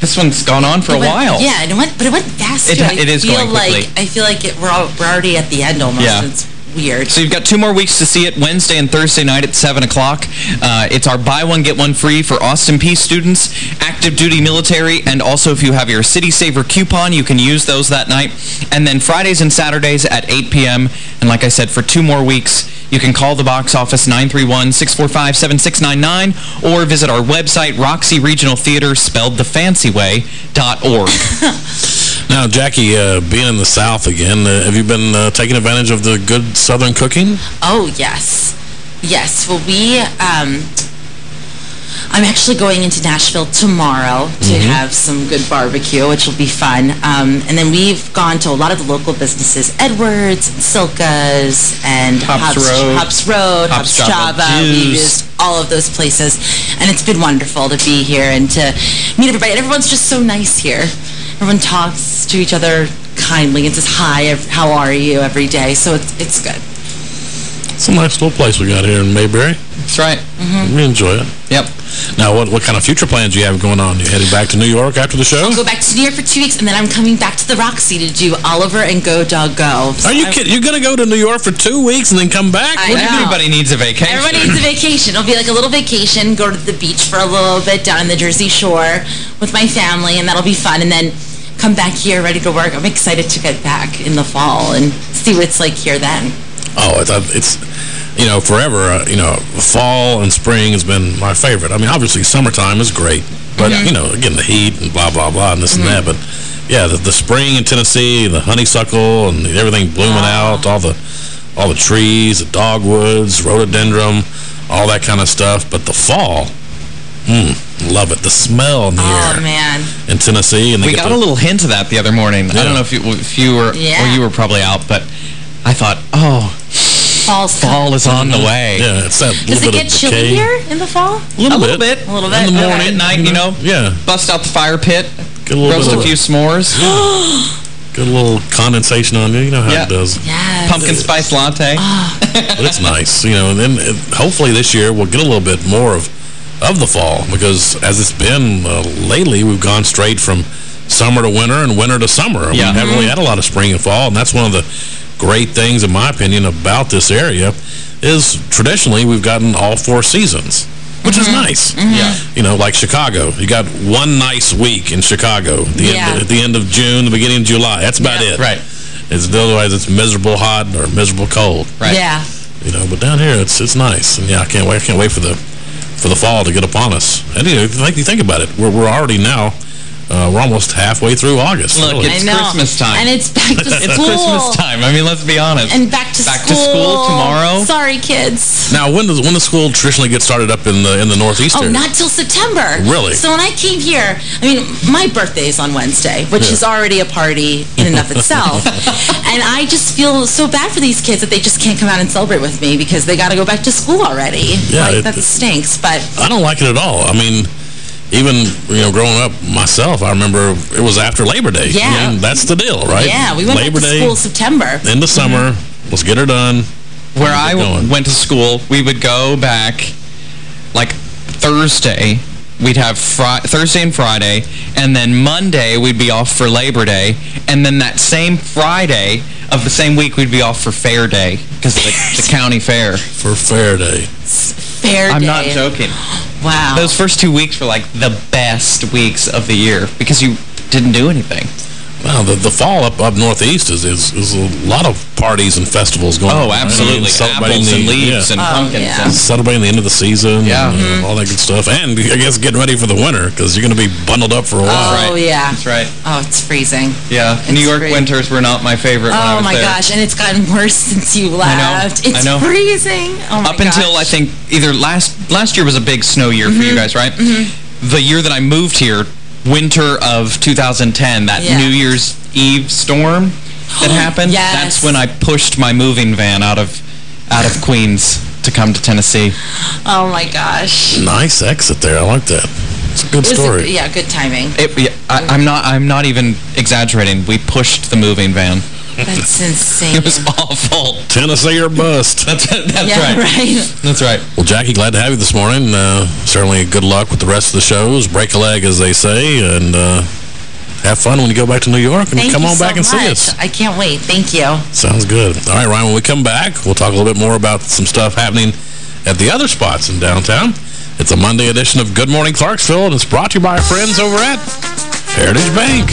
this one's gone on for Mm-hmm. It a went- while. Yeah, and it went, but it went fast, It- too. I it is feel going like, quickly. I feel like it, we're, all, we're already at the end almost. Yeah. It's weird. So you've got two more weeks to see it, Wednesday and Thursday night at 7 o'clock. Uh, it's our buy one, get one free for Austin Peay students, active duty military, and also if you have your City Saver coupon, you can use those that night. And then Fridays and Saturdays at 8 p.m. And like I said, for two more weeks, you can call the box office 931-645-7699 or visit our website, Roxy Regional Theatre, spelled the fancy way, dot org. Now, Jackie, uh, being in the South again, uh, have you been uh, taking advantage of the good Southern cooking? Oh, yes. Yes. Well, we, um, I'm actually going into Nashville tomorrow to Mm-hmm. have some good barbecue, which will be fun. Um, and then we've gone to a lot of the local businesses, Edwards, and Silke's, and Hops Road. Hops Road, Hops Hops, Java Java. We've used all of those places. And it's been wonderful to be here and to meet everybody. And everyone's just so nice here. Everyone talks to each other kindly and says hi, how are you every day. So it's, it's good. It's a nice little place we got here in Mayberry. That's right. We enjoy it. Yep. Now, what what kind of future plans do you have going on? You heading back to New York after the show? I'll go back to New York for two weeks, and then I'm coming back to the Roxy to do Oliver and Go Dog Go. Are you kidding? You're going to go to New York for two weeks and then come back? I know. Everybody needs a vacation. Everybody needs a vacation. It'll be like a little vacation, go to the beach for a little bit down in the Jersey Shore with my family, and that'll be fun. And then come back here ready to work. I'm excited to get back in the fall and see what it's like here then. Oh, it's, it's you know, forever, uh, you know, fall and spring has been my favorite. I mean, obviously, summertime is great. But, Mm-hmm. you know, again, the heat and blah, blah, blah, and this and that. But, yeah, the, the spring in Tennessee, the honeysuckle and everything blooming out, all the all the trees, the dogwoods, rhododendron, all that kind of stuff. But the fall, hmm, love it. The smell in the Oh, air man. in Tennessee. And they We got to- a little hint of that the other morning. I don't know if you, if you were, Yeah. or you were probably out, but I thought, oh, Fall's Fall is on the way. Yeah, it's that Does little it bit get of chilly here in the fall? A little, a little bit. A little bit. In the Okay. morning, at night, you know. Yeah. Bust out the fire pit. Get a little roast bit a of few s'mores. Get a little condensation on you. You know how Yeah. it does. Yes. Pumpkin spice latte. But it's nice, you know. And then uh, hopefully this year we'll get a little bit more of of the fall because as it's been uh, lately, we've gone straight from summer to winter and winter to summer. Yeah. We haven't really mm-hmm. had a lot of spring and fall, and that's one of the great things, in my opinion, about this area is traditionally we've gotten all four seasons, which is mm-hmm. nice. Mm-hmm. Yeah. You know, like Chicago. You got one nice week in Chicago the Yeah. end, at the end of June, the beginning of July. That's about Yeah. it. Right. It's, otherwise, it's miserable hot or miserable cold. Right. Yeah. You know, but down here it's it's nice, and yeah, I can't wait. I can't wait for the for the fall to get upon us. And you know, think you think about it, we're we're already now uh, we're almost halfway through August. Look, really. it's Christmas time. And it's back to It's school. Christmas time. I mean, let's be honest. And back to Back to school. school tomorrow. Sorry, kids. now, when does when does school traditionally get started up in the in the northeast Oh, area? not till September. Really? So when I came here, I mean, my birthday is on Wednesday, which Yeah. is already a party in and of itself. and I just feel so bad for these kids that they just can't come out and celebrate with me because they got to go back to school already. Yeah, like, it- that stinks. But I don't like it at all. I mean, even you know, growing up myself, I remember it was after Labor Day. Yeah. I mean, that's the deal, right? yeah, we went Labor back to Day school September. in the summer. Mm-hmm. Let's get her done. Where I going. went to school, we would go back like Thursday. We'd have Fri Thursday and Friday, and then Monday we'd be off for Labor Day, and then that same Friday of the same week we'd be off for Fair Day because of the, the county fair. for Fair Day. Fair Day I'm not joking. Wow. Those first two weeks were like the best weeks of the year because you didn't do anything. Well, the, the fall up, up northeast is, is, is a lot of parties and festivals going on. Oh, right? absolutely. Celebrating Apples the- and leaves yeah. and Oh, pumpkins. yeah. And Celebrating the end of the season. Yeah. and, Mm-hmm. uh, all that good stuff. And I guess getting ready for the winter because you're going to be bundled up for a while. Oh, yeah. That's right. Oh, it's freezing. Yeah, It's New York freezing. winters were not my favorite when I Oh my there. gosh, and it's gotten worse since you know, left. It's I know. freezing. Oh my Up until I think either last last year was a big snow year for you Mm-hmm. guys, right? The year that I moved here, winter of 2010, that Yeah. New Year's Eve storm that happened. Yes. That's when I pushed my moving van out of out of Queens to come to Tennessee. Oh my gosh. Nice exit there. I like that. It's a good It was a- story. yeah, good timing. It, yeah, I, I'm not I'm not even exaggerating. We pushed the moving van. That's insane. It was awful. Tennessee or bust. That's that's yeah, right. right. That's right. Well, Jackie, glad to have you this morning. Uh, certainly good luck with the rest of the shows. Break a leg, as they say, and uh, have fun when you go back to New York and Thank come you on so back and see us. I can't wait. Thank you. Sounds good. All right, Ryan, when we come back, we'll talk a little bit more about some stuff happening at the other spots in downtown. It's a Monday edition of Good Morning Clarksville, and it's brought to you by our friends over at Heritage Bank.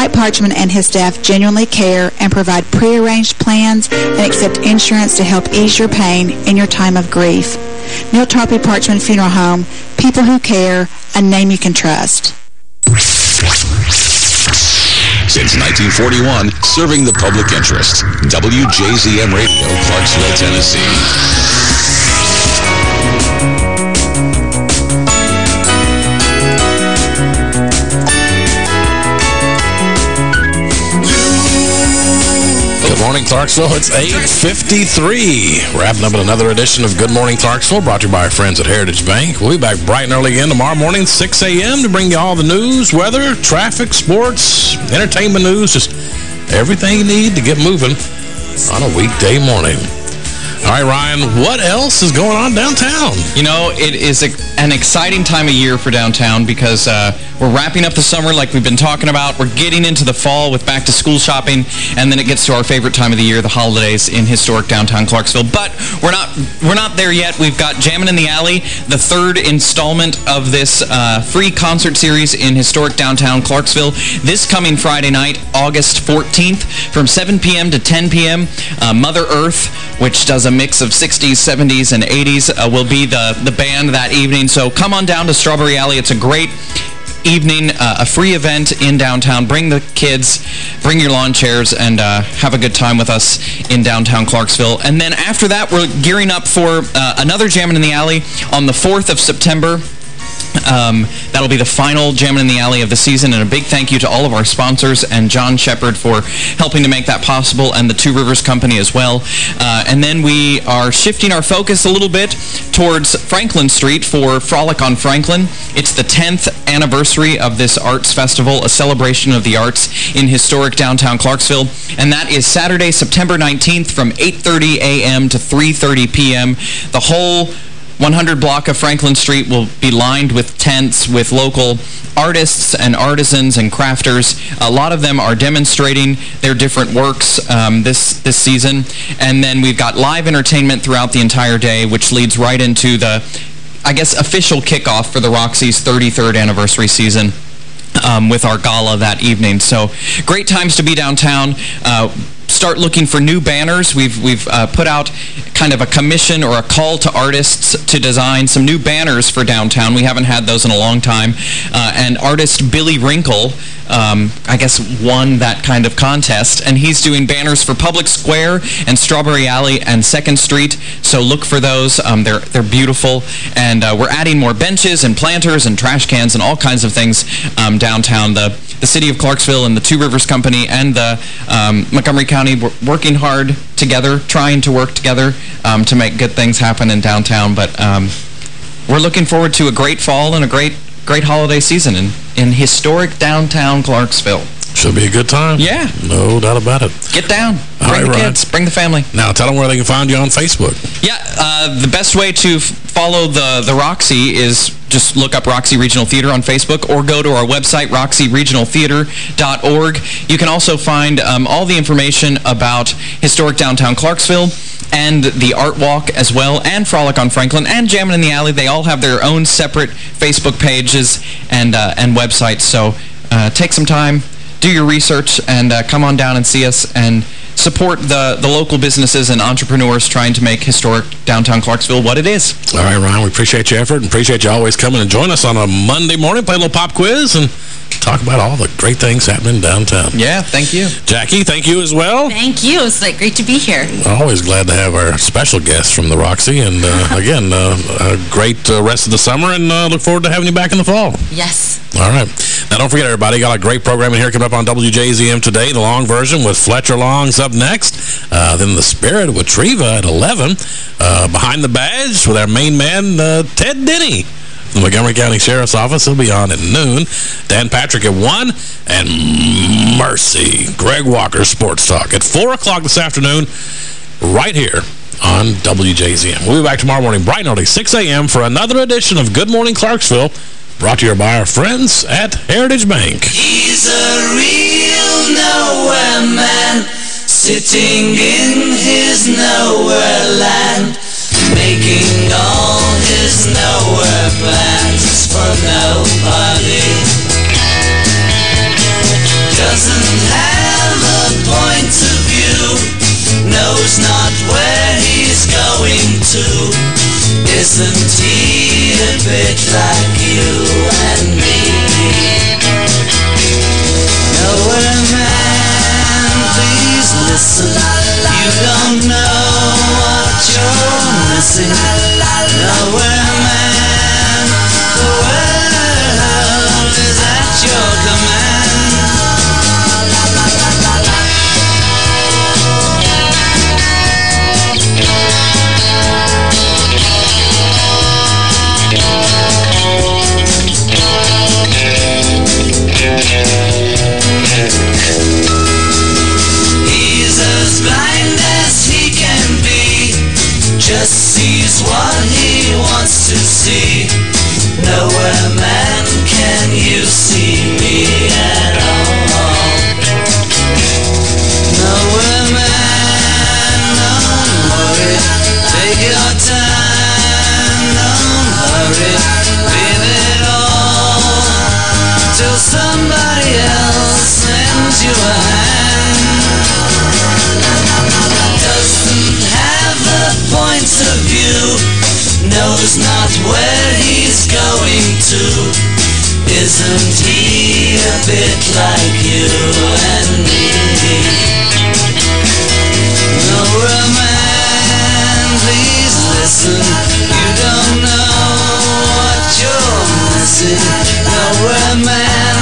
Mike Parchman and his staff genuinely care and provide prearranged plans and accept insurance to help ease your pain in your time of grief. Neal Tarpley Parchman Funeral Home, people who care, a name you can trust. Since 1941, serving the public interest. WJZM Radio, Clarksville, Tennessee. Clarksville. It's 8.53. Wrapping up another edition of Good Morning Clarksville, brought to you by our friends at Heritage Bank. We'll be back bright and early again tomorrow morning, 6 a.m. to bring you all the news, weather, traffic, sports, entertainment news, just everything you need to get moving on a weekday morning. All right, Ryan, what else is going on downtown? You know, it is an exciting time of year for downtown because uh, we're wrapping up the summer like we've been talking about. We're getting into the fall with back-to-school shopping, and then it gets to our favorite time of the year, the holidays in historic downtown Clarksville. But we're not we're not there yet. We've got Jammin' in the Alley, the third installment of this uh, free concert series in historic downtown Clarksville. This coming Friday night, August 14th, from 7 p.m. to 10 p.m., uh, Mother Earth, which does a mix of 60s, 70s, and 80s, uh, will be the, the band that evening. So come on down to Strawberry Alley. It's a great evening, uh, a free event in downtown. Bring the kids, bring your lawn chairs, and uh, have a good time with us in downtown Clarksville. And then after that, we're gearing up for uh, another Jammin' in the Alley on the 4th of September. Um, that'll be the final Jammin' in the Alley of the season, and a big thank you to all of our sponsors and John Shepard for helping to make that possible, and the Two Rivers Company as well. Uh, and then we are shifting our focus a little bit towards Franklin Street for Frolic on Franklin. It's the 10th anniversary of this arts festival, a celebration of the arts in historic downtown Clarksville, and that is Saturday, September 19th from 8.30 a.m. to 3.30 p.m. The whole 100 block of Franklin Street will be lined with tents with local artists and artisans and crafters. A lot of them are demonstrating their different works um, this, this season. And then we've got live entertainment throughout the entire day, which leads right into the, I guess, official kickoff for the Roxy's 33rd anniversary season. Um, with our gala that evening. So great times to be downtown. Uh, start looking for new banners. We've we've uh, put out kind of a commission or a call to artists to design some new banners for downtown. We haven't had those in a long time. Uh, and artist Billy Wrinkle, um, I guess, won that kind of contest. And he's doing banners for Public Square and Strawberry Alley and 2nd Street. So look for those. Um, they're, they're beautiful. And uh, we're adding more benches and planters and trash cans and all kinds of things um, downtown. The, the city of Clarksville and the Two Rivers Company and the um, Montgomery County were working hard together, trying to work together um, to make good things happen in downtown. But um, we're looking forward to a great fall and a great great holiday season in, in historic downtown Clarksville. Should be a good time. Yeah. No doubt about it. Get down. All bring right, the Ryan. kids. Bring the family. Now, tell them where they can find you on Facebook. Yeah, uh, the best way to f- follow the, the Roxy is just look up Roxy Regional Theatre on Facebook or go to our website, roxyregionaltheatre.org. You can also find um, all the information about historic downtown Clarksville and the Art Walk as well, and Frolic on Franklin, and Jammin' in the Alley. They all have their own separate Facebook pages and, uh, and websites. So uh, take some time, do your research, and uh, come on down and see us and support the, the local businesses and entrepreneurs trying to make historic downtown Clarksville what it is. All right, Ryan, we appreciate your effort and appreciate you always coming and join us on a Monday morning, play a little pop quiz, and talk about all the great things happening downtown. Yeah, thank you. Jackie, thank you as well. Thank you. It's like great to be here. Always glad to have our special guests from the Roxy. And uh, again, uh, a great uh, rest of the summer and uh, look forward to having you back in the fall. Yes. All right. Now, don't forget, everybody, got a great program in here coming up on WJZM today, the long version with Fletcher Longs up next. Uh, then The Spirit with Treva at 11. Uh, Behind the Badge with our main man, uh, Ted Denny. The Montgomery County Sheriff's Office will be on at noon. Dan Patrick at 1. And Mercy, Greg Walker Sports Talk at 4 o'clock this afternoon right here on WJZM. We'll be back tomorrow morning bright and early, 6 a.m. for another edition of Good Morning Clarksville, brought to you by our friends at Heritage Bank. He's a real nowhere man, sitting in his nowhere land, making all his nowhere plans for nobody. Doesn't have a point of view, knows not where he's going to. Isn't he a bit like you and me? Nowhere man, please listen. You don't know what you're missing. Nowhere man, knows not where he's going to. Isn't he a bit like you and me? Man, please listen. You don't know what you're missing. Man,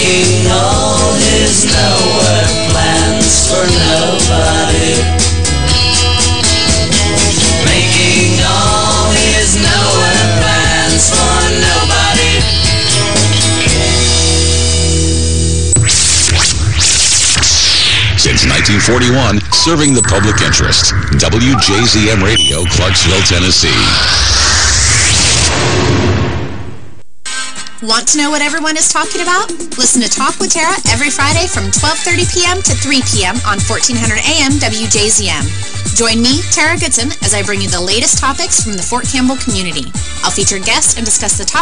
making all his nowhere plans for nobody. 1941, serving the public interest. WJZM Radio, Clarksville, Tennessee. Want to know what everyone is talking about? Listen to Talk with Tara every Friday from 12.30 p.m. to 3 p.m. on 1400 AM WJZM. Join me, Tara Goodson, as I bring you the latest topics from the Fort Campbell community. I'll feature guests and discuss the topics